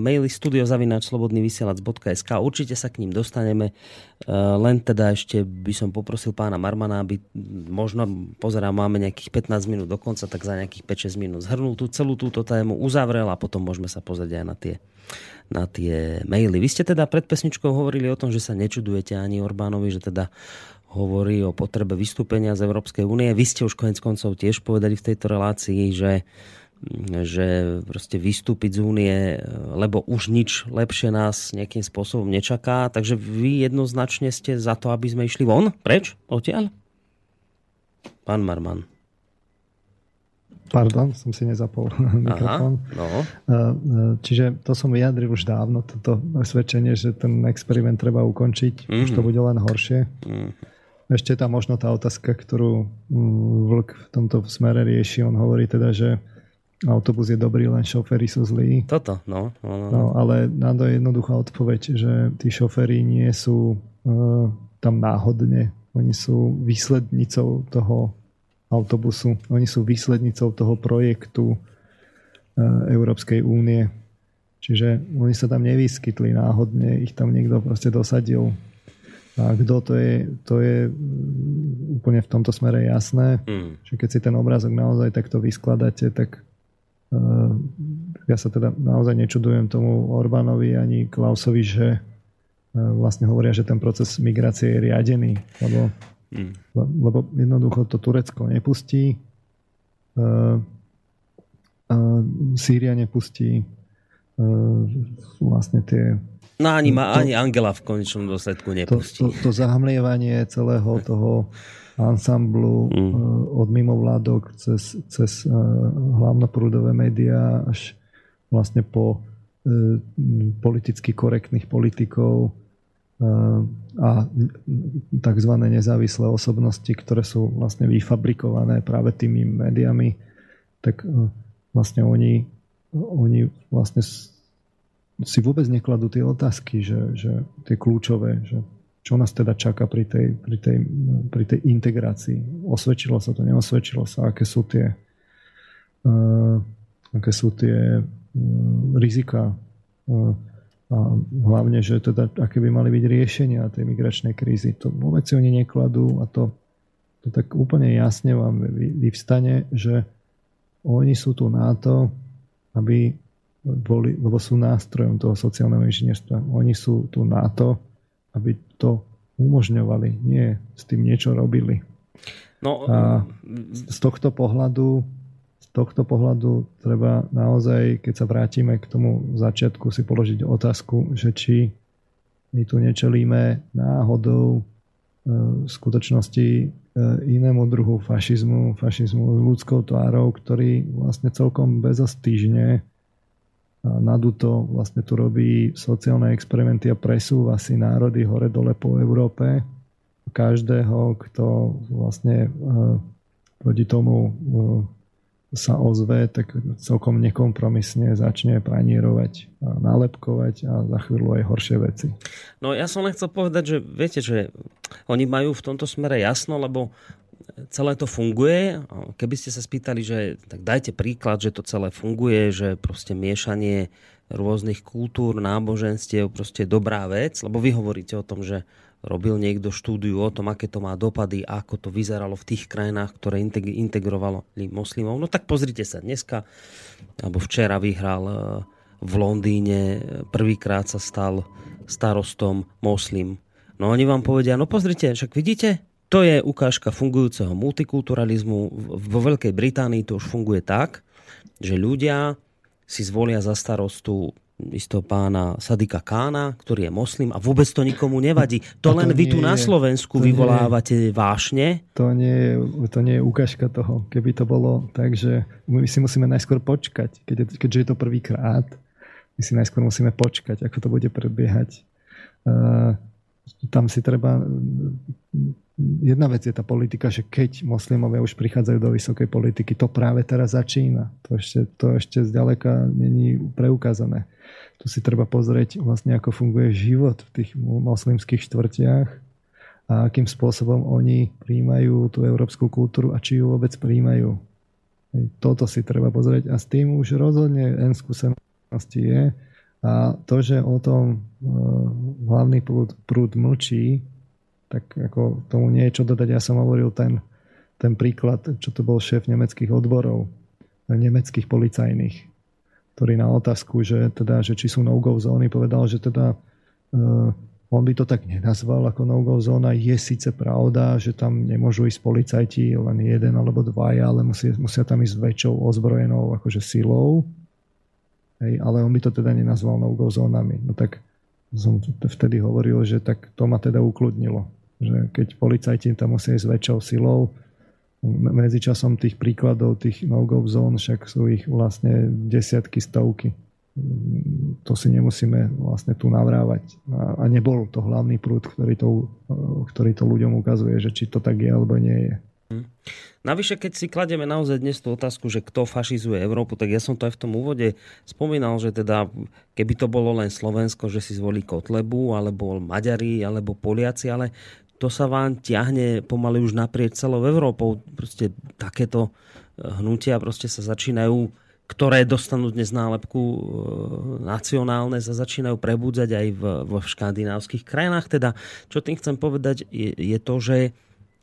[SPEAKER 2] Maily studiozavináčslobodnyvysielac.sk Určite sa k ním dostaneme. E, Len teda ešte by som poprosil pána Marmana, aby možno, pozerám, máme nejakých 15 minút do konca, tak za nejakých 5-6 minút zhrnul tú celú túto tému, uzavrel a potom môžeme sa pozrieť aj na tie na tie maily. Vy ste teda pred pesničkou hovorili o tom, že sa nečudujete ani Orbánovi, že teda hovorí o potrebe vystúpenia z Európskej únie. Vy ste už konec koncov tiež povedali v tejto relácii, že že proste vystúpiť z únie, lebo už nič lepšie nás nejakým spôsobom nečaká. Takže vy jednoznačne ste za to, aby sme išli von? Preč? Odtiaľ? Pán Marman.
[SPEAKER 3] Pardon, som si nezapol mikrofón.
[SPEAKER 2] no.
[SPEAKER 3] Čiže to som vyjadril už dávno, toto presvedčenie, že ten experiment treba ukončiť. Mm-hmm. Už to bude len horšie. Mm-hmm. Ešte tam možno tá otázka, ktorú mm, Vlk v tomto smere rieši. On hovorí teda, že autobus je dobrý, len šoféry sú zlí.
[SPEAKER 2] Toto, no. no, no.
[SPEAKER 3] no ale na to je jednoduchá odpoveď, že tí šoféry nie sú uh, tam náhodne. Oni sú výslednicou toho autobusu. Oni sú výslednicou toho projektu e, Európskej únie. Čiže oni sa tam nevyskytli náhodne, ich tam niekto proste dosadil. A kto to je, to je mm, úplne v tomto smere jasné. Mm. Že keď si ten obrázok naozaj takto vyskladáte, tak uh, ja sa teda naozaj nečudujem tomu Orbánovi ani Klausovi, že uh, vlastne hovoria, že ten proces migrácie je riadený. Lebo Mm. Lebo jednoducho to Turecko nepustí, uh, uh, Sýria nepustí uh, vlastne tie
[SPEAKER 2] No ani, ma, ani Angela v konečnom dôsledku nepustí.
[SPEAKER 3] To, to, to zahamlievanie celého toho ansamblu mm. uh, od mimovládok cez, cez uh, hlavnoprúdové médiá až vlastne po uh, politicky korektných politikov a tzv. nezávislé osobnosti, ktoré sú vlastne vyfabrikované práve tými médiami, tak e, vlastne oni, oni vlastne si vôbec nekladú tie otázky, že, že tie kľúčové, že čo nás teda čaká pri tej, pri tej, pri tej integrácii. Osvedčilo sa to, neosvedčilo sa, aké sú tie, uh, aké sú tie uh, rizika uh, a hlavne, že teda, aké by mali byť riešenia tej migračnej krízy. To vôbec si oni nekladú a to, to tak úplne jasne vám vyvstane, že oni sú tu na to, aby boli, lebo sú nástrojom toho sociálneho inžinierstva. Oni sú tu na to, aby to umožňovali, nie s tým niečo robili. No, a z tohto pohľadu tohto pohľadu treba naozaj, keď sa vrátime k tomu začiatku, si položiť otázku, že či my tu nečelíme náhodou e, v skutočnosti e, inému druhu fašizmu, fašizmu ľudskou tvárou, ktorý vlastne celkom bezostýžne naduto vlastne tu robí sociálne experimenty a presúva si národy hore-dole po Európe. Každého, kto vlastne e, proti tomu sa ozve, tak celkom nekompromisne začne pranierovať a nálepkovať a za chvíľu aj horšie veci.
[SPEAKER 2] No ja som len chcel povedať, že viete, že oni majú v tomto smere jasno, lebo celé to funguje. Keby ste sa spýtali, že tak dajte príklad, že to celé funguje, že proste miešanie rôznych kultúr, náboženstiev proste dobrá vec, lebo vy hovoríte o tom, že robil niekto štúdiu o tom, aké to má dopady, ako to vyzeralo v tých krajinách, ktoré integrovalo moslimov. No tak pozrite sa, dneska, alebo včera vyhral e, v Londýne, e, prvýkrát sa stal starostom moslim. No oni vám povedia, no pozrite, však vidíte, to je ukážka fungujúceho multikulturalizmu. Vo Veľkej Británii to už funguje tak, že ľudia si zvolia za starostu istého pána Sadika Kána, ktorý je moslim a vôbec to nikomu nevadí. To, to len vy tu na Slovensku vyvolávate nie, vášne.
[SPEAKER 3] To nie, je, to nie je ukážka toho. Keby to bolo tak, že my si musíme najskôr počkať, keď, keďže je to prvýkrát, my si najskôr musíme počkať, ako to bude prebiehať. Uh, tam si treba jedna vec je tá politika, že keď moslimovia už prichádzajú do vysokej politiky, to práve teraz začína. To ešte, to ešte zďaleka není preukázané. Tu si treba pozrieť vlastne, ako funguje život v tých moslimských štvrtiach a akým spôsobom oni príjmajú tú európsku kultúru a či ju vôbec príjmajú. Toto si treba pozrieť a s tým už rozhodne N skúsenosti je. A to, že o tom e, hlavný prúd, prúd mlčí, tak ako tomu nie je čo dodať. Ja som hovoril ten, ten príklad, čo to bol šéf nemeckých odborov, nemeckých policajných, ktorý na otázku, že, teda, že či sú no-go zóny, povedal, že teda uh, on by to tak nenazval ako no-go zóna. Je síce pravda, že tam nemôžu ísť policajti len jeden alebo dvaja, ale musia, musia tam ísť väčšou ozbrojenou akože silou. Hej, ale on by to teda nenazval no-go zónami. No tak som vtedy hovoril, že tak to ma teda ukludnilo. Že keď policajti tam musia ísť väčšou silou, medzičasom tých príkladov, tých no-go zón, však sú ich vlastne desiatky, stovky to si nemusíme vlastne tu navrávať. A, a nebol to hlavný prúd, ktorý to, ktorý to ľuďom ukazuje, že či to tak je alebo nie je. Hm.
[SPEAKER 2] Navyše, keď si kladieme naozaj dnes tú otázku, že kto fašizuje Európu, tak ja som to aj v tom úvode spomínal, že teda keby to bolo len Slovensko, že si zvolí Kotlebu, alebo Maďari, alebo Poliaci, ale to sa vám ťahne pomaly už naprieč celou Európou. Proste takéto hnutia proste sa začínajú ktoré dostanú dnes nálepku e, nacionálne, sa začínajú prebúdzať aj v, v škandinávskych krajinách. Teda, čo tým chcem povedať, je, je to, že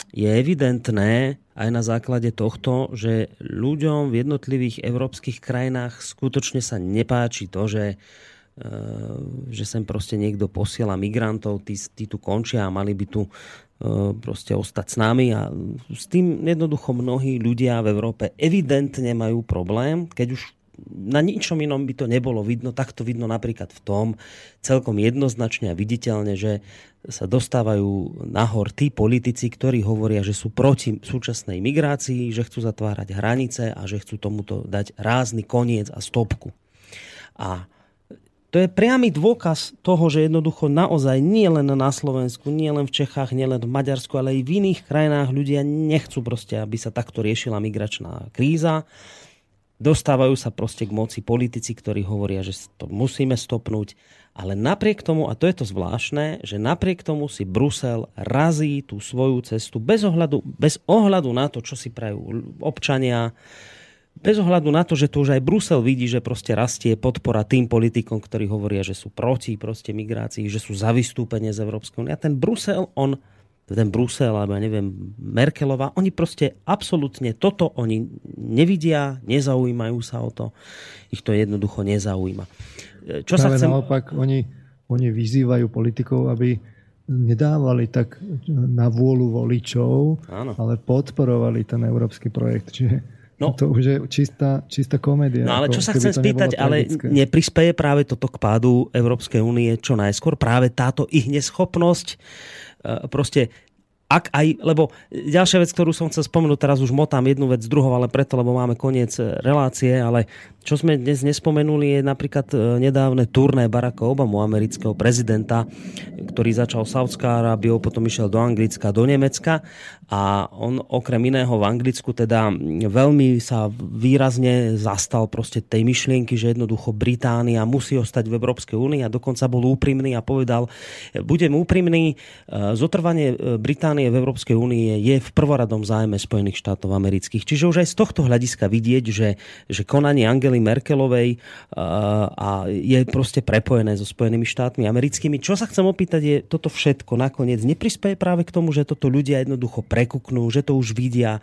[SPEAKER 2] je evidentné aj na základe tohto, že ľuďom v jednotlivých európskych krajinách skutočne sa nepáči to, že, e, že sem proste niekto posiela migrantov, tí, tí tu končia a mali by tu E, proste ostať s nami. A s tým jednoducho mnohí ľudia v Európe evidentne majú problém, keď už na ničom inom by to nebolo vidno, tak to vidno napríklad v tom celkom jednoznačne a viditeľne, že sa dostávajú nahor tí politici, ktorí hovoria, že sú proti súčasnej migrácii, že chcú zatvárať hranice a že chcú tomuto dať rázny koniec a stopku. A to je priamy dôkaz toho, že jednoducho naozaj nie len na Slovensku, nie len v Čechách, nie len v Maďarsku, ale aj v iných krajinách ľudia nechcú proste, aby sa takto riešila migračná kríza. Dostávajú sa proste k moci politici, ktorí hovoria, že to musíme stopnúť. Ale napriek tomu, a to je to zvláštne, že napriek tomu si Brusel razí tú svoju cestu bez ohľadu, bez ohľadu na to, čo si prajú občania, bez ohľadu na to, že tu už aj Brusel vidí, že proste rastie podpora tým politikom, ktorí hovoria, že sú proti proste migrácii, že sú za vystúpenie z Európskej únie. A ten Brusel, on, ten Brusel, alebo ja neviem, Merkelová, oni proste absolútne toto oni nevidia, nezaujímajú sa o to. Ich to jednoducho nezaujíma.
[SPEAKER 3] Čo Práve sa chcem... naopak, oni, oni vyzývajú politikov, aby nedávali tak na vôľu voličov, Áno. ale podporovali ten európsky projekt. Čiže No, to už je čistá, čistá komédia.
[SPEAKER 2] No ale čo sa chcem spýtať, ale neprispeje práve toto k pádu Európskej únie čo najskôr? Práve táto ich neschopnosť e, proste ak aj, lebo ďalšia vec, ktorú som chcel spomenúť, teraz už motám jednu vec druhou, ale preto, lebo máme koniec e, relácie, ale čo sme dnes nespomenuli je napríklad e, nedávne turné Baracka Obamu, amerického prezidenta, ktorý začal Saudská Arábiou, potom išiel do Anglicka, do Nemecka. A on okrem iného v Anglicku teda veľmi sa výrazne zastal proste tej myšlienky, že jednoducho Británia musí ostať v Európskej únii a dokonca bol úprimný a povedal, budem úprimný, e, zotrvanie Británie Británie v Európskej únie je v prvoradom zájme Spojených štátov amerických. Čiže už aj z tohto hľadiska vidieť, že, že konanie Angely Merkelovej a, a je proste prepojené so Spojenými štátmi americkými. Čo sa chcem opýtať je, toto všetko nakoniec neprispieje práve k tomu, že toto ľudia jednoducho prekuknú, že to už vidia,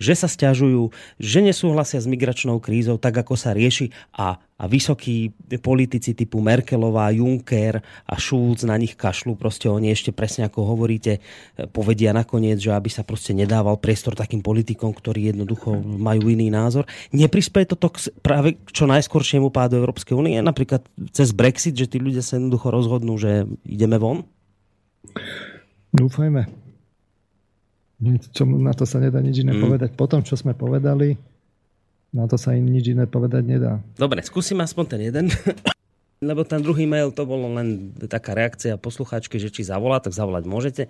[SPEAKER 2] že sa stiažujú, že nesúhlasia s migračnou krízou tak, ako sa rieši a a vysokí politici typu Merkelová, Juncker a Schulz na nich kašľú. Proste oni ešte presne ako hovoríte, povedia nakoniec, že aby sa proste nedával priestor takým politikom, ktorí jednoducho majú iný názor. Neprispieje toto k, práve k čo najskoršiemu pádu Európskej únie, napríklad cez Brexit, že tí ľudia sa jednoducho rozhodnú, že ideme von?
[SPEAKER 3] Dúfajme. Na to sa nedá nič iné mm. povedať. Po tom, čo sme povedali, na to sa im nič iné povedať nedá.
[SPEAKER 2] Dobre, skúsim aspoň ten jeden. Lebo ten druhý mail to bolo len taká reakcia poslucháčky, že či zavolá, tak zavolať môžete.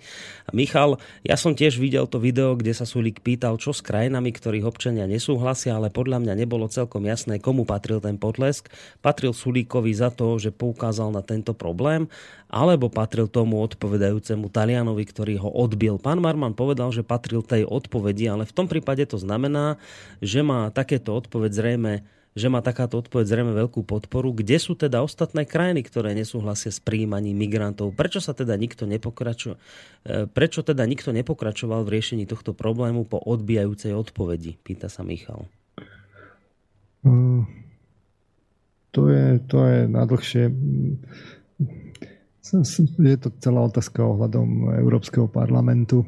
[SPEAKER 2] Michal, ja som tiež videl to video, kde sa Sulík pýtal, čo s krajinami, ktorých občania nesúhlasia, ale podľa mňa nebolo celkom jasné, komu patril ten potlesk. Patril Sulíkovi za to, že poukázal na tento problém, alebo patril tomu odpovedajúcemu Talianovi, ktorý ho odbil. Pán Marman povedal, že patril tej odpovedi, ale v tom prípade to znamená, že má takéto odpoveď zrejme že má takáto odpoveď zrejme veľkú podporu. Kde sú teda ostatné krajiny, ktoré nesúhlasia s príjmaním migrantov? Prečo sa teda nikto nepokračo... E, prečo teda nikto nepokračoval v riešení tohto problému po odbijajúcej odpovedi? Pýta sa Michal.
[SPEAKER 3] Mm, to je, to je na dlhšie. Je to celá otázka ohľadom Európskeho parlamentu,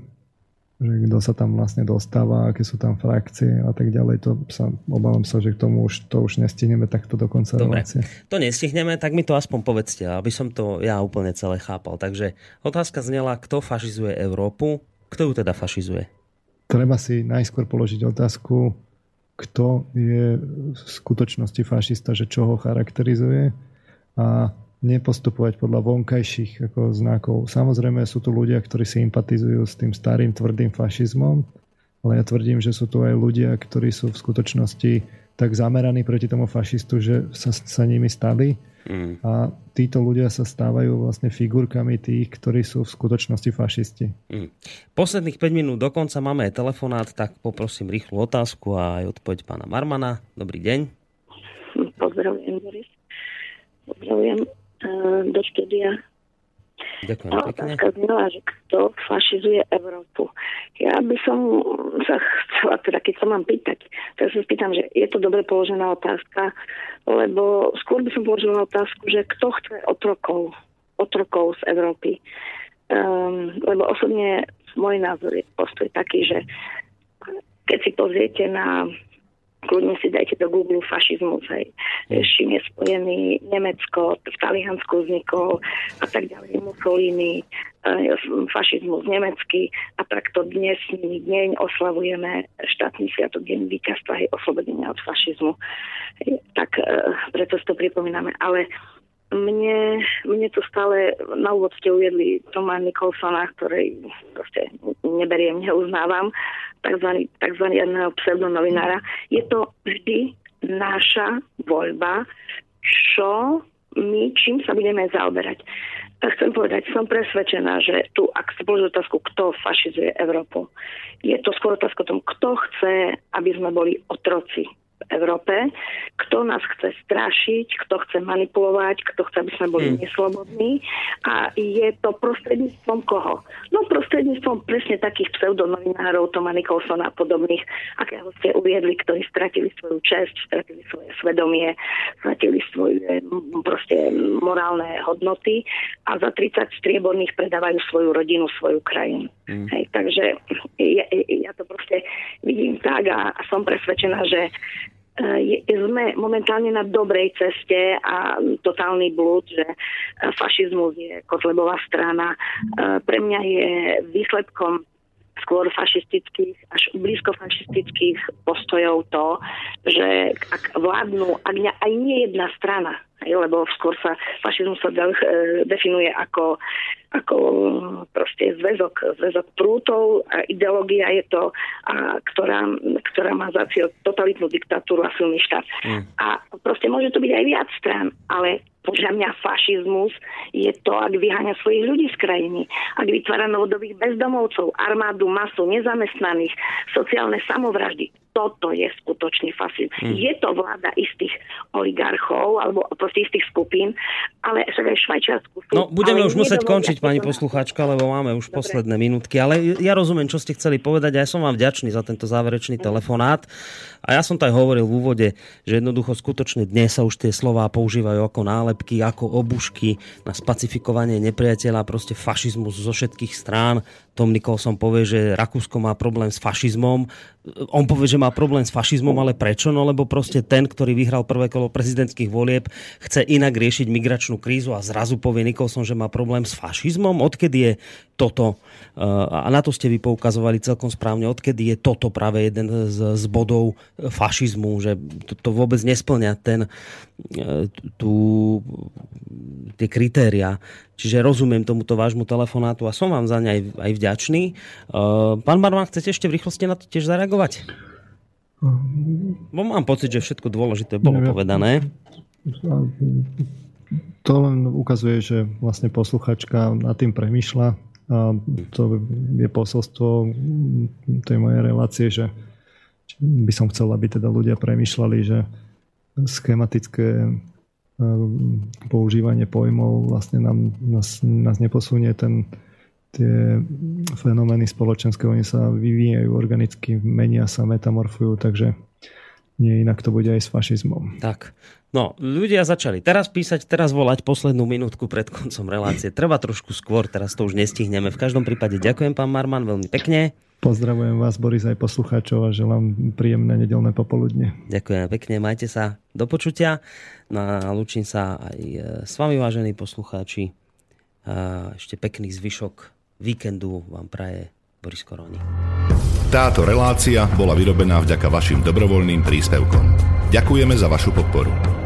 [SPEAKER 3] že kto sa tam vlastne dostáva, aké sú tam frakcie a tak ďalej. To sa, obávam sa, že k tomu už, to už nestihneme takto do konca
[SPEAKER 2] Dobre,
[SPEAKER 3] relácie.
[SPEAKER 2] to nestihneme, tak mi to aspoň povedzte, aby som to ja úplne celé chápal. Takže otázka znela, kto fašizuje Európu, kto ju teda fašizuje?
[SPEAKER 3] Treba si najskôr položiť otázku, kto je v skutočnosti fašista, že čo ho charakterizuje a nepostupovať podľa vonkajších ako znakov. Samozrejme sú tu ľudia, ktorí sympatizujú s tým starým tvrdým fašizmom, ale ja tvrdím, že sú tu aj ľudia, ktorí sú v skutočnosti tak zameraní proti tomu fašistu, že sa, sa nimi stali. Mm. A títo ľudia sa stávajú vlastne figurkami tých, ktorí sú v skutočnosti fašisti.
[SPEAKER 2] Mm. Posledných 5 minút dokonca máme aj telefonát, tak poprosím rýchlu otázku a aj odpoveď pána Marmana. Dobrý deň.
[SPEAKER 11] Pozdravujem, Boris. Pozdravujem do štúdia.
[SPEAKER 2] Ďakujem
[SPEAKER 11] A otázka znela, že kto fašizuje Európu. Ja by som sa chcela, teda keď sa mám pýtať, tak sa spýtam, že je to dobre položená otázka, lebo skôr by som položila otázku, že kto chce otrokov, otrokov z Európy. Um, lebo osobne môj názor je postoj taký, že keď si pozriete na kľudne si dajte do Google fašizmus, hej. S čím je spojený Nemecko, v Taliansku vznikol a tak ďalej, Mussolini, eh, fašizmus nemecký a takto dnes deň oslavujeme štátny sviatok Deň víťazstva, hej, oslobodenia od fašizmu. Tak eh, preto si to pripomíname. Ale mne, mne to stále na úvod ste uviedli Toma Nicholsona, ktorý proste neberiem, neuznávam, takzvaný, jedného pseudonovinára. Je to vždy naša voľba, čo my, čím sa budeme zaoberať. Tak chcem povedať, som presvedčená, že tu, ak sa položí otázku, kto fašizuje Európu, je to skôr otázka o tom, kto chce, aby sme boli otroci Európe, kto nás chce strašiť, kto chce manipulovať, kto chce, aby sme boli hmm. neslobodní a je to prostredníctvom koho? No prostredníctvom presne takých pseudonovinárov, Toma Nicholsona a podobných, akého ste uviedli, ktorí stratili svoju česť, stratili svoje svedomie, stratili svoje proste morálne hodnoty a za 30 strieborných predávajú svoju rodinu, svoju krajinu. Hmm. Hej, takže ja, ja to proste vidím tak a, a som presvedčená, že je, sme momentálne na dobrej ceste a totálny blúd, že e, fašizmus je Kotlebová strana. E, pre mňa je výsledkom skôr fašistických, až blízko fašistických postojov to, že ak vládnu, ak aj nie jedna strana, lebo skôr sa fašizmus sa de, definuje ako ako proste zväzok, zväzok prútov a ideológia je to, a, ktorá, ktorá má za cieľ totalitnú diktatúru a silný štát. Mm. A proste môže to byť aj viac strán, ale podľa mňa fašizmus je to, ak vyháňa svojich ľudí z krajiny, ak vytvára novodobých bezdomovcov, armádu, masu, nezamestnaných, sociálne samovraždy. Toto je skutočný fašizmus. Hmm. Je to vláda istých oligarchov alebo proste istých skupín, ale však aj Švajčiarsku sú.
[SPEAKER 2] No, budeme už musieť končiť, pani poslucháčka, lebo máme už Dobre. posledné minútky, ale ja rozumiem, čo ste chceli povedať a ja som vám vďačný za tento záverečný telefonát. A ja som to aj hovoril v úvode, že jednoducho skutočne dnes sa už tie slová používajú ako nálepky, ako obušky na spacifikovanie nepriateľa, proste fašizmus zo všetkých strán. Tom Nikolson povie, že Rakúsko má problém s fašizmom. On povie, že má problém s fašizmom, ale prečo? No lebo proste ten, ktorý vyhral prvé kolo prezidentských volieb, chce inak riešiť migračnú krízu a zrazu povie Nikolson, že má problém s fašizmom. Odkedy je toto, eh, a na to ste vy poukazovali celkom správne, odkedy je toto práve jeden z, z bodov fašizmu, že to, to vôbec nesplňa ten, eh, tú, tie kritéria. Čiže rozumiem tomuto vášmu telefonátu a som vám za ne aj, aj vďačný. Uh, pán Barman, chcete ešte v rýchlosti na to tiež zareagovať? Bo mám pocit, že všetko dôležité bolo povedané.
[SPEAKER 3] To len ukazuje, že vlastne posluchačka nad tým premyšľa. A to je posolstvo tej mojej relácie, že by som chcel, aby teda ľudia premyšľali, že schematické Ehm, používanie pojmov vlastne nám, nás, nás neposunie ten, tie fenomény spoločenské, oni sa vyvíjajú organicky, menia sa, metamorfujú, takže nie inak to bude aj s fašizmom.
[SPEAKER 2] Tak. No, ľudia začali teraz písať, teraz volať poslednú minútku pred koncom relácie. Treba trošku skôr, teraz to už nestihneme. V každom prípade ďakujem, pán Marman, veľmi pekne.
[SPEAKER 3] Pozdravujem vás, Boris, aj poslucháčov a želám príjemné nedelné popoludne.
[SPEAKER 2] Ďakujem pekne, majte sa do počutia. No a lúčim sa aj e, s vami, vážení poslucháči. Ešte pekný zvyšok víkendu vám praje Boris Koroni.
[SPEAKER 12] Táto relácia bola vyrobená vďaka vašim dobrovoľným príspevkom. Ďakujeme za vašu podporu.